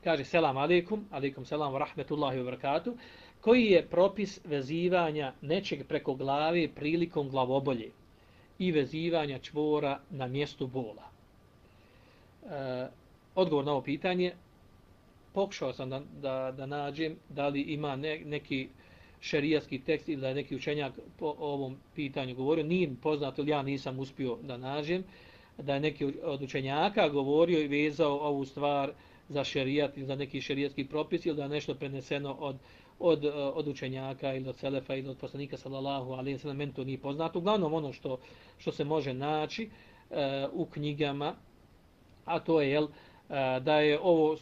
kaže selam alejkum, alejkum selam rahmetullahi wa barakatuh, koji je propis vezivanja nečeg preko glave prilikom glavobolje i vezivanja čvora na mjestu bola. E, odgovor na ovo pitanje, pokušao sam da, da, da nađem da li ima ne, neki šerijatski tekst ili da je neki učenjak po ovom pitanju govorio, nije poznato ili ja nisam uspio da nađem, da je neki od učenjaka govorio i vezao ovu stvar za šerijat ili za neki šerijatski propis ili da je nešto preneseno od, od, od učenjaka ili od selefa ili od poslanika sallallahu alaihi sallam, meni to nije poznato. Uglavnom ono što, što se može naći uh, u knjigama, a to je jel, uh, da je ovo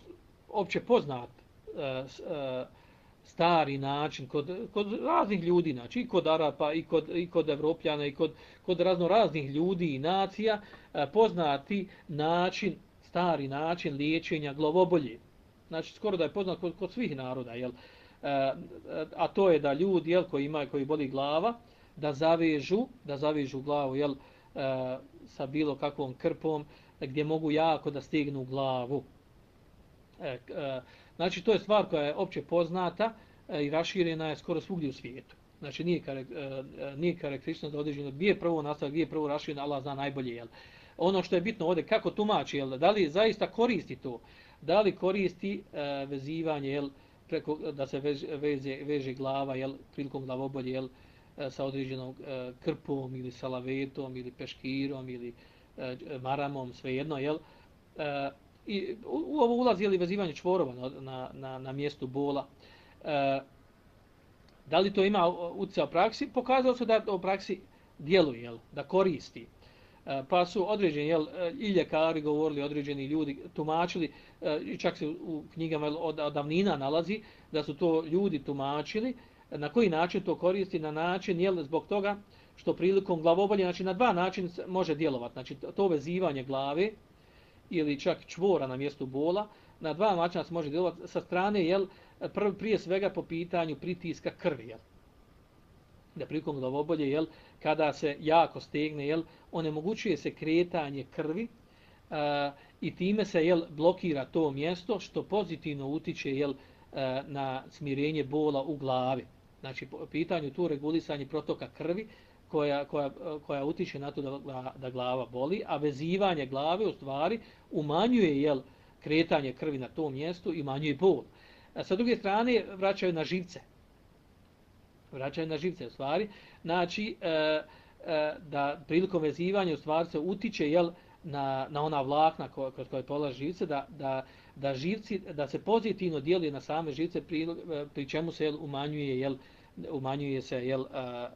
opće poznat e, e, stari način kod, kod raznih ljudi, znači i kod Arapa, i kod, i kod Evropljana, i kod, kod razno raznih ljudi i nacija, e, poznati način stari način liječenja glavobolje. Znači, skoro da je poznat kod, kod svih naroda, jel? A to je da ljudi, jel, koji imaju, koji boli glava, da zavežu, da zavežu glavu, jel, sa bilo kakvom krpom, gdje mogu jako da stignu glavu. E, e, znači, to je stvar koja je opće poznata e, i raširena je skoro svugdje u svijetu. Znači, nije, karak, e, nije karakteristično za određeno gdje je prvo nastavak, gdje je prvo raširena, Allah zna najbolje, jel? ono što je bitno ovdje, kako tumači, jel, da li zaista koristi to, da li koristi vezivanje, jel, preko, da se veže, veže, veže glava, jel, prilikom glavobolje, jel, sa određenom krpom ili salavetom ili peškirom ili maramom, svejedno, jel, e, i u, u ovo ulazi, ili vezivanje čvorova na, na, na, na mjestu bola, e, da li to ima utjeca u praksi, pokazalo se da u praksi djeluje, jel, da koristi. E, pa su određeni jel, e, i ljekari govorili, određeni ljudi tumačili, e, i čak se u knjigama od, od davnina nalazi, da su to ljudi tumačili, na koji način to koristi, na način, jel, zbog toga što prilikom glavobolje, znači na dva načina može djelovati, znači to vezivanje glave ili čak čvora na mjestu bola, na dva načina se može djelovati sa strane, jel, prije svega po pitanju pritiska krvi, jel, da prilikom glavobolje, jel, kada se jako stegne, jel, onemogućuje se kretanje krvi a, i time se jel, blokira to mjesto što pozitivno utiče jel, a, na smirenje bola u glavi. Znači, po pitanju tu regulisanje protoka krvi koja, koja, koja utiče na to da, da glava boli, a vezivanje glave u stvari umanjuje jel, kretanje krvi na tom mjestu i umanjuje bol. A sa druge strane, vraćaju na živce vraćaju na živce u stvari, znači e, e, da prilikom vezivanja u stvari se utiče jel, na, na ona vlakna ko, kroz koje polaže živce, da, da, da, živci, da se pozitivno dijeli na same živce, pri, pri čemu se jel, umanjuje, jel, umanjuje se jel, a,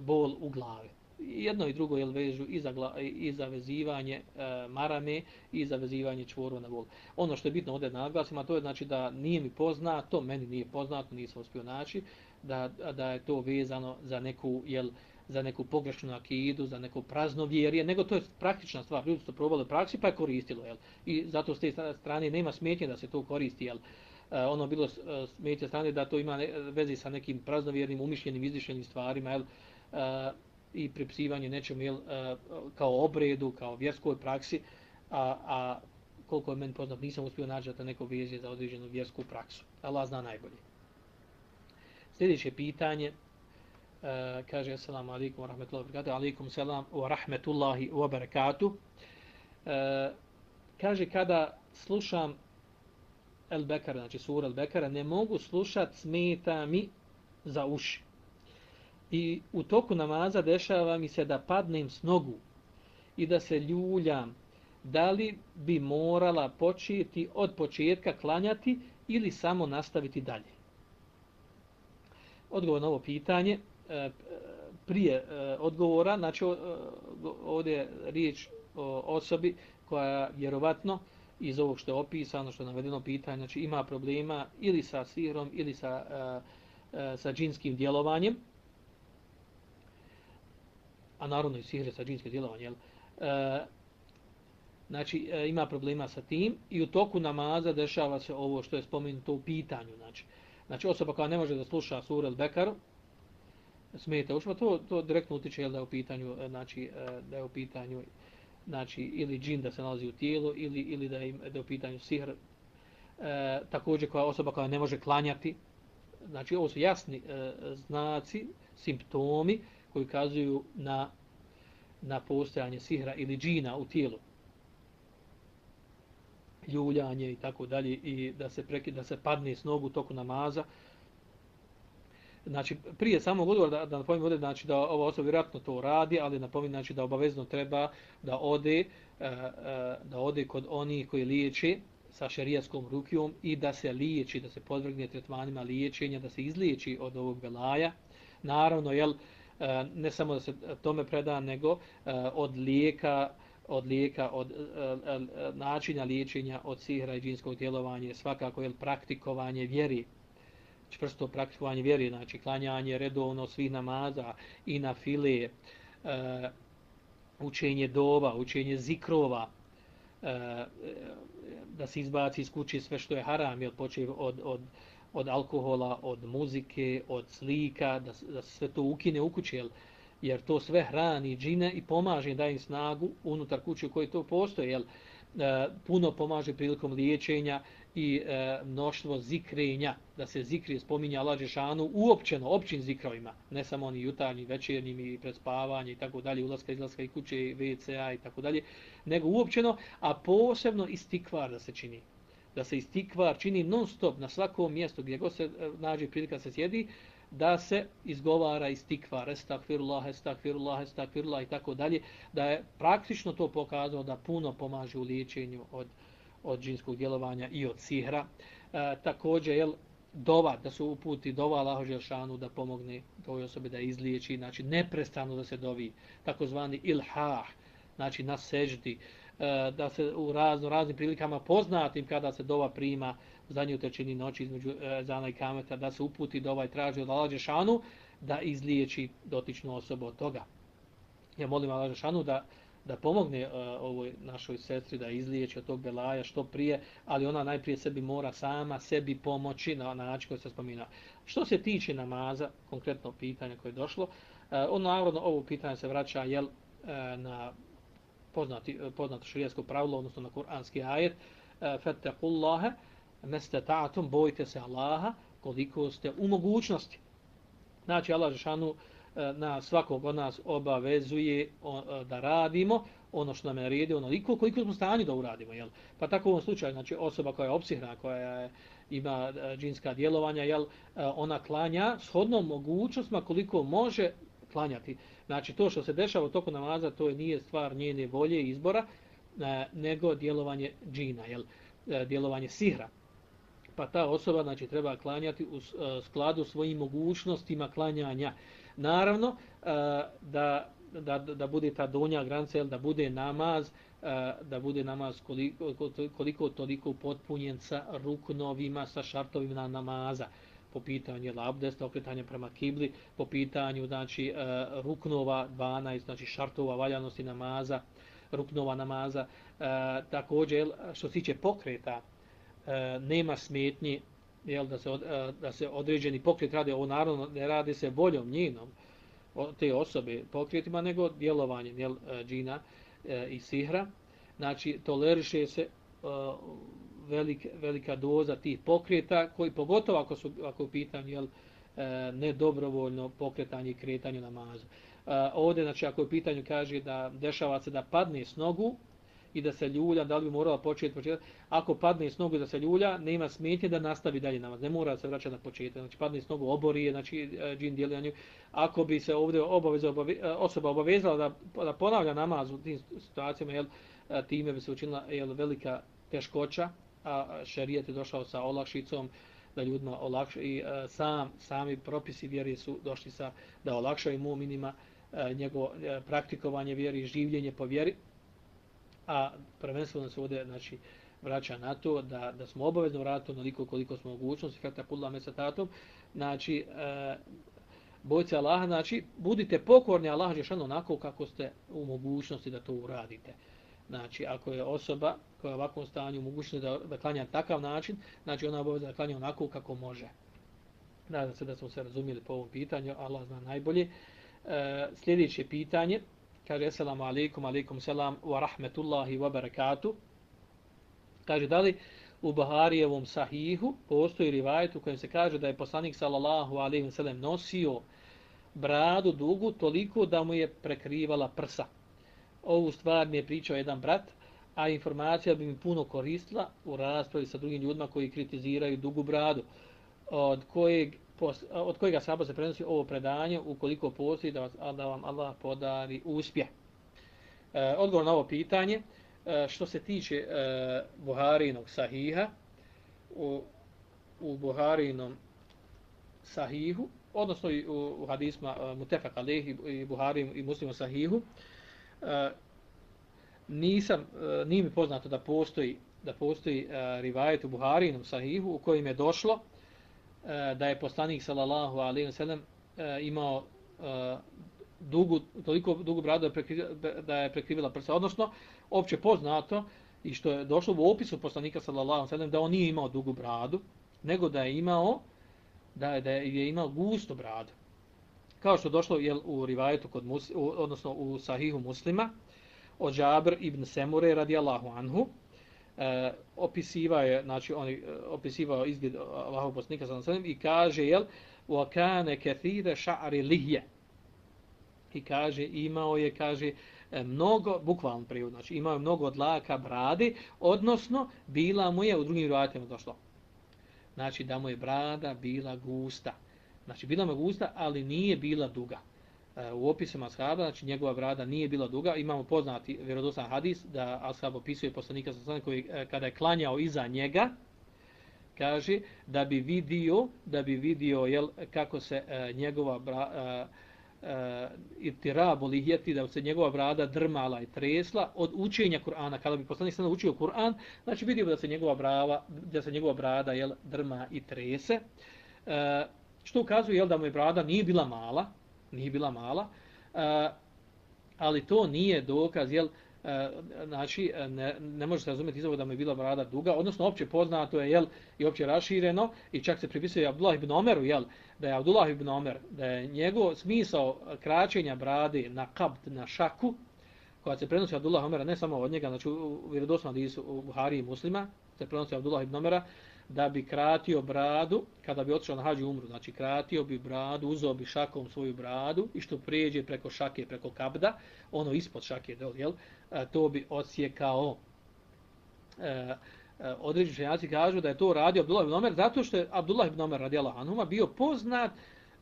bol u glavi. Jedno i drugo jel, vežu i za, gla, i za vezivanje e, marame i za vezivanje čvorova na bol. Ono što je bitno ovdje naglasima, to je znači da nije mi poznato, meni nije poznato, nisam uspio naći, da, da je to vezano za neku jel, za neku pogrešnu akidu, za neko praznovjerje, nego to je praktična stvar. Ljudi su to probali u praksi pa je koristilo. Jel? I zato s te strane nema smetnje da se to koristi. Jel? E, ono bilo e, smetnje strane da to ima ne, vezi sa nekim praznovjernim, umišljenim, izlišljenim stvarima. Jel? I pripsivanje nečemu jel, e, kao obredu, kao vjerskoj praksi, a, a koliko je meni poznat, nisam uspio naći da neko vezi za određenu vjersku praksu. Allah zna najbolje. Sljedeće pitanje, uh, kaže assalamu alaikum wa rahmatullahi wa barakatuh, alaikum salam wa rahmetullahi wa barakatuh. Uh, kaže, kada slušam El Bekara, znači sura El Bekara, ne mogu slušat smeta mi za uši. I u toku namaza dešava mi se da padnem s nogu i da se ljuljam. Da li bi morala početi od početka klanjati ili samo nastaviti dalje? Odgovor na ovo pitanje. E, e, prije e, odgovora, znači ovdje je riječ o osobi koja vjerovatno iz ovog što je opisano, što je navedeno pitanje, znači ima problema ili sa sihrom ili sa, sa džinskim djelovanjem a naravno i sihre sa džinske djelovanje, jel? E, znači, e, ima problema sa tim i u toku namaza dešava se ovo što je spomenuto u pitanju. Znači, znači osoba koja ne može da sluša sur el bekaru, smijete ušma, to, to direktno utiče jel, da je u pitanju, e, znači, e, da je u pitanju znači, ili džin da se nalazi u tijelu ili, ili da, je, da je u pitanju sihr. E, također koja osoba koja ne može klanjati, znači ovo su jasni e, znaci, simptomi, koji kazuju na, na postojanje sihra ili džina u tijelu. Ljuljanje i tako dalje i da se prekid, da se padne s nogu toku namaza. Znači, prije samog odgovora da, da napominjem ovdje, znači da ova osoba vjerojatno to radi, ali napominjem znači, da obavezno treba da ode, e, e, da ode kod onih koji liječe sa šerijaskom rukijom i da se liječi, da se podvrgne tretmanima liječenja, da se izliječi od ovog belaja. Naravno, jel, uh, E, Eh, ne samo da se tome preda, nego eh, od lijeka, od lijeka, od eh, načina liječenja od sihra i džinskog djelovanja, svakako je praktikovanje vjeri, čvrsto praktikovanje vjeri, znači klanjanje redovno svih namaza i na file, učenje dova, učenje zikrova, da se izbaci iz kuće sve što je haram, jel počeo od, od, od od alkohola, od muzike, od slika, da, da se sve to ukine u kući, jel? jer to sve hrani džine i pomaže da im snagu unutar kuće u kojoj to postoje. Jel? E, puno pomaže prilikom liječenja i e, mnoštvo zikrenja, da se zikri spominja Allah Žešanu uopćeno, općim zikrovima, ne samo oni jutarnji, večernjim i predspavanje i tako dalje, ulaska, izlaska i kuće, WCA i tako dalje, nego uopćeno, a posebno istikvar da se čini da se istikvar čini non stop na svakom mjestu gdje god se e, nađe prilika se sjedi, da se izgovara istikvar, estakfirullah, estakfirullah, estakfirullah i tako dalje, da je praktično to pokazao da puno pomaže u liječenju od, od džinskog djelovanja i od sihra. E, također, jel, dova, da se uputi dova Allaho Želšanu da pomogne toj osobi da izliječi, znači neprestano da se dovi, takozvani ilhah, znači na seždi, E, E, da se u razno raznim prilikama poznatim kada se dova prima u zadnjoj trećini noći između e, zana i kameta, da se uputi dova i traži od Alađe Šanu da izliječi dotičnu osobu od toga. Ja molim Alađešanu da, da pomogne uh, ovoj našoj sestri da izliječi od tog belaja što prije, ali ona najprije sebi mora sama sebi pomoći na način koji se spomina. Što se tiče namaza, konkretno pitanje koje je došlo, uh, ono naravno ovo pitanje se vraća jel, uh, na poznati, eh, poznato širijasko pravilo, odnosno na kuranski ajet, fetekullaha, fattaqullaha mastata'tum bojte se Allaha koliko ste u mogućnosti. Znači, Allah Žešanu eh, na svakog od nas obavezuje eh, da radimo ono što nam je naredio, onoliko koliko smo stanju da uradimo. Jel? Pa tako u ovom slučaju, znači osoba koja je opsihna, koja je, ima džinska djelovanja, jel, ona klanja shodnom mogućnostima koliko može klanjati. Znači, to što se dešava u toku namaza, to nije stvar njene volje i izbora, e, nego djelovanje džina, jel? E, djelovanje sihra. Pa ta osoba znači, treba klanjati u e, skladu svojim mogućnostima klanjanja. Naravno, e, da, da, da bude ta donja granca, jel? da bude namaz, e, da bude namaz koliko, koliko toliko potpunjen sa ruknovima, sa šartovima namaza po pitanju jel, abdesta, okretanja prema kibli, po pitanju znači, e, ruknova 12, znači šartova valjanosti namaza, ruknova namaza. E, također, što se tiče pokreta, e, nema smetnji jel, da, se od, e, da se određeni pokret radi, ovo naravno ne radi se voljom njinom te osobe pokretima, nego djelovanjem jel, e, džina e, i sihra. Znači, toleriše se velik, velika doza tih pokreta, koji pogotovo ako su ako u pitanju jel, e, nedobrovoljno pokretanje i kretanje namaza. E, ovdje, znači, ako u pitanju kaže da dešava se da padne s nogu i da se ljulja, da li bi morala početi početi, ako padne s nogu i da se ljulja, nema smetnje da nastavi dalje namaz, ne mora se vraćati na početak, znači padne s nogu obori je, znači e, džin nju. Ako bi se ovdje obaveza, obave, osoba obavezala da, da ponavlja namaz u tim situacijama, jel, e, time bi se učinila jel, velika teškoća, a šerijet je došao sa olakšicom da ljudima olakša i a, sam sami propisi vjere su došli sa da olakšaju mu'minima njegovo praktikovanje vjere i življenje po vjeri. A prvenstveno se ovdje znači vraća na to da da smo obavezno vratiti onoliko koliko smo mogućnosti kada pudla mesatatom znači e, bojte Allaha znači budite pokorni Allah dželle onako kako ste u mogućnosti da to uradite. Znači, ako je osoba koja je u ovakvom stanju mogućnost da, da klanja takav način, znači ona obaveza da klanja onako kako može. Nadam se da smo se razumijeli po ovom pitanju, Allah zna najbolje. E, sljedeće pitanje, kaže, assalamu alaikum, alaikum salam, wa rahmetullahi wa barakatuh. Kaže, da li u Baharijevom sahihu postoji rivajet u kojem se kaže da je poslanik sallallahu alaihi wa sallam nosio bradu dugu toliko da mu je prekrivala prsa ovu stvar mi je pričao jedan brat, a informacija bi mi puno koristila u raspravi sa drugim ljudima koji kritiziraju dugu bradu, od kojeg od kojega sabo se prenosi ovo predanje, ukoliko postoji da, vas, da vam Allah podari uspje. E, odgovor na ovo pitanje, e, što se tiče e, Buharinog sahiha, u, u Buharinom sahihu, odnosno i u, u hadisma e, Mutefak Alehi i Buharim i Muslimom sahihu, E, Eh, nisam, e, nije mi poznato da postoji da postoji uh, rivajet u Buharinom sahihu u kojim je došlo uh, da je poslanik sallallahu alejhi ve sellem imao uh, dugu, toliko dugu bradu da, da je prekrivila prsa. Odnosno, opće poznato i što je došlo u opisu poslanika sallallahu alejhi ve sellem da on nije imao dugu bradu, nego da je imao da je, da je imao gusto bradu kao što došlo je u rivajetu kod mus, u, odnosno u sahihu muslima od Džabr ibn Semure radijallahu anhu e, opisivao je znači on e, opisivao izgled Allahov poslanika sallallahu i kaže jel wa kana kathira sha'ri lihya i kaže imao je kaže e, mnogo bukvalno prijevod znači imao je mnogo dlaka brade odnosno bila mu je u drugim rivajetima došlo znači da mu je brada bila gusta. Znači, bila mu gusta, ali nije bila duga. E, u opisima ashaba, znači njegova brada nije bila duga. Imamo poznati vjerodostan hadis da ashab opisuje poslanika sa sanem koji e, kada je klanjao iza njega, kaže da bi vidio, da bi vidio jel, kako se e, njegova brada, uh, e, uh, e, itirabo lihjeti, da se njegova brada drmala i tresla od učenja Kur'ana. Kada bi poslanik sada učio Kur'an, znači vidio da se njegova brava, da se njegova brada jel, drma i trese što ukazuje jel, da mu je brada nije bila mala, nije bila mala, uh, ali to nije dokaz, jel, uh, znači, e, ne, ne može se razumjeti izvog da mu je bila brada duga, odnosno opće poznato je, jel, i opće rašireno, i čak se pripisuje Abdullah ibn Omeru, jel, da je Abdullah ibn Omer, da je njegov smisao kraćenja brade na kabd, na šaku, koja se prenosi Abdullah Omera, ne samo od njega, znači u vjerodosnom disu u Buhari i muslima, se prenosi Abdullah ibn Omera, da bi kratio bradu, kada bi otišao na hađu umru, znači kratio bi bradu, uzeo bi šakom svoju bradu i što prijeđe preko šake, preko kabda, ono ispod šake, dol, jel, e, to bi odsjekao. E, e određeni ženjaci kažu da je to radio Abdullah ibn Omer, zato što je Abdullah ibn Omer radijala Hanuma bio poznat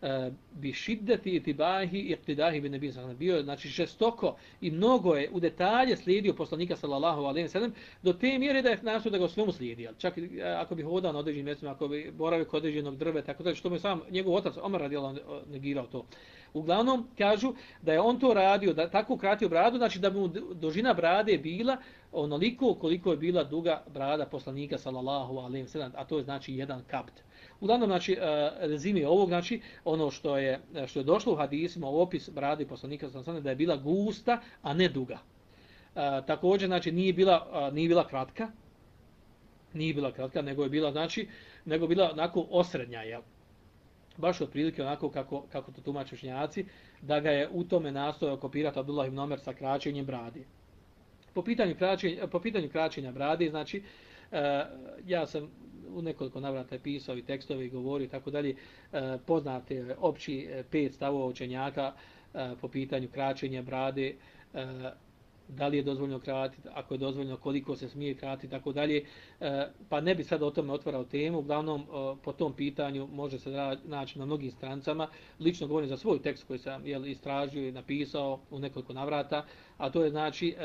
E, bi šiddati i tibahi i iqtidahi bi nebija sallam. Bio je znači, žestoko i mnogo je u detalje slijedio poslanika sallallahu alaihi sallam do te mjere da je našao da ga svemu slijedi. Čak e, ako bi hodao na određenim mjestima, ako bi boravio kod određenog drve, tako da što mu je sam njegov otac Omer radijala e, negirao to. Uglavnom kažu da je on to radio, da tako kratio bradu, znači da mu dužina brade bila onoliko koliko je bila duga brada poslanika sallallahu alaihi sallam, a to je znači jedan kapt. Uglavnom, znači, e, rezime ovog, znači, ono što je, e, što je došlo u hadisima u opis brade poslanika sam da je bila gusta, a ne duga. E, također, znači, nije bila, e, nije bila kratka, nije bila kratka, nego je bila, znači, nego bila onako osrednja, jel? Baš otprilike onako kako, kako to tumače učenjaci, da ga je u tome nastojao kopirati Abdullah ibn Omer sa kraćenjem brade. Po pitanju kraćenja, po pitanju kraćenja brade, znači, uh, E, ja sam u nekoliko navrata pisao i tekstovi i govori i tako dalje, e, poznate opći e, pet stavova učenjaka po pitanju kraćenja brade, da li je dozvoljeno kratiti, ako je dozvoljeno koliko se smije kratiti, tako dalje. Pa ne bi sad o tome otvarao temu, uglavnom po tom pitanju može se naći na mnogim strancama. Lično govorim za svoj tekst koji sam jel, istražio i napisao u nekoliko navrata, a to je znači,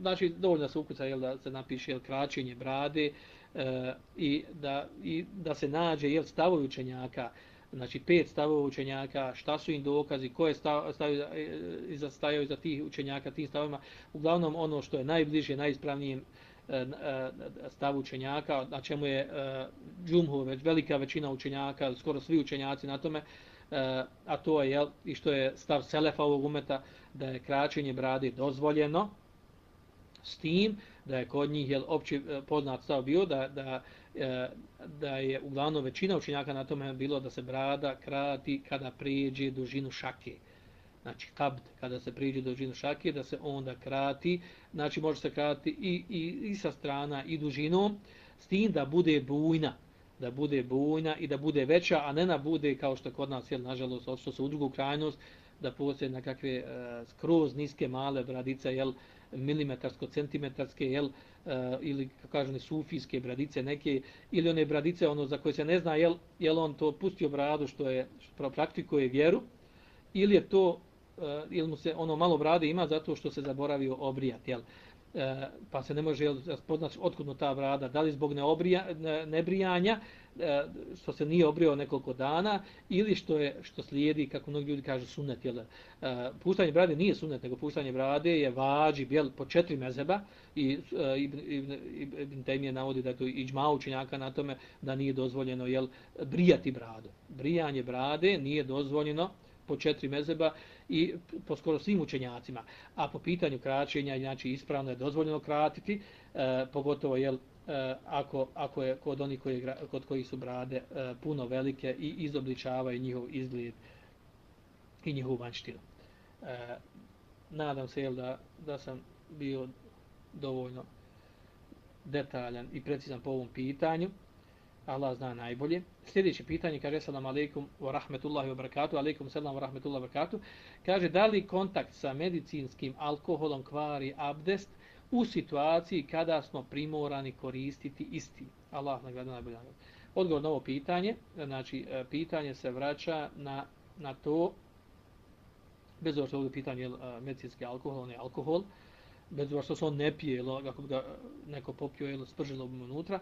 znači dovoljno da se ukuca jel, da se napiše jel, kraćenje brade e, i, da, i da se nađe jel, stavovi učenjaka, znači pet stavova učenjaka, šta su im dokazi, ko je stavio e, iza, stavio iza tih učenjaka, tim stavima. Uglavnom ono što je najbliže, najispravnijem e, e, stavu stav učenjaka, na čemu je džumhu, već velika većina učenjaka, skoro svi učenjaci na tome, a to je, jel, i što je stav Selefa ovog umeta, da je kraćenje brade dozvoljeno, s tim da je kod njih jel, opći e, poznat stav bio da, da e, da je uglavnom većina učinjaka na tome bilo da se brada krati kada prijeđe dužinu šake. Znači, kabd, kada se prijeđe dužinu šake, da se onda krati. Znači, može se krati i, i, i sa strana i dužinom, s tim da bude bujna da bude bujna i da bude veća, a ne na bude kao što kod nas, jel, nažalost, odšto se u drugu krajnost, da postoje nekakve uh, skroz niske male bradice, jel, milimetarsko, centimetarske, jel, e, ili, kako kažem, sufijske bradice neke, ili one bradice ono za koje se ne zna, jel, jel on to pustio bradu što je, što praktikuje vjeru, ili je to, e, ili mu se ono malo brade ima zato što se zaboravio obrijati, jel. E, pa se ne može jel, spoznati otkudno ta brada, da li zbog neobrija, ne, nebrijanja, E, što se nije obrio nekoliko dana, ili što je što slijedi, kako mnogi ljudi kažu, sunnet Jel, e, puštanje brade nije sunnet nego puštanje brade je vađi jel, po četiri mezeba i e, Ibn, Ibn, Ibn Taymije navodi da to iđma učenjaka na tome da nije dozvoljeno jel, brijati bradu. Brijanje brade nije dozvoljeno po četiri mezeba i po skoro svim učenjacima. A po pitanju kraćenja, znači ispravno je dozvoljeno kratiti, e, pogotovo jel, e, ako, ako je kod onih koji, kod kojih su brade e, puno velike i izobličavaju njihov izgled i njihovu vanštinu. E, nadam se jel, da, da sam bio dovoljno detaljan i precizan po ovom pitanju. Allah zna najbolje. Sljedeće pitanje kaže selam alejkum wa rahmetullahi wa barakatuh. Alejkum selam wa rahmetullahi wa barakatuh. Kaže da li kontakt sa medicinskim alkoholom kvari abdest u situaciji kada smo primorani koristiti isti? Allah nagrada najbolje. Odgovor na ovo pitanje, znači e, pitanje se vraća na, na to bez obzira što je pitanje je e, medicinski alkohol, on je alkohol, bez obzira što se on ne pije, kako bi ga neko popio ili spržilo bi unutra,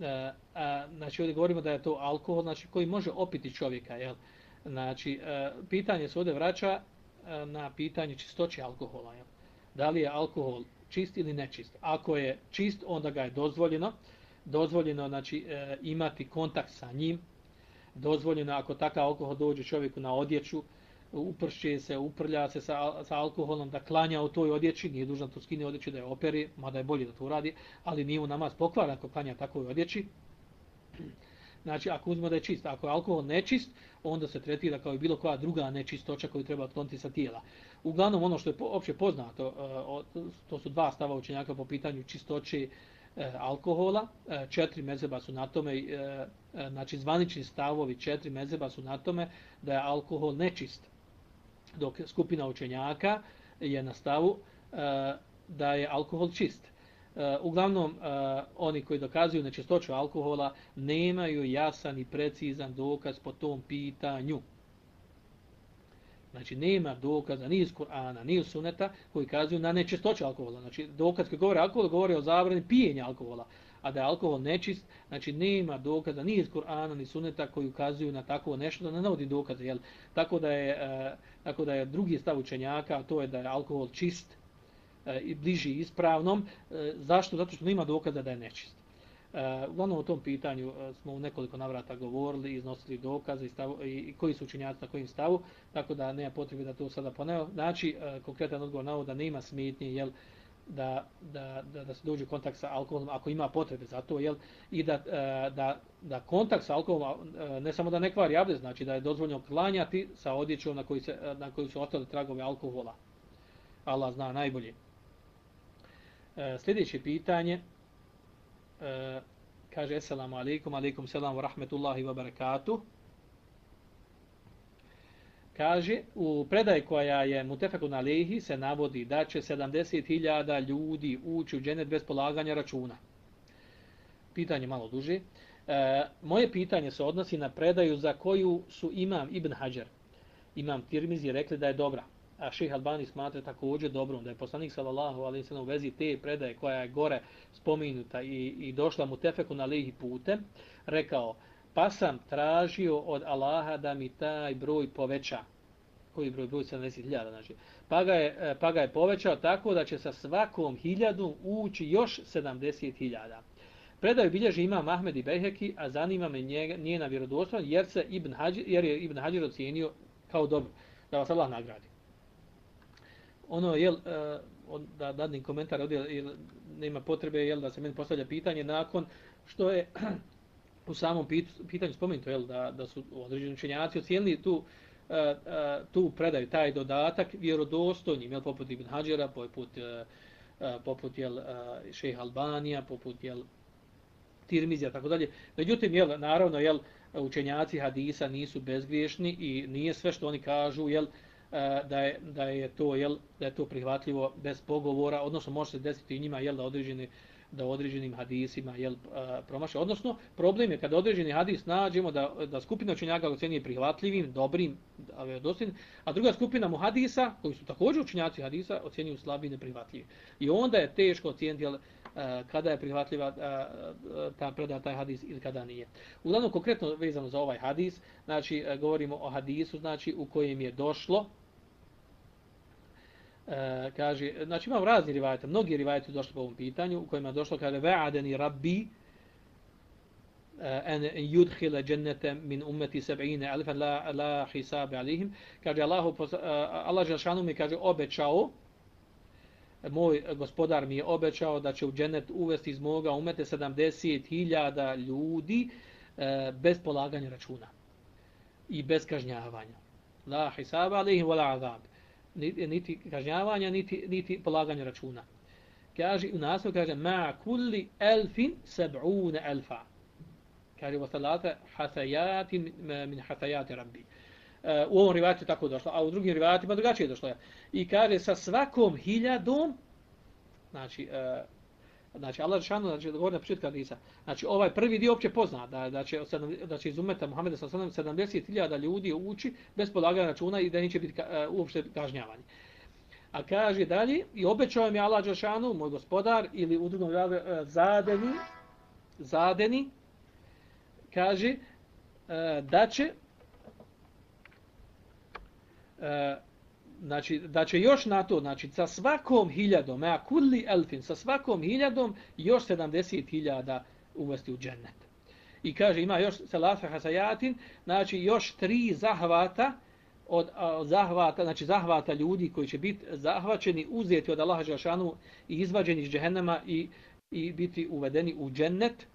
e, a, znači ovdje govorimo da je to alkohol, znači koji može opiti čovjeka, jel? Znači, pitanje se ovdje vraća na pitanje čistoće alkohola, jel? Da li je alkohol čist ili nečist? Ako je čist, onda ga je dozvoljeno, dozvoljeno znači e, imati kontakt sa njim, dozvoljeno ako takav alkohol dođe čovjeku na odjeću, upršće se, uprlja se sa, sa alkoholom, da klanja u toj odjeći, nije dužan to skine odjeću da je operi, mada je bolje da to uradi, ali nije u namaz pokvar ako klanja takvoj odjeći. Znači, ako uzmemo da je čist, ako je alkohol nečist, onda se tretira kao i bilo koja druga nečistoća koju treba otkloniti sa tijela. Uglavnom, ono što je opće poznato, e, to su dva stava učenjaka po pitanju čistoće e, alkohola. E, četiri mezeba su na tome, znači zvanični stavovi četiri mezeba su na tome da je alkohol nečist dok skupina učenjaka je na stavu da je alkohol čist. Uh, uglavnom, uh, oni koji dokazuju nečistoću alkohola nemaju jasan i precizan dokaz po tom pitanju. Znači, nema dokaza ni iz Kur'ana, ni iz Suneta koji kazuju na nečistoću alkohola. Znači, dokaz koji govori alkohol govori o zabrani pijenja alkohola a da je alkohol nečist, znači nema dokaza ni iz Kur'ana ni Sunneta koji ukazuju na takvo nešto, da ne navodi dokaze, jel? Tako da je, e, tako da je drugi stav učenjaka, to je da je alkohol čist i bliži ispravnom. E, zašto? Zato što nema dokaza da je nečist. E, uglavnom o tom pitanju e, smo u nekoliko navrata govorili, iznosili dokaze i, stavu, i, koji su učinjaci na kojim stavu, tako da nema potrebe da to sada poneo. Znači, konkretan odgovor na ovo da nema smetnje, jel, da, da, da, da se dođe kontakt sa alkoholom ako ima potrebe za to, jel, i da, da, da kontakt sa alkoholom ne samo da ne kvari abdest, znači da je dozvoljeno klanjati sa odjećom na koju, se, na koju su ostali tragove alkohola. Allah zna najbolje. E, sljedeće pitanje, E, kaže assalamu alaikum, alaikum salam wa rahmetullahi wa barakatuh. Kaže, u predaj koja je mutefeku Alehi se navodi da će 70.000 ljudi ući u dženet bez polaganja računa. Pitanje malo duže. E, moje pitanje se odnosi na predaju za koju su imam Ibn Hajar, imam Tirmizi, rekli da je dobra a ših Albani smatra također dobrom, da je poslanik sallallahu alaihi sallam u vezi te predaje koja je gore spominuta i, i došla mu tefeku na lehi putem, rekao, pa sam tražio od Allaha da mi taj broj poveća. Koji broj? Broj 70.000, znači. Pa ga, je, e, pa ga je povećao tako da će sa svakom hiljadom ući još 70.000. Predaju bilježi ima Mahmed i Beheki, a zanima me njena vjerodostojnost jer, se Ibn Hađir, jer je Ibn Hađir ocijenio kao dobro. Da vas Allah nagradi ono je uh, e, da dadnim komentar ovdje jel, nema potrebe jel da se meni postavlja pitanje nakon što je u samom pit, pitanju spomenuto jel da da su određeni učenjaci ocijenili tu uh, uh, tu predaju taj dodatak vjerodostojnim jel poput Ibn Hadžera poput uh, poput jel uh, Šejh Albanija poput jel Tirmizija tako dalje. Međutim jel naravno jel učenjaci hadisa nisu bezgriješni i nije sve što oni kažu jel uh, E, da je, da je to jel da je to prihvatljivo bez pogovora odnosno može se desiti i njima jel da određeni da određenim hadisima jel e, promaše. Odnosno problem je kad određeni hadis nađemo da da skupina učenjaka ocjenjuje prihvatljivim dobrim vjerodostojnim a druga skupina mu hadisa koji su također učenjaci hadisa ocjenjuju slabim i neprihvatljivim. I onda je teško ocijeniti jel E, kada je prihvatljiva e, ta preda taj hadis ili kada nije. Uglavnom konkretno vezano za ovaj hadis, znači e, govorimo o hadisu znači u kojem je došlo E, kaže, znači imamo razni rivajete, mnogi rivajete došli po ovom pitanju, u kojima je došlo, kaže, ve'adeni rabbi, en yudkhila jannata min ummati 70 alfan la la hisab alihim kaže Allahu Allah dželšanu mi kaže obećao moj gospodar mi je obećao da će u dženet uvesti iz moga umete 70.000 ljudi e, bez polaganja računa i bez kažnjavanja la hisab alihim wala azab niti kažnjavanja, niti, niti polaganja računa. Kaže, u naslov kaže, ma kulli elfin seb'une elfa. Kaže, wa salata hasajatin min hasajati rabbi. Eh, u ovom rivati tako došlo, a u drugim rivatima drugačije došlo. I kaže, sa svakom hiljadom, znači, e, Znači, Allah Žešanu, znači, da govori na početku hadisa, znači, ovaj prvi dio opće pozna da, da, će, da će iz umeta Muhammeda sa 70.000 ljudi ući bez polaganja računa i da neće biti e, uopšte kažnjavanje. A kaže dalje, i obećao mi Allah Žešanu, moj gospodar, ili u drugom radu, e, zadeni, zadeni, kaže, e, da će, uh, znači da će još na to, znači sa svakom hiljadom, a kulli elfin, sa svakom hiljadom još 70 hiljada uvesti u džennet. I kaže ima još selafa hasajatin, znači još tri zahvata od, od zahvata, znači zahvata ljudi koji će biti zahvaćeni, uzeti od Allaha Žešanu i izvađeni iz džehennema i, i biti uvedeni u džennet.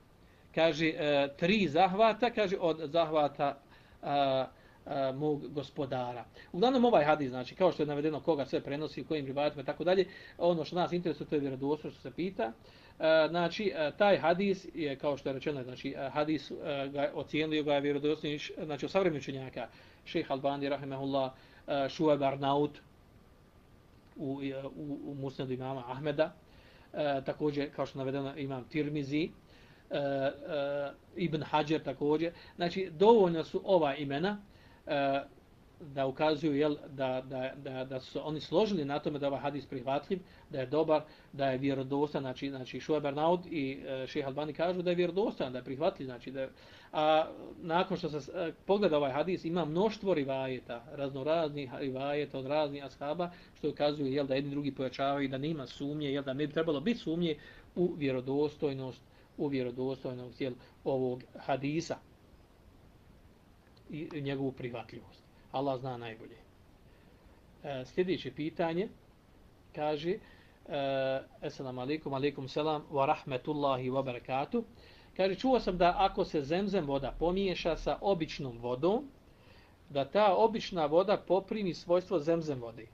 Kaže e, tri zahvata, kaže od zahvata e, a, mog gospodara. Uglavnom ovaj hadis, znači, kao što je navedeno koga sve prenosi, u kojim rivajatima i tako dalje, ono što nas interesuje, to je vjerodostojno što se pita. A, znači, a, taj hadis je, kao što je rečeno, znači, hadis a, ga ocijenio ga je vjerodostojno, znači, u savremenu činjaka, šeha Albani, rahimahullah, Šuab Arnaut, u, u, u musnedu imama Ahmeda, e, također, kao što je navedeno, imam Tirmizi, e, e, Ibn Hajar također. Znači, dovoljno su ova imena, E, da ukazuju jel, da, da, da, da su oni složili na tome da ovaj hadis prihvatljiv, da je dobar, da je vjerodostan, znači, znači Šuaj Naud i e, Šeha Albani kažu da je vjerodostan, da je prihvatljiv, znači da je, a nakon što se e, pogleda ovaj hadis, ima mnoštvo rivajeta, raznoraznih rivajeta od raznih ashaba, što ukazuju jel, da jedni drugi pojačavaju da nema sumnje, jel, da ne bi trebalo biti sumnje u vjerodostojnost u vjerodostojnost jel, ovog hadisa i njegovu prihvatljivost. Allah zna najbolje. E, sljedeće pitanje kaže e, Assalamu alaikum, alaikum selam wa rahmetullahi wa barakatuh. Kaže, čuo sam da ako se zemzem voda pomiješa sa običnom vodom, da ta obična voda poprimi svojstvo zemzem vode.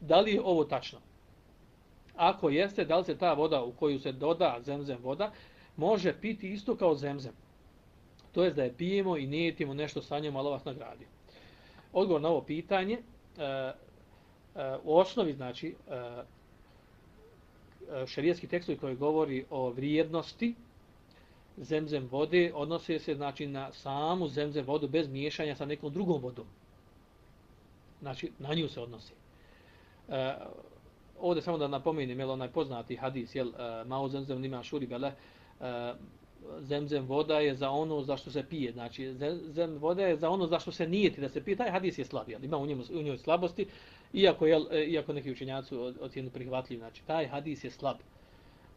Da li je ovo tačno? Ako jeste, da li se ta voda u koju se doda zemzem voda može piti isto kao zemzem? To jest da je pijemo i nijetimo nešto sa njom, ali vas nagradi. Odgovor na ovo pitanje, uh, u osnovi, znači, uh, šarijetski tekstovi koji govori o vrijednosti zemzem vode, odnose se znači, na samu zemzem vodu bez miješanja sa nekom drugom vodom. Znači, na nju se odnosi. Uh, ovdje samo da napomenem, jel onaj poznati hadis, jel, uh, mao zemzem nima šuri bele, uh, zemzem voda je za ono za što se pije. Znači, zemzem voda je za ono za što se nijeti da se pije. Taj hadis je slab, jel, ima u, njemu, u njoj slabosti, iako, jel, iako neki učenjaci ocjenu prihvatljiv. Znači, taj hadis je slab.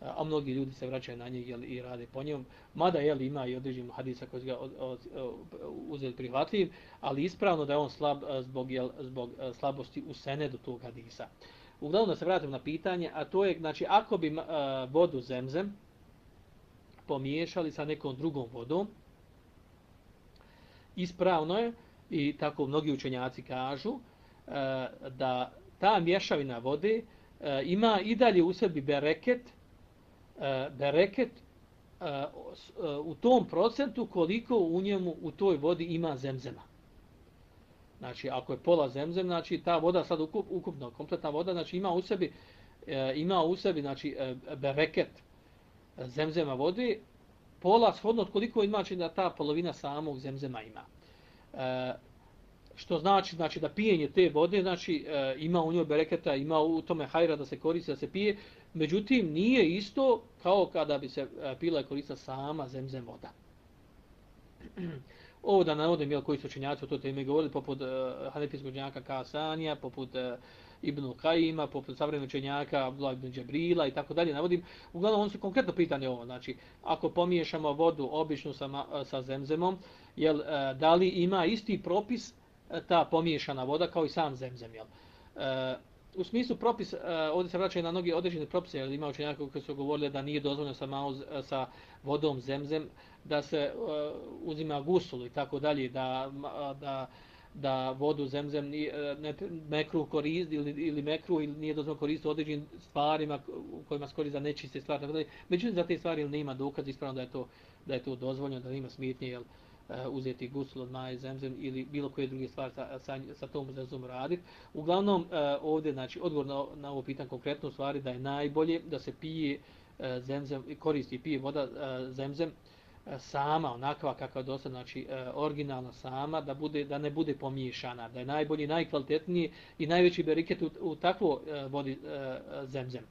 A mnogi ljudi se vraćaju na njeg jel, i rade po njemu. Mada jel, ima i određenu hadisa koji ga od, od, uzeli prihvatljiv, ali ispravno da je on slab zbog, jel, zbog slabosti u senedu tog hadisa. Uglavnom da se vratim na pitanje, a to je, znači, ako bi vodu zemzem pomiješali sa nekom drugom vodom, ispravno je, i tako mnogi učenjaci kažu, e, da ta mješavina vode e, ima i dalje u sebi bereket, e, bereket u tom procentu koliko u njemu u toj vodi ima zemzema. Znači, ako je pola zemzem, znači ta voda sad ukup, ukupno, kompletna voda, znači ima u sebi, ima u sebi, znači, bereket zemzema vode, pola shodno od koliko ima, znači da ta polovina samog zemzema ima. E, što znači, znači da pijenje te vode, znači e, ima u njoj bereketa, ima u tome hajra da se koristi, da se pije, međutim nije isto kao kada bi se e, pila i koristila sama zemzem voda. Ovo da navodim jel, koji su činjaci o to teme govorili, poput e, hanefijskog učenjaka Kasanija, poput e, Ibn Kajima, poput savremenog učenjaka Abdullah ibn Džabrila i tako dalje. Navodim, uglavnom oni su konkretno pitanje ovo. Znači, ako pomiješamo vodu običnu sa, sa zemzemom, jel, e, da li ima isti propis e, ta pomiješana voda kao i sam zemzem? Jel? E, u smislu propis, ovdje se vraćaju na mnogi određene propise, jer ima učenjaka koji su govorili da nije dozvoljeno sa, malo, sa vodom zemzem, da se uzima gusul i tako dalje, da, da, da vodu zemzem e, ne, mekru koristi ili, ili mekru ili nije dozvoljeno koristiti određenim stvarima u kojima koristi za nečiste stvari. Tako. Međutim, za te stvari ili nema dokaz, ispravno da je to, da je to dozvoljeno, da nema smetnje, jel, e, uzeti gusul od maje zemzem ili bilo koje druge stvari sa, sa, sa tom zemzom raditi. Uglavnom, e, ovdje, znači, odgovor na, na ovo pitanje konkretno stvari da je najbolje da se pije zemzem, koristi pije voda zemzem, E, sama, onakva kakva do sada, znači e, originalna sama, da, bude, da ne bude pomiješana, da je najbolji, najkvalitetniji i najveći beriket u, u takvo e, vodi e, zemzem. E,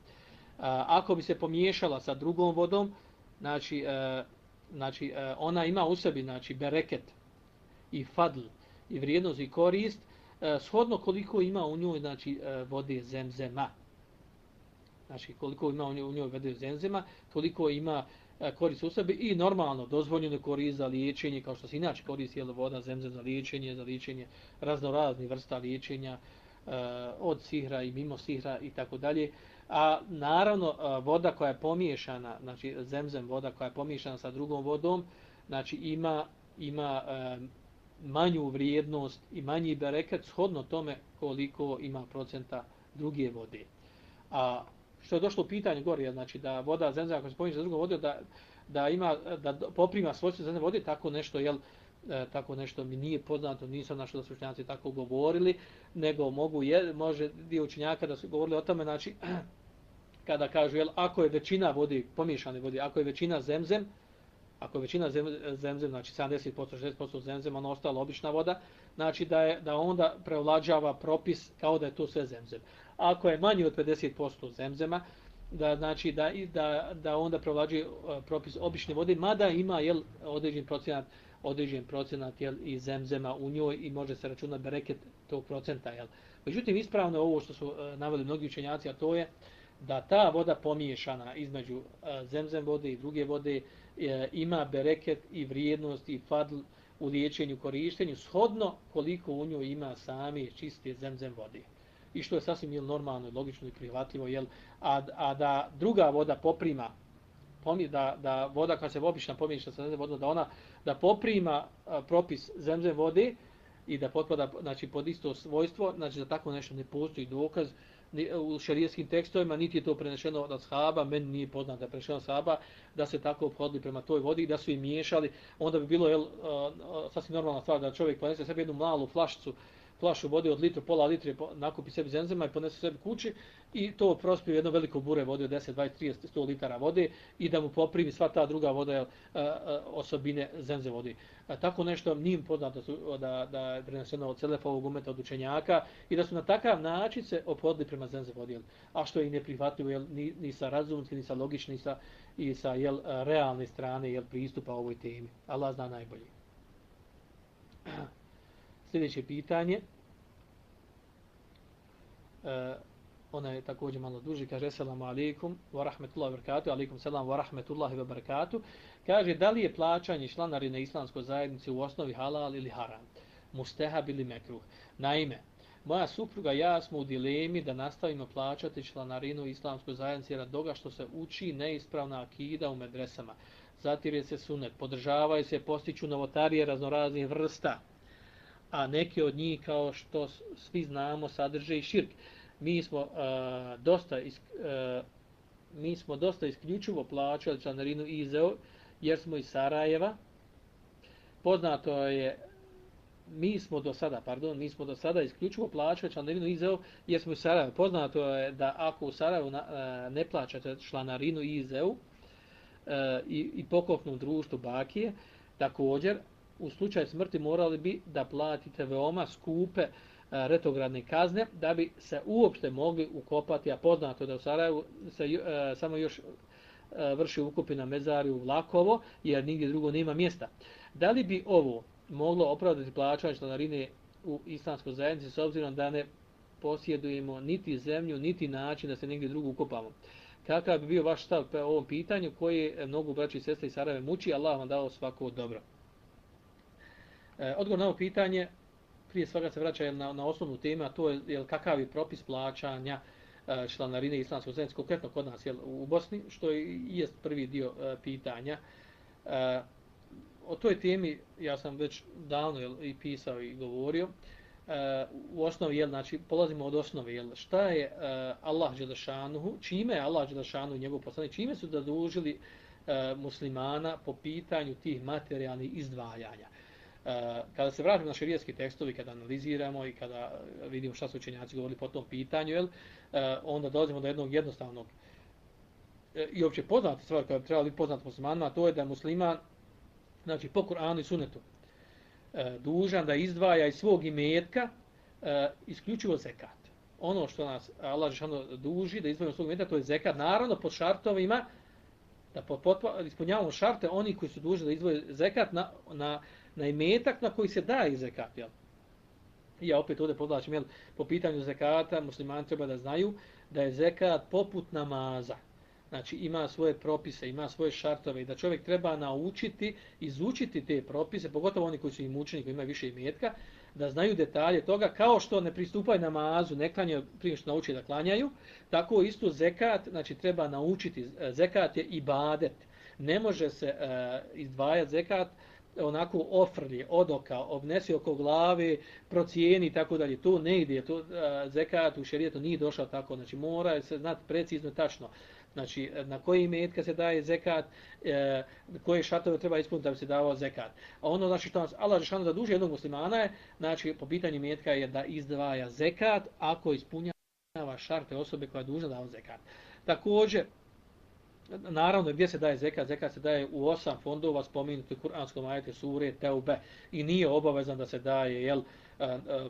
ako bi se pomiješala sa drugom vodom, znači, znači ona ima u sebi znači, bereket i fadl i vrijednost i korist, shodno koliko ima u njoj znači, vode zemzema. Znači koliko ima u njoj, u njoj vode zemzema, toliko ima E, korist u sebi i normalno dozvoljeno korist za liječenje, kao što se inače koristi jel, voda zemze za liječenje, za liječenje razno razni vrsta liječenja e, od sihra i mimo sihra i tako dalje. A naravno e, voda koja je pomiješana, znači zemzem voda koja je pomiješana sa drugom vodom, znači ima, ima manju vrijednost i manji bereket shodno tome koliko ima procenta druge vode. A što je došlo u pitanje gore, znači da voda zemza ako se pomiče sa drugom vodom, da, da ima, da poprima svojstvo zemlje vode, tako nešto, jel, e, tako nešto mi nije poznato, nisam našao da su učenjaci tako govorili, nego mogu, je, može dio učenjaka da su govorili o tome, znači, kada kažu, jel, ako je većina vode, pomiješane vode, ako je većina zemzem, ako je većina zemzem, znači 70%, 60% zemzem, ono ostalo obična voda, znači da je da onda prevlađava propis kao da je to sve zemzem ako je manji od 50% zemzema, da znači da da da onda provlađuje e, propis obične vode, mada ima jel određen procenat određen procenat jel i zemzema u njoj i može se računati bereket tog procenta jel. Međutim ispravno je ovo što su e, naveli mnogi učenjaci, a to je da ta voda pomiješana između e, zemzem vode i druge vode ima bereket i vrijednost i fadl u liječenju korištenju shodno koliko u njoj ima same čiste zemzem vode i što je sasvim jel, normalno, logično i prihvatljivo, jel, a, a da druga voda poprima, pomije, da, da voda koja se obična pomiješa sa zemzem vodom, da ona da poprima a, propis zemzem vode i da potpada znači, pod isto svojstvo, znači da tako nešto ne postoji dokaz, ni, e, u šarijetskim tekstovima, niti je to prenešeno od ashaba, meni nije poznat da je prenešeno od ashaba, da se tako obhodili prema toj vodi i da su im miješali, onda bi bilo jel, uh, sasvim normalna stvar da čovjek ponese sebi jednu malu flašicu flašu vode od litru, pola litre, nakupi sebi zemzema i ponese sebi kući i to prospije jedno veliko bure vode od 10, 20, 30, 100 litara vode i da mu poprimi sva ta druga voda je, e, e, osobine zemze vode. A, tako nešto nije poznato da, da, da je preneseno od celefovog umeta od učenjaka i da su na takav način se opodili prema zenze vode. A što je i neprihvatljivo jel, ni, ni sa razumski, ni sa logični, ni sa, i sa jel, realne strane jel, pristupa ovoj temi. Allah zna najbolje. Sljedeće pitanje. E, ona je također malo duži. Kaže, Assalamu alaikum wa rahmetullahi wa barakatuh. Alaikum salam wa rahmetullahi wa barakatuh. Kaže, da li je plaćanje članarine islamskoj zajednici u osnovi halal ili haram? Mustehab ili mekruh? Naime, moja supruga i ja smo u dilemi da nastavimo plaćati članarinu islamskoj zajednici rad doga što se uči neispravna akida u medresama. Zatire se sunet, podržavaju se, postiću novotarije raznoraznih vrsta a neke od njih kao što svi znamo sadrže i širk. Mi smo uh, dosta isk, uh, mi smo dosta isključivo plaćali članarinu IZEO jer smo iz Sarajeva. Poznato je mi smo do sada, pardon, mi smo do sada isključivo plaćali članarinu IZEO jer smo iz Sarajeva. Poznato je da ako u Sarajevu na, uh, ne plaćate članarinu IZEO uh, i, i pokopnom društvu Bakije, također u slučaju smrti morali bi da platite veoma skupe e, retogradne retrogradne kazne da bi se uopšte mogli ukopati, a poznato da u Sarajevu se e, samo još e, vrši ukupi na mezariju vlakovo, jer nigdje drugo nema mjesta. Da li bi ovo moglo opravdati plaćanje članarine u islamskoj zajednici s obzirom da ne posjedujemo niti zemlju, niti način da se negdje drugo ukopamo? Kakav bi bio vaš stav po ovom pitanju koji mnogo braći i sestre iz Sarajeva muči, Allah vam dao svako dobro. E, odgovor na ovo pitanje, prije svega se vraća na, na osnovnu temu, a to je jel, kakav je propis plaćanja e, članarine islamskog zajednice, konkretno kod nas jel, u Bosni, što je, jest prvi dio e, pitanja. E, o toj temi ja sam već davno jel, i pisao i govorio. E, u osnovi, jel, znači, polazimo od osnove, jel, šta je e, Allah Đelešanuhu, čime je Allah Đelešanuhu i njegov poslanik, čime su zadužili e, muslimana po pitanju tih materijalnih izdvajanja. E, kada se vratimo na šerijski tekstovi, kada analiziramo i kada vidimo šta su učenjaci govorili po tom pitanju, jel, e, onda dolazimo do jednog jednostavnog e, i uopće poznata stvar koja bi trebala biti poznata muslimanima, to je da je musliman, znači po Kur'anu i Sunetu, dužan da izdvaja iz svog imetka isključivo zekat. Ono što nas Allah Žešano duži da izdvajamo svog imetka, to je zekat, naravno pod šartovima, da pod, pod, ispunjavamo šarte oni koji su dužni da izdvoje zekat na, na na imetak na koji se daje zekat, jel? Ja opet ovdje podlačim, jel, po pitanju zekata, muslimani treba da znaju da je zekat poput namaza. Znači, ima svoje propise, ima svoje šartove i da čovjek treba naučiti, izučiti te propise, pogotovo oni koji su im učeni, koji imaju više imetka, da znaju detalje toga, kao što ne pristupaju namazu, ne klanjaju prije što nauči da klanjaju, tako isto zekat, znači treba naučiti, zekat je ibadet. Ne može se eh, e, izdvajati zekat onako ofrlje, odoka, obnesi oko glave, procijeni i tako dalje. To ne ide, to a, zekat u šerijetu nije došao tako, znači mora se znati precizno tačno. Znači, eh, na koji metka se daje zekat, e, koje šatove treba ispuniti da bi se davao zekat. A ono, znači, što nas Allah Žešanu zaduži jednog muslimana je, znači, po pitanju metka je da izdvaja zekat ako ispunjava šarte osobe koja je dužna davao zekat. Također, Naravno, gdje se daje zekat? Zekat se daje u osam fondova spomenuti kuranskom ajete sure Teube i nije obavezan da se daje jel,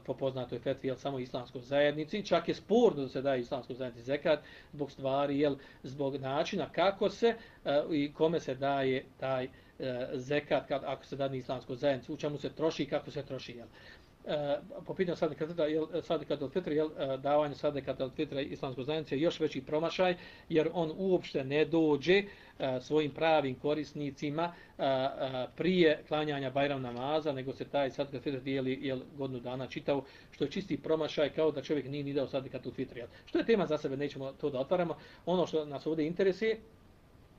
po poznatoj fetvi jel, samo islamskoj zajednici. Čak je sporno da se daje islamskoj zajednici zekat zbog stvari, jel, zbog načina kako se i kome se daje taj zekat kad, ako se daje islamskoj zajednici, u čemu se troši i kako se troši. Jel e, po pitanju sadaka fitra, jel, sadaka del fitra, jel, e, davanje sadaka del fitra islamskoj zajednici je još veći promašaj, jer on uopšte ne dođe e, svojim pravim korisnicima e, prije klanjanja Bajram namaza, nego se taj sadaka al fitra dijeli jel, godinu dana čitao, što je čisti promašaj kao da čovjek nije ni dao sadaka del fitra. Jel. Što je tema za sebe, nećemo to da otvaramo. Ono što nas ovdje interesuje,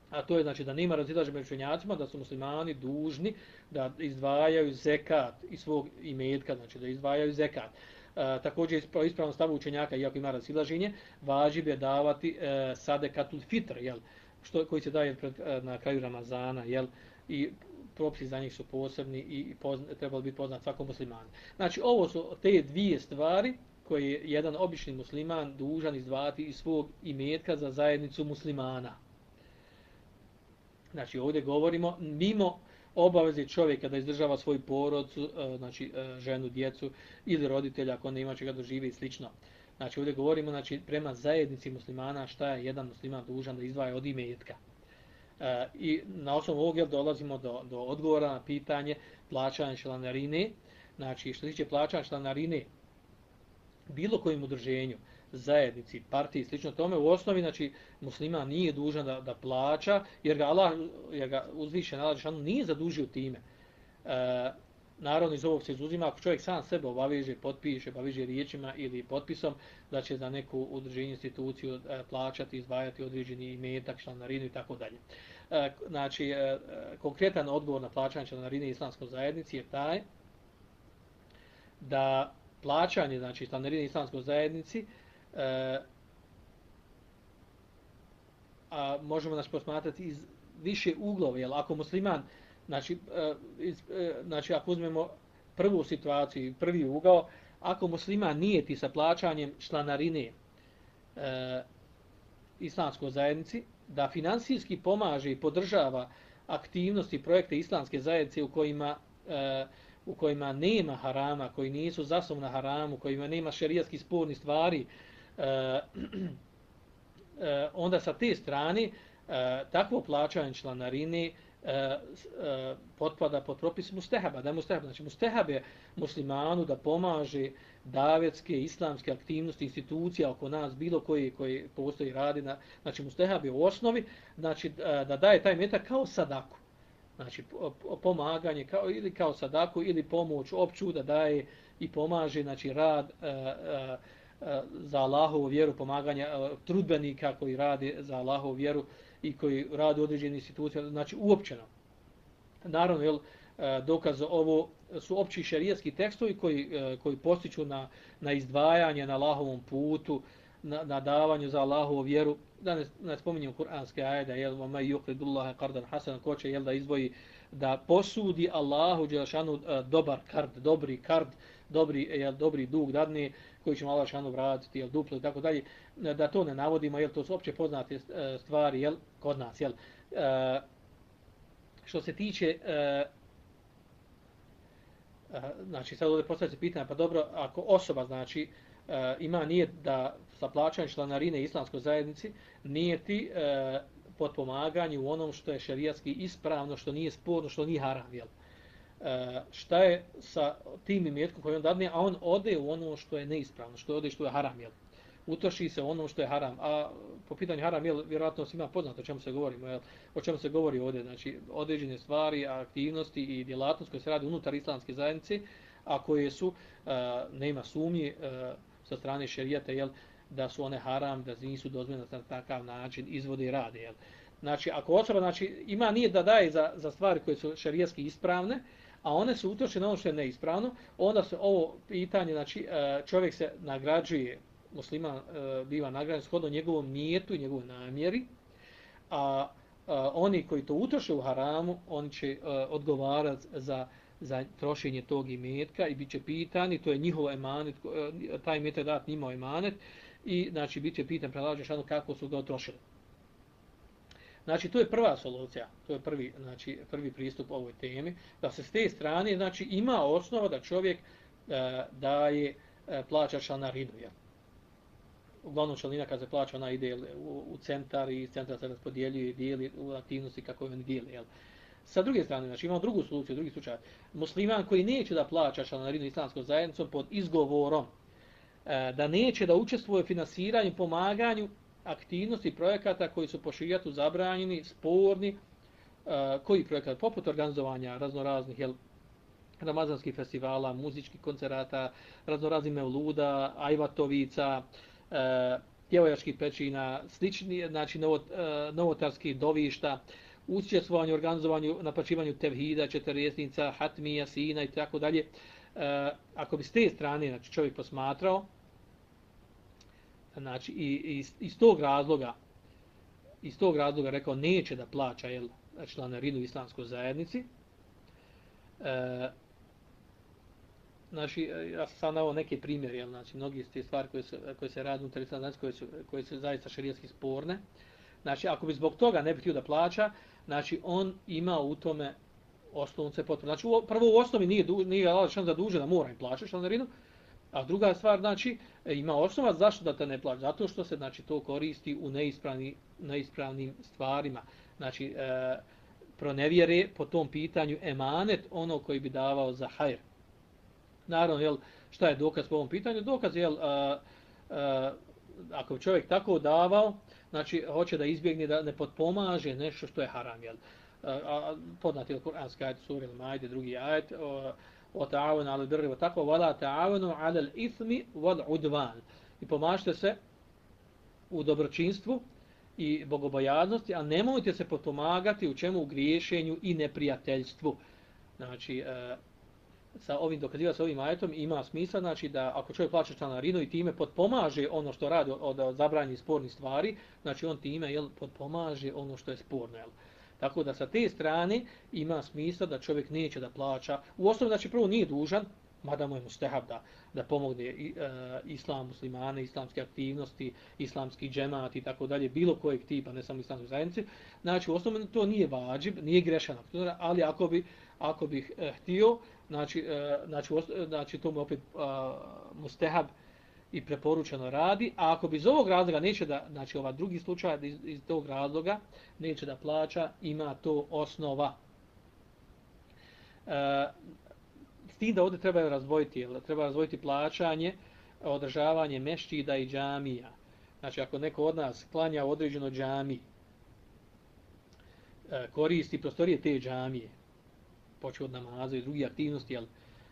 a to je znači da nema razilaženja među učenjacima, da su muslimani dužni da izdvajaju zekat iz svog imetka, znači da izdvajaju zekat. E, također ispravno stavu učenjaka, iako ima razilaženje, važi je davati e, sadekatul fitr, jel, što, koji se daje pred, e, na kraju Ramazana, jel, i propisi za njih su posebni i pozna, trebalo biti poznat svakom muslimanu. Znači, ovo su te dvije stvari koje je jedan obični musliman dužan izdvati iz svog imetka za zajednicu muslimana. Znači ovdje govorimo mimo obaveze čovjeka da izdržava svoj porod, e, znači e, ženu, djecu ili roditelja ako nema čega da živi i slično. Znači ovdje govorimo znači, prema zajednici muslimana šta je jedan musliman dužan da izdvaja od imetka. E, I na osnovu ovog dolazimo do, do odgovora na pitanje plaćanja članarine. Znači što se tiče plaćanja članarine bilo kojim udruženju, zajednici, partiji, slično tome, u osnovi, znači, muslima nije dužan da, da plaća, jer ga Allah, jer ga uzviše Allah Allah, nije zadužio time. E, naravno, iz ovog se izuzima, ako čovjek sam sebe obaviže, potpiše, obaviže riječima ili potpisom, da će za neku udruženju instituciju e, plaćati, izvajati određeni imetak, članarinu i tako dalje. E, znači, e, konkretan odgovor na plaćanje članarine islamskoj zajednici je taj da plaćanje, znači, članarine islamskoj zajednici, e, a možemo nas posmatrati iz više uglova, jel? Ako musliman, znači, e, iz, e, znači ako uzmemo prvu situaciju, prvi ugao, ako musliman nije ti sa plaćanjem članarine e, islamskoj zajednici, da finansijski pomaže i podržava aktivnosti projekte islamske zajednice u kojima e, u kojima nema harama, koji nisu zasnovni na haramu, kojima nema šerijatski sporni stvari, e, onda sa te strane e, takvo plaćanje članarine e, e, potpada pod propis mustehaba. Da je mustehab, znači mustehab je muslimanu da pomaže davjetske, islamske aktivnosti, institucija oko nas, bilo koji koji postoji radi. Na, znači mustehab je u osnovi znači, da daje taj metak kao sadaku. Znači pomaganje kao, ili kao sadaku ili pomoć opću da daje i pomaže znači, rad e, e, E, za Allahovu vjeru, pomaganja e, trudbenika koji radi za Allahovu vjeru i koji radi određene institucije, znači uopćeno. Naravno, jel, e, dokaz ovo su opći šerijatski tekstovi koji, koji postiču na, na izdvajanje na Allahovom putu, na, na davanju za Allahovu vjeru. Da ne, ne spominjem kuranske ajde, jel, ma yuqridullaha qardan hasan, ko će jel, da izvoji da posudi Allahu dželešanu dobar kard, dobri kard, dobri, jel, dobri dug dadne, koji ćemo Allah šanu vratiti, jel, duplo i tako dalje, da to ne navodimo, jel, to su opće poznate e, stvari, jel, kod nas, jel. E, što se tiče, e, e, znači, sad ovdje postavlja se pitanje, pa dobro, ako osoba, znači, e, ima nije da sa plaćanjem članarine islamskoj zajednici, nije ti e, potpomaganje u onom što je šerijatski ispravno, što nije sporno, što nije haram, jel E, šta je sa tim imetkom koji on dadne, a on ode u ono što je neispravno, što ode što je haram, jel? Utoši se ono što je haram. A po pitanju haram, jel, vjerojatno svima poznato o čemu se govori, jel? O čemu se govori ovdje, znači, određene stvari, aktivnosti i djelatnosti koje se radi unutar islamske zajednice, a koje su, e, nema sumnje e, sa strane šerijata, jel, da su one haram, da nisu dozvoljene na takav način izvode i rade, jel? Znači, ako osoba znači, ima nije da daje za, za stvari koje su šarijetski ispravne, a one su utrošene ono što je neispravno, onda se ovo pitanje, znači e, čovjek se nagrađuje, muslima e, biva nagrađen shodno njegovom nijetu i njegovoj namjeri, a, a oni koji to utroše u haramu, oni će a, odgovarati za, za trošenje tog imetka i bit će pitani, to je njihov emanet, taj imetak dat njima emanet, i znači bit će pitan prelađen kako su ga otrošili. Znači, to je prva solucija, to je prvi, znači, prvi pristup ovoj temi, da se s te strane, znači, ima osnova da čovjek e, daje, e, plaća članarinu, jel? Uglavnom članina kad se plaća, ona ide u, u centar i centar se raspodjeljuje i dijeli u aktivnosti kako oni dijeli, jel? Sa druge strane, znači imamo drugu soluciju, drugi slučaj. Musliman koji neće da plaća članarinu islamskom zajednicom pod izgovorom e, da neće da učestvuje u finansiranju, pomaganju aktivnosti projekata koji su po šijatu zabranjeni, sporni, e, koji projekat, poput organizovanja raznoraznih jel, ramazanskih festivala, muzičkih koncerata, raznoraznih mevluda, ajvatovica, e, djevojačkih pećina, slični, znači novo, e, novotarskih dovišta, učestvovanju, organizovanju, napačivanju tevhida, četiresnica, hatmija, sina i tako dalje. E, ako bi s te strane znači, čovjek posmatrao, znači i, iz, iz tog razloga iz tog razloga rekao neće da plaća jel, članarinu islamskoj zajednici, e, znači, ja sam sad navao neke primjere, jel, znači, mnogi te stvari koje, se, koje se radi unutar islamske koje su, koje su zaista šarijetski sporne, znači, ako bi zbog toga ne bi htio da plaća, znači on ima u tome osnovnice potpuno. Znači prvo u osnovi nije du, nije Allah šan zadužen da mora im plaćati članarinu, a druga stvar znači e, ima osnova zašto da te ne plaća? Zato što se znači to koristi u neispravni, neispravnim stvarima. Znači e, pronevjere po tom pitanju emanet ono koji bi davao za hajr. Naravno, jel, šta je dokaz po ovom pitanju? Dokaz je, jel, a, a, ako bi čovjek tako davao, znači hoće da izbjegne da ne potpomaže nešto što je haram jel a podnati je kuranski ajet sura al-maide drugi ajet a, ta'awun ala birri wa taqwa wala ta'awunu ala al-ithmi i pomažite se u dobročinstvu i bogobojaznosti a nemojte se potpomagati u čemu? U griješenju i neprijateljstvu. Znači e, sa ovim dokaziva sa ovim ajetom ima smisla znači da ako čovjek plaća članarinu i time potpomaže ono što radi od, od zabranjenih spornih stvari, znači on time jel potpomaže ono što je sporno, jel. Tako da sa te strane ima smisla da čovjek neće da plaća. U osnovi znači prvo nije dužan, mada mu je mustehab da, da pomogne i, e, islam muslimane, islamske aktivnosti, islamski džemat i tako dalje, bilo kojeg tipa, ne samo islamske zajednice. Znači u osnovi to nije vađib, nije grešan, ali ako bi, ako bih e, htio, znači, e, znači, znači to mu opet mustehab mustahab i preporučeno radi, a ako bi iz ovog razloga neće da, znači ova drugi slučaj iz, iz tog razloga neće da plaća, ima to osnova. Uh, tim da ovdje treba razvojiti, jel? treba razvojiti plaćanje, održavanje mešćida i džamija. Znači, ako neko od nas klanja u određeno džami, e, koristi prostorije te džamije, počeo od namaza i drugih aktivnosti, jel?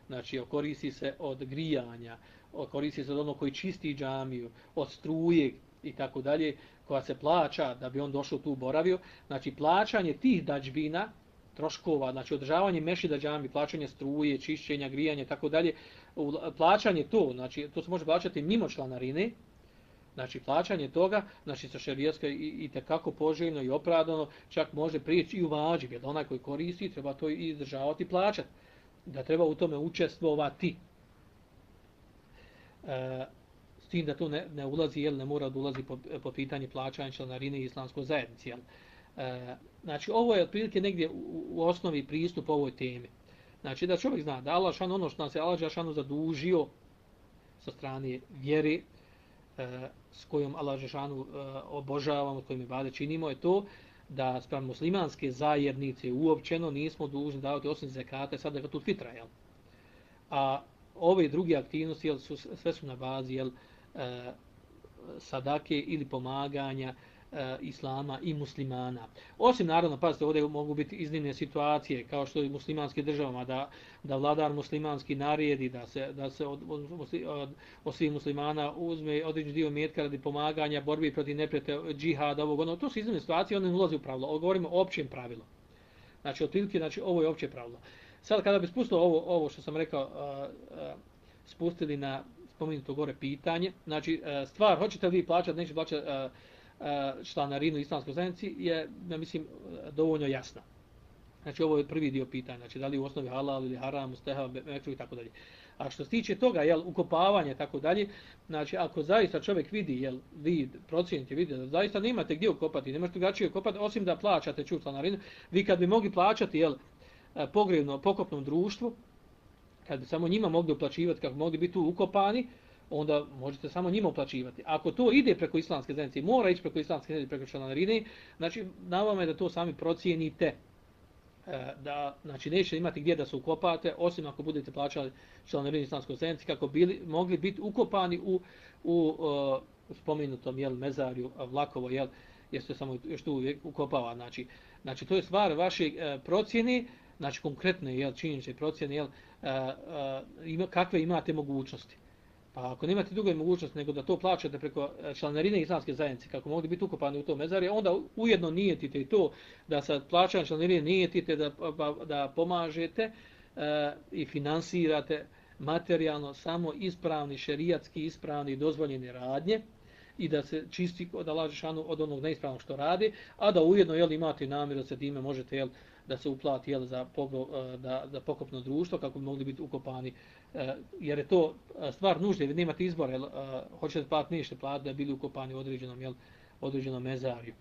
znači, koristi se od grijanja, koristi se od onog koji čisti džamiju, od struje i tako dalje, koja se plaća da bi on došao tu boravio. Znači, plaćanje tih dađbina, troškova, znači održavanje mešida džami, plaćanje struje, čišćenja, grijanje, tako dalje, plaćanje to, znači to se može plaćati mimo članarine, znači plaćanje toga, znači sa šerijetska i, i tekako poželjno i opravdano, čak može prijeći i uvađiv, jer onaj koji koristi treba to i izdržavati i plaćati, da treba u tome učestvovati. E, s tim da to ne, ne ulazi, jel ne mora da ulazi po, po pitanju plaćanja članarine islamskoj zajednici, jel? E, znači, ovo je otprilike negdje u, u osnovi pristup ovoj temi. Znači, da čovjek zna da Allah šan ono što nas je Allah šanu zadužio sa strane vjere e, s kojom Allah šanu e, obožavamo, s kojim je bade činimo, je to da sprem muslimanske zajednice uopćeno nismo dužni davati osim zekata sad da je tu fitra, jel? A ove druge aktivnosti, jel, su, sve su na bazi, jel, e, sadake ili pomaganja, e, islama i muslimana. Osim naravno, pazite, ovdje mogu biti iznimne situacije, kao što i muslimanskim državama, da, da vladar muslimanski narijedi, da se, da se od, od, od, od svih muslimana uzme određen dio metka radi pomaganja, borbi protiv neprete, džihada, ovog, ono, to su iznimne situacije, one ne ulazi u pravilo. Ovo govorimo o općem pravilu. Znači, otprilike, znači, ovo je opće pravilo. Sad, kada bi spustili ovo, ovo što sam rekao, a, a, spustili na spomenuto gore pitanje, znači, a, stvar, hoćete li vi plaćati, neće plaćati, članarinu islamskoj zajednici je, ja mislim, dovoljno jasna. Znači, ovo je prvi dio pitanja. Znači, da li u osnovi halal ili haram, steha, mekru i tako dalje. A što se tiče toga, jel, ukopavanje i tako dalje, znači, ako zaista čovjek vidi, jel, vi procijenite, vidi da zaista nemate gdje ukopati, ne možete gačije ukopati, osim da plaćate ču članarinu, vi kad bi mogli plaćati, jel, E, pogrebno, pokopnom društvu, kad bi samo njima mogli uplaćivati, kako mogli biti tu ukopani, onda možete samo njima uplaćivati. Ako to ide preko islamske zajednice, mora ići preko islamske zajednice, preko članarine, znači na vama je da to sami procijenite. E, da znači neće imati gdje da se ukopate osim ako budete plaćali članarinu islamskoj zajednici kako bili mogli biti ukopani u u uh, spomenutom jel mezarju vlakovo jel jeste samo još tu uvijek ukopava znači znači to je stvar vaše uh, procjene znači konkretne jel činjenice procjene jel uh, uh, ima kakve imate mogućnosti? Pa ako nemate druge mogućnosti nego da to plaćate preko e, članarine islamske zajednice, kako mogli biti ukopani u to mezarje, onda ujedno nijetite i to da sa plaćanjem članarine nijetite da, pa, da pomažete e, i finansirate materijalno samo ispravni, šerijatski ispravni i dozvoljeni radnje i da se čisti da laže od onog neispravnog što radi, a da ujedno jel, imate namjer da se time možete jel, da se uplati jel, za, pogro, e, da, za pokopno društvo kako bi mogli biti ukopani E, jer je to e, stvar nužde, jer nemate izbora, jel, uh, hoćete platiti nište platiti da bili ukopani u određenom, jel, određenom mezarju.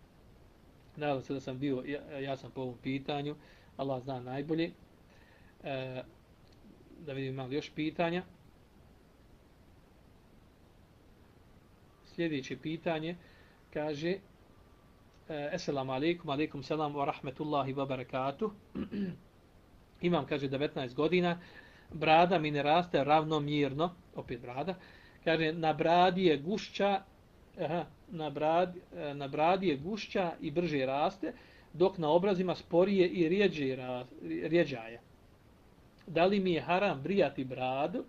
Nadam se da sam bio, ja, ja sam po ovom pitanju, Allah zna najbolje. E, da vidim imali još pitanja. Sljedeće pitanje kaže Eh, Esselamu alaikum, alaikum selam wa rahmetullahi wa barakatuh. Imam, kaže, 19 godina brada mi ne raste ravnomjerno, opet brada, kaže, na bradi je gušća, aha, na, brad, eh, na bradi je gušća i brže raste, dok na obrazima sporije i rijeđe, rijeđaje. Da li mi je haram brijati bradu,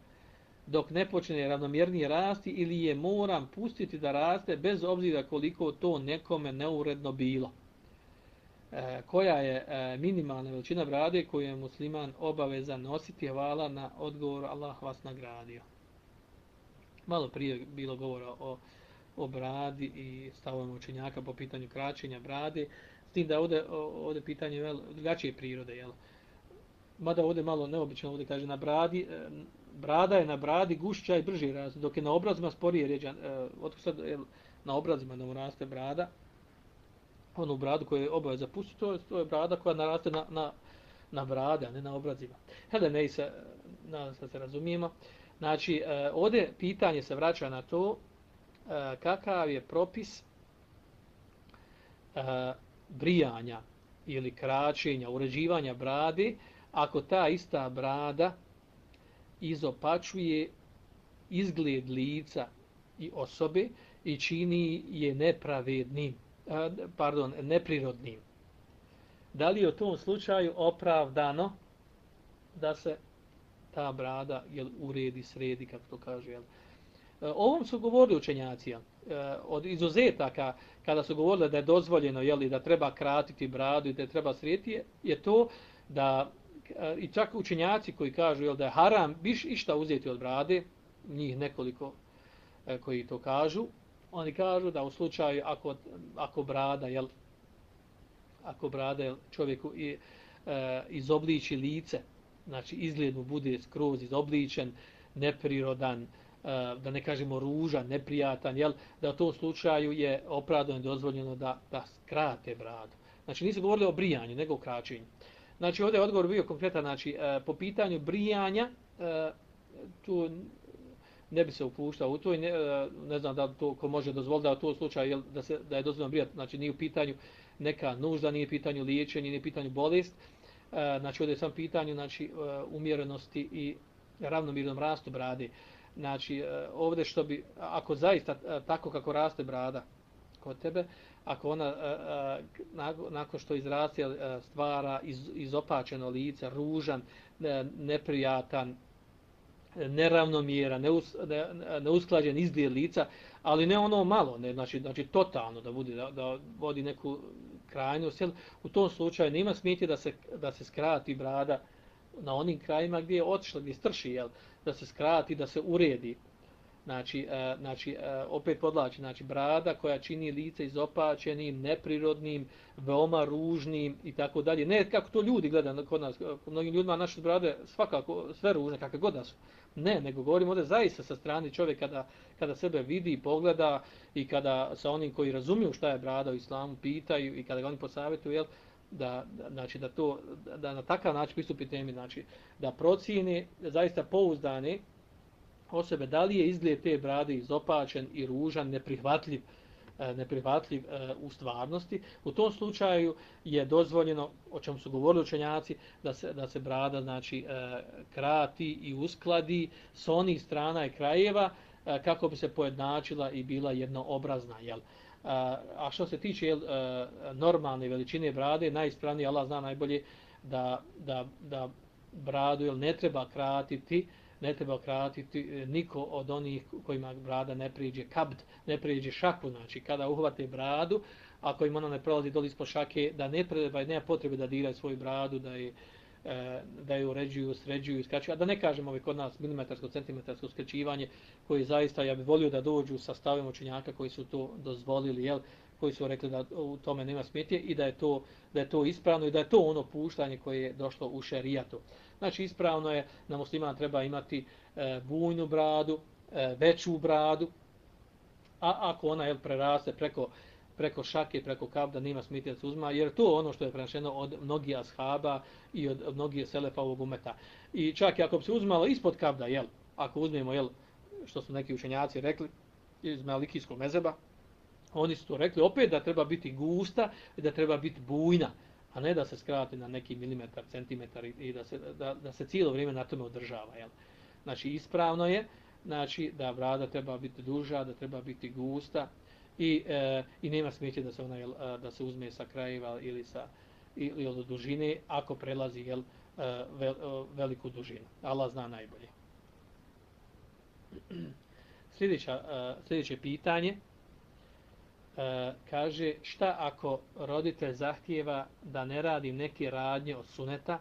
dok ne počne ravnomjernije rasti, ili je moram pustiti da raste, bez obzira koliko to nekome neuredno bilo. E, koja je e, minimalna veličina brade koju je musliman obavezan nositi hvala na odgovor Allah vas nagradio. Malo prije bilo govora o, o bradi i stavojima učenjaka po pitanju kraćenja brade. S tim da ovdje, ovdje pitanje je drugačije prirode. Jel? Mada ovdje malo neobično ovdje kaže na bradi, e, brada je na bradi gušća i brži rast, dok je na obrazima sporije ređan. E, Otko sad je, na obrazima da mu raste brada, onu bradu koju je obaveza pustiti, to je, to je brada koja naraste na, na, na brade, a ne na obrazima. Hele, ne se, nadam se da se razumijemo. Znači, e, ovdje pitanje se vraća na to e, kakav je propis e, brijanja ili kraćenja, uređivanja brade, ako ta ista brada izopačuje izgled lica i osobe i čini je nepravednim pardon, neprirodnim. Da li je u tom slučaju opravdano da se ta brada jel, uredi, sredi, kako to kaže. Jel. E, ovom su govorili učenjaci, jel, e, od izuzetaka, kada su govorili da je dozvoljeno, jel, da treba kratiti bradu i da treba srediti, je to da i čak učenjaci koji kažu jel, da je haram biš išta uzeti od brade, njih nekoliko e, koji to kažu, oni kažu da u slučaju ako, ako brada jel, ako brada jel, čovjeku i, e, izobliči lice, znači izgled mu bude skroz izobličen, neprirodan, e, da ne kažemo ružan, neprijatan, jel, da u tom slučaju je opravdano dozvoljeno da, da skrate bradu. Znači nisu govorili o brijanju, nego o kraćenju. Znači ovdje je odgovor bio konkretan, znači e, po pitanju brijanja, e, tu ne bi se upuštao u to i ne, e, ne znam da to ko može dozvoliti da to slučaj jel, da se da je dozvoljeno brijati znači nije u pitanju neka nužda nije u pitanju liječenja nije u pitanju bolest. E, znači ovdje je sam pitanju znači e, umjerenosti i ravnomjernom rastu brade. Znači e, ovdje što bi ako zaista e, tako kako raste brada kod tebe ako ona e, e, nakon što izraste e, stvara iz, izopačeno lice ružan neprijatan neravnomjeran, neus, ne, neusklađen izgled lica, ali ne ono malo, ne, znači, znači totalno da bude, da, da vodi neku krajnost. Jel? U tom slučaju nema smijeti da se, da se skrati brada na onim krajima gdje je otišla, gdje strši, jel? da se skrati, da se uredi. Znači, e, znači e, opet podlači, znači brada koja čini lice izopačenim, neprirodnim, veoma ružnim i tako dalje. Ne kako to ljudi gledaju kod nas, e, kod mnogim ljudima naše brade svakako sve ružne, kakve god da su. Ne, nego govorimo ovdje zaista sa strane čovjeka kada, kada sebe vidi i pogleda i kada sa onim koji razumiju šta je brada u islamu pitaju i kada ga oni posavjetuju, jel, da, da, znači, da, to, da na takav način pristupi temi, znači, da procijeni zaista pouzdani osobe, da li je izgled te brade izopačen i ružan, neprihvatljiv e, neprihvatljiv e, u stvarnosti. U tom slučaju je dozvoljeno, o čemu su govorili učenjaci, da se, da se brada znači, e, krati i uskladi s onih strana i krajeva kako bi se pojednačila i bila jednoobrazna. Jel? A što se tiče jel, normalne veličine brade, najispravnije Allah zna najbolje da, da, da bradu jel, ne treba kratiti, ne treba kratiti e, niko od onih kojima brada ne priđe kabd, ne priđe šaku, znači kada uhvate bradu, ako im ona ne prolazi doli ispod šake, da ne treba, nema potrebe da diraju svoju bradu, da je e, da je uređuju, sređuju, skraćuju, a da ne kažemo ovaj kod nas milimetarsko, centimetarsko skraćivanje, koji zaista, ja bih volio da dođu sa stavim učenjaka koji su to dozvolili, jel, koji su rekli da u tome nema smetje i da je to da je to ispravno i da je to ono puštanje koje je došlo u šerijatu. Znači ispravno je da musliman treba imati e, bujnu bradu, e, veću bradu, a ako ona je preraste preko preko šake, preko kabda, nima smiti da se uzma, jer to ono što je prenešeno od mnogih ashaba i od, od mnogih selefa ovog umeta. I čak i ako bi se uzmalo ispod kabda, jel, ako uzmemo, jel, što su neki učenjaci rekli, iz Malikijskog mezeba, oni su to rekli opet da treba biti gusta i da treba biti bujna, a ne da se skrati na neki milimetar, centimetar i da se, da, da se cijelo vrijeme na tome održava. Jel? Znači ispravno je znači, da brada treba biti duža, da treba biti gusta i, e, i nema smjeće da se ona jel, e, da se uzme sa krajeva ili sa ili od dužine ako prelazi jel, e, vel, e, veliku dužinu. Allah zna najbolje. Sljedeća, e, sljedeće pitanje. E, kaže šta ako roditelj zahtijeva da ne radim neke radnje od suneta?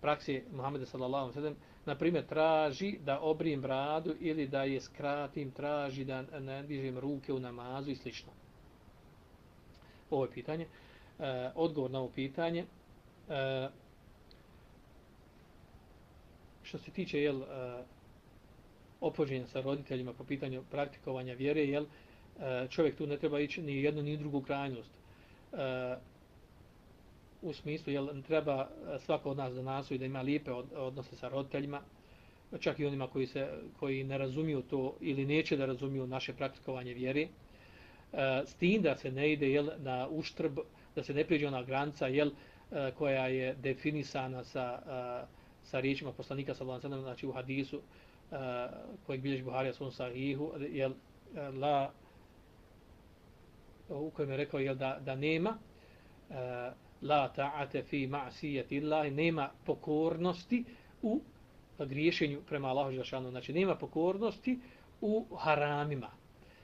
Praksi Muhammeda sallallahu sallam, na primjer traži da obrijem bradu ili da je skratim traži da ne dižem ruke u namazu i slično. Ovo je pitanje. E, odgovor na ovo pitanje. E, što se tiče jel e, opođenja sa roditeljima po pitanju praktikovanja vjere jel E, E, čovjek tu ne treba ići ni jednu ni drugu krajnost. E, u smislu, jel, treba svako od nas da nasu i da ima lijepe odnose sa roditeljima, čak i onima koji, se, koji ne razumiju to ili neće da razumiju naše praktikovanje vjere. E, s tim da se ne ide jel, na uštrb, da se ne priđe ona granca jel, koja je definisana sa, sa riječima poslanika sa Lansanom, znači u hadisu kojeg bilježi Buharija svom sahihu, jel, la u kojem je rekao jel, da, da nema uh, la ta'ate fi ma'sijeti illahi, nema pokornosti u griješenju prema Allahu Žešanu. Znači, nema pokornosti u haramima.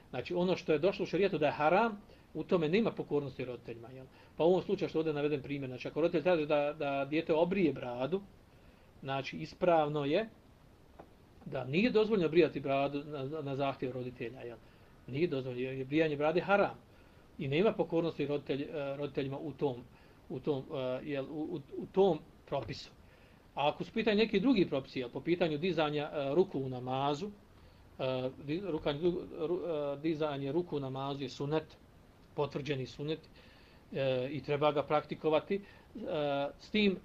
Znači, ono što je došlo u šarijetu da je haram, u tome nema pokornosti roditeljima. Jel? Pa u ovom slučaju što ovdje naveden primjer, znači, ako roditelj traži da, da dijete obrije bradu, znači, ispravno je da nije dozvoljeno brijati bradu na, na zahtjev roditelja. Jel? Nije dozvoljeno, jer brijanje brade haram i nema pokornosti roditelj, e, roditeljima u tom u tom e, jel, u, u, tom propisu. A ako su pitanje neki drugi propisi, jel, po pitanju dizanja e, ruku u namazu, ruka, rukanje, dizanje ruku u namazu je sunet, potvrđeni sunet i treba ga praktikovati. S tim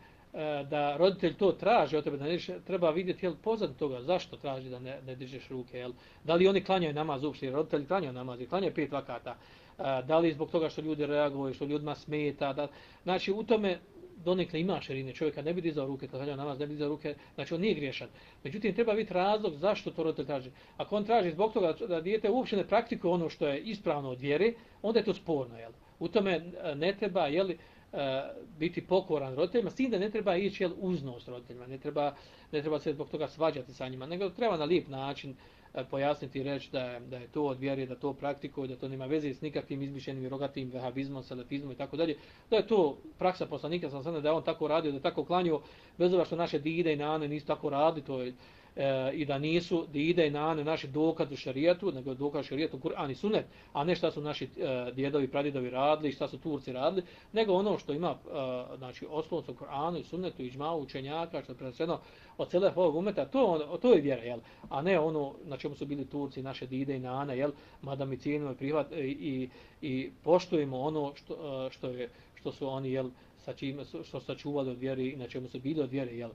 da roditelj to traži od tebe, da ne treba vidjeti jel, pozad toga, zašto traži da ne, ne dižeš ruke. Jel? Da li oni klanjaju namaz uopšte, roditelji klanjaju namaz i klanjaju pet vakata. Da li zbog toga što ljudi reaguju, što ljudima smeta, da, znači u tome donekle ima širine čovjeka ne bi dizao ruke, kada na namaz ne bi dizao ruke, znači on nije griješan. Međutim, treba biti razlog zašto to roditelj traži. Ako on traži zbog toga da dijete uopće ne praktikuje ono što je ispravno od vjere, onda je to sporno. Jel? U tome e, ne treba jeli, e, biti pokoran roditeljima, s tim da ne treba ići jel, uznos roditeljima, ne treba, ne treba se zbog toga svađati sa njima, nego treba na lijep način uh, E, pojasniti i reći da je, da je to od vjere, da to praktikuje, da to nema veze s nikakvim izmišljenim rogatim vehabizmom, salafizmom i tako dalje. Da je to praksa poslanika, sam sada da je on tako radio, da je tako klanio, bez ova što naše dide i nane nisu tako radili, to je, e, i da nisu da ide na nane naši dokaz u šarijetu, nego dokaz u šarijetu Kur'an i Sunnet, a ne šta su naši e, djedovi, pradidovi radili, šta su Turci radili, nego ono što ima e, znači, oslovnost u Kur'anu i Sunetu i džma učenjaka, što je prenoseno od cele ovog umeta, to, ono, to je vjera, jel? a ne ono na čemu su bili Turci, naše dide i nane, jel? mada mi cijenimo i, prihvat, i, i, i poštujemo ono što, e, što, je, što su oni jel, sa čime, što sačuvali od vjeri i na čemu su bili od vjere, jel?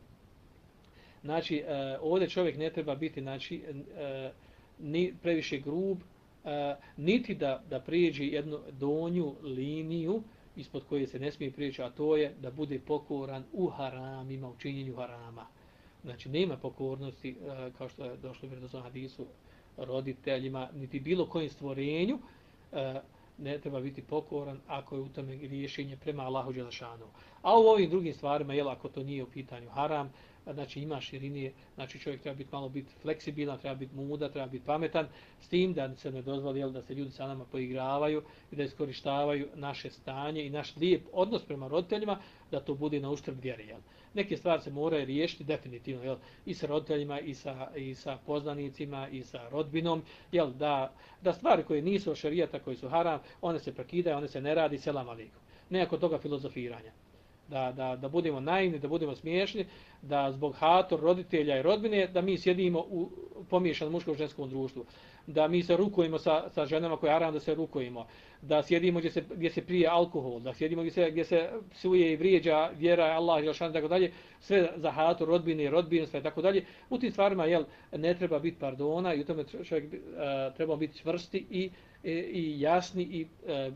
Znači, e, ovdje čovjek ne treba biti znači, e, ni previše grub e, niti da, da prijeđe jednu donju liniju ispod koje se ne smije prijeći, a to je da bude pokoran u haramima, u činjenju harama. Znači, nema pokornosti, e, kao što je došlo u vredozom hadisu, roditeljima, niti bilo kojem stvorenju, e, ne treba biti pokoran ako je u tome rješenje prema Allahu Đelešanu. A u ovim drugim stvarima, jel, ako to nije u pitanju haram, znači ima širinije, znači čovjek treba biti malo biti fleksibilan, treba biti muda, treba biti pametan, s tim da se ne dozvoli jel, da se ljudi sa nama poigravaju i da iskorištavaju naše stanje i naš lijep odnos prema roditeljima, da to bude na uštrb vjeri. Jel. Neke stvari se moraju riješiti definitivno jel, i sa roditeljima, i sa, i sa poznanicima, i sa rodbinom, jel, da, da stvari koje nisu šarijata, koji su haram, one se prekidaju, one se ne radi, selam alikum. Nekako toga filozofiranja da, da, da budemo naivni, da budemo smiješni, da zbog hator roditelja i rodbine, da mi sjedimo u pomiješanom muškom ženskom društvu, da mi se rukujemo sa, sa ženama koje aram da se rukujemo, da sjedimo gdje se, gdje se prije alkohol, da sjedimo gdje se, gdje se psuje i vrijeđa vjera, Allah, Jelšan, tako dalje, sve za hator rodbine i rodbinstva i tako dalje. U tim stvarima jel, ne treba biti pardona i u tome čovjek uh, treba biti čvrsti i i, i jasni i e, e,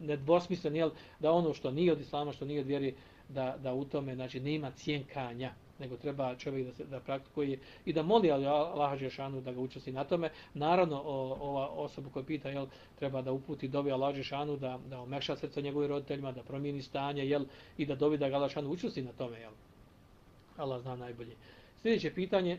nedvosmislen jel, da ono što nije od islama, što nije od vjeri, da, da u tome znači, nema cjenkanja, nego treba čovjek da, se, da praktikuje i da moli Allah Žešanu da ga učesti na tome. Naravno, o, ova osoba koja pita, jel, treba da uputi dobi Allah Žešanu da, da omekša srce njegovim roditeljima, da promijeni stanje jel, i da dobi da ga Allah Žešanu učesti na tome. Jel. Allah zna najbolje. Sljedeće pitanje,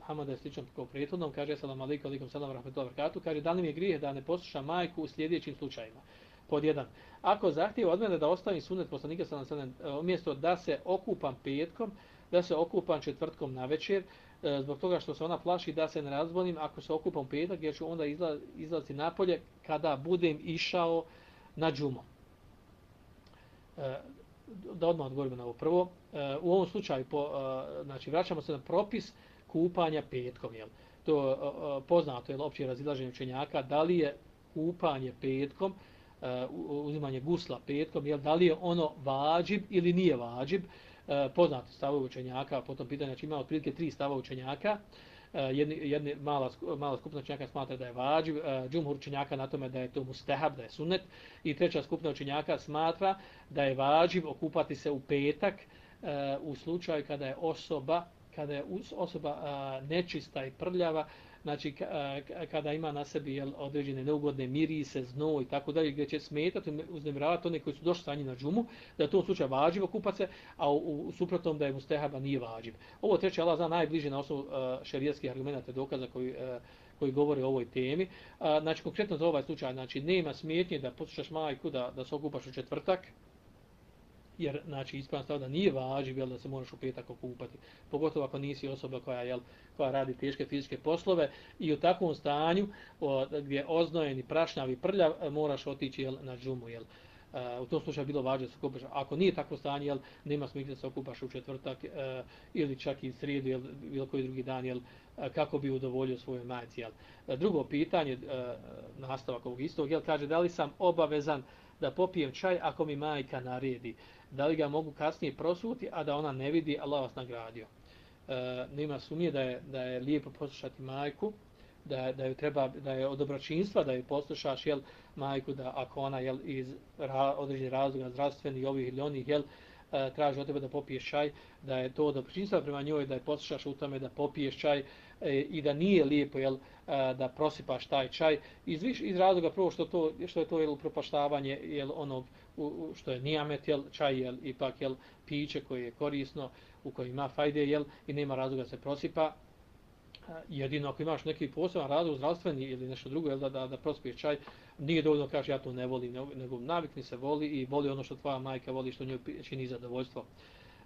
Hamada je slično kao prethodnom, kaže salam alaikum, alaikum salam, rahmetullahi wabarakatuh, kaže da li mi je grijeh da ne posluša majku u sljedećim slučajima pod jedan. Ako zahtijeva od mene da ostavim sunet poslanika sa naselem, e, umjesto da se okupam petkom, da se okupam četvrtkom na večer, e, zbog toga što se ona plaši da se ne razbonim ako se okupam petak, jer ću onda izla, izlaziti napolje kada budem išao na džumo. E, da odmah odgovorimo na ovo prvo. E, u ovom slučaju, po, e, znači, vraćamo se na propis kupanja petkom. Jel? To e, poznato je opće razilaženje učenjaka. Da li je kupanje petkom, uzimanje gusla petkom, jel, da li je ono vađib ili nije vađib, uh, poznati stavovi učenjaka, potom pitanje, znači ima otprilike tri stava učenjaka, uh, jedni, jedni mala, mala skupina učenjaka smatra da je vađiv, e, džumhur učenjaka na tome da je to mustehab, da je sunnet, i treća skupina učenjaka smatra da je vađiv okupati se u petak u slučaju kada je osoba kada je osoba nečista i prljava, znači kada ima na sebi jel, određene neugodne mirise, zno i tako dalje, gdje će smetati, uznemiravati one koji su došli sa njim na džumu, da je to u slučaju vađivo kupat se, a u, u suprotnom da je mustehaba nije vađiv. Ovo treće Allah zna najbliže na osnovu uh, argumenta dokaza koji, koji govore o ovoj temi. Znači, konkretno za ovaj slučaj, znači, nema smetnje da poslušaš majku da, da se okupaš u četvrtak, jer znači ispravno stav da nije važiv jel, da se moraš u petak okupati. Pogotovo ako nisi osoba koja jel, koja radi teške fizičke poslove i u takvom stanju o, gdje je oznojen i prašnjav i prljav e, moraš otići jel, na džumu. Jel. Uh, u tom slučaju bilo važno da se okupaš. Ako nije takvo stanje, jel, nema smisla da se okupaš u četvrtak uh, ili čak i srijedu ili bilo koji drugi dan, jel, uh, kako bi udovoljio svojoj majici. Jel. Drugo pitanje, uh, nastavak ovog istog, jel, kaže da li sam obavezan da popijem čaj ako mi majka naredi. Da li ga mogu kasnije prosuti, a da ona ne vidi, Allah vas nagradio. E, nema sumnje da je, da je lijepo poslušati majku, da, da ju treba da je od dobročinstva da je poslušaš jel majku da ako ona jel iz ra, određenih razloga zdravstveni, ovih ili onih jel e, traži od tebe da popiješ čaj da je to dobročinstva prema njoj da je poslušaš u tome da popiješ čaj E, i da nije lijepo jel e, da prosipaš taj čaj. Iz viš, iz razloga prvo što to što je to jel propaštavanje jel onog u, što je nijamet jel čaj jel ipak jel piće koje je korisno u kojem ima fajde jel i nema razloga da se prosipa. E, jedino ako imaš neki poseban razlog zdravstveni ili nešto drugo jel da da, da prospiješ čaj nije dovoljno kaže ja to ne volim nego navikni se voli i voli ono što tvoja majka voli što njoj čini zadovoljstvo.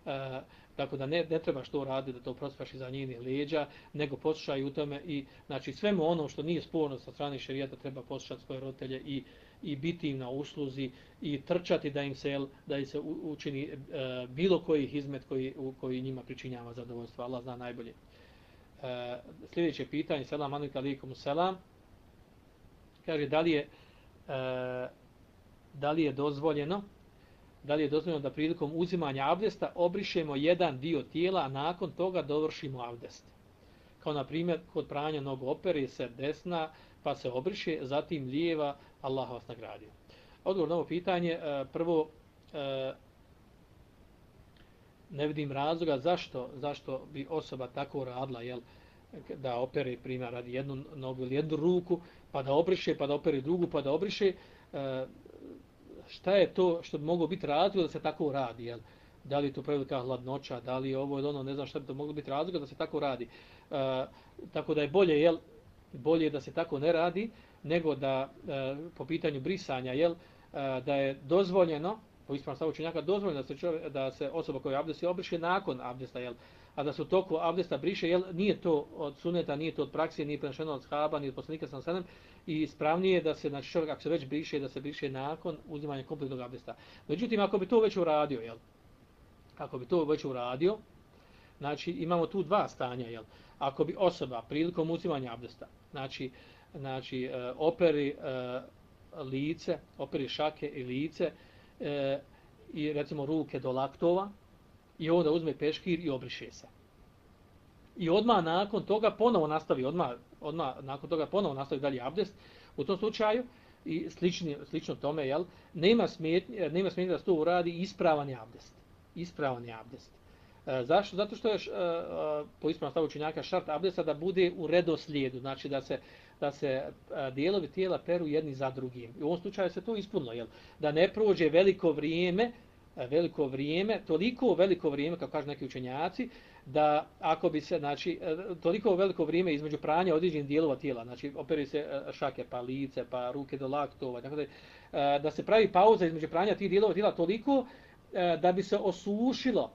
E, tako da ne, ne treba što radi da to prospaš iza njeni leđa, nego poslušaj u tome i znači svemu ono što nije sporno sa strane šerijata treba poslušati svoje roditelje i i biti im na usluzi i trčati da im se da im se učini e, bilo koji izmet koji u koji njima pričinjava zadovoljstvo. Allah zna najbolje. E, sljedeće pitanje. Selam alejkum selam. Kaže da li je e, da li je dozvoljeno da li je dozvoljeno da prilikom uzimanja abdesta obrišemo jedan dio tijela, a nakon toga dovršimo abdest. Kao na primjer, kod pranja nogu opere se desna, pa se obriše, zatim lijeva, Allah vas nagradio. Odgovor na ovo pitanje, e, prvo, e, ne vidim razloga zašto, zašto bi osoba tako radila, jel, da opere primjer radi jednu nogu ili jednu ruku, pa da obriše, pa da opere drugu, pa da obriše. E, Šta je to što bi moglo biti razlog da se tako radi? Jel? Da li je to prevelika hladnoća, da li je ovo ili ono, ne znam šta bi to moglo biti razlog da se tako radi. E, tako da je bolje, jel, bolje da se tako ne radi, nego da e, po pitanju brisanja, jel, e, da je dozvoljeno, po ispravnom stavu učenjaka, dozvoljeno da se, čovjek, da se osoba koja abdesti obriše nakon abdesta, jel, a da se u toku abdesta briše, jel, nije to od suneta, nije to od praksije, nije prenešeno od shaba, nije od poslanika sam sanem, i ispravnije je da se, znači čovjek, ako se već briše, da se briše nakon uzimanja kompletnog abdesta. Međutim, ako bi to već uradio, jel, ako bi to već uradio, znači imamo tu dva stanja, jel, ako bi osoba prilikom uzimanja abdesta, znači, znači e, operi e, lice, operi šake i lice e, i recimo ruke do laktova i onda uzme peškir i obriše se. I odmah nakon toga ponovo nastavi, odmah odma nakon toga ponovo nastavi dalje abdest, u tom slučaju i slični, slično tome, jel, nema smetnje, e, nema smetnje da se to uradi ispravan je abdest. Ispravan je abdest. E, zašto? Zato što je e, po ispravnom stavu učenjaka šart abdesta da bude u redoslijedu, znači da se da se e, dijelovi tijela peru jedni za drugim. I u ovom slučaju se to ispunilo, jel? Da ne prođe veliko vrijeme, e, veliko vrijeme, toliko veliko vrijeme, kao kažu neki učenjaci, da ako bi se, znači, e, toliko veliko vrijeme između pranja određenih dijelova tijela, znači, operi se e, šake, pa lice, pa ruke do laktova, tako da, e, da se pravi pauza između pranja tih dijelova tijela toliko da bi se osušilo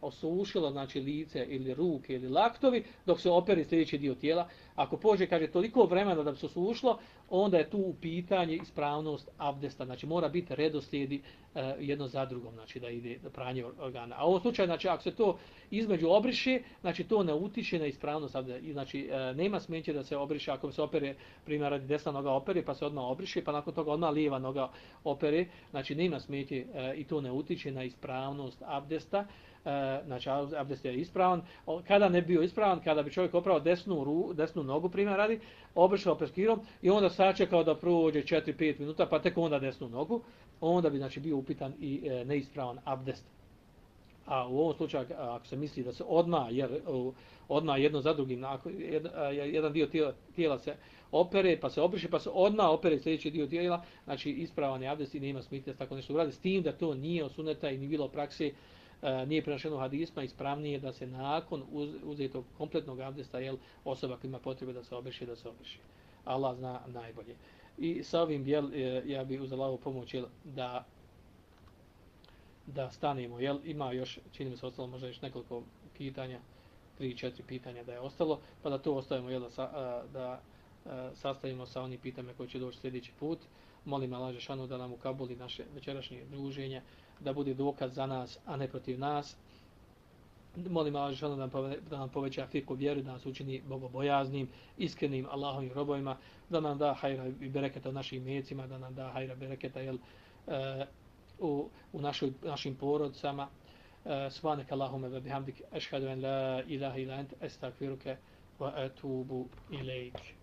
osušilo znači lice ili ruke ili laktovi dok se operi sljedeći dio tijela. Ako pođe, kaže, toliko vremena da bi se osušilo, onda je tu u pitanje ispravnost abdesta. Znači mora biti redoslijedi uh, jedno za drugom, znači da ide pranje organa. A u ovom slučaju, znači ako se to između obriše, znači to ne utiče na ispravnost abdesta. Znači uh, nema smeće da se obriše ako se opere, primjer radi desna noga opere, pa se odmah obriše, pa nakon toga odmah lijeva noga opere. Znači nema smeće uh, i to ne utiče na ispravnost abdesta. E, znači abdest je ispravan. Kada ne bio ispravan, kada bi čovjek oprao desnu, ru, desnu nogu, primjer radi, obršao peskirom i onda sačekao da prođe 4-5 minuta, pa tek onda desnu nogu, onda bi znači bio upitan i e, neispravan abdest. A u ovom slučaju, ako se misli da se odma jer odma jedno za drugim, ako jedan dio tijela, tijela se opere, pa se obriše, pa se odma opere sljedeći dio tijela, znači ispravan je abdest i nema smitnja tako nešto uradi, s tim da to nije osuneta i ni bilo prakse, e, nije prenašeno hadisma, ispravnije da se nakon uz, uzetog kompletnog abdesta jel, osoba koja ima potrebe da se obriše, da se obriše. Allah zna najbolje. I sa ovim jel, e, ja bih uzela ovu pomoć jel, da da stanemo. Jel, ima još, čini mi se ostalo možda još nekoliko pitanja, tri, četiri pitanja da je ostalo, pa da to ostavimo jel, da, sa, e, da e, sastavimo sa onim pitanjima koji će doći sljedeći put. Molim Allah Žešanu da nam ukabuli naše večerašnje druženje, da bude dokaz za nas, a ne protiv nas. Molim Allah Žešanu da, da nam poveća fiku vjeru, da nas učini bogobojaznim, iskrenim Allahovim robovima, da nam da hajra i bereketa u našim mjecima, da nam da hajra bereketa jel, e, u, u našoj, našim porodcama. E, Subhanak Allahume ve bihamdik, ešhadu en la ilaha ila ent, estakfiruke, wa atubu ilaik.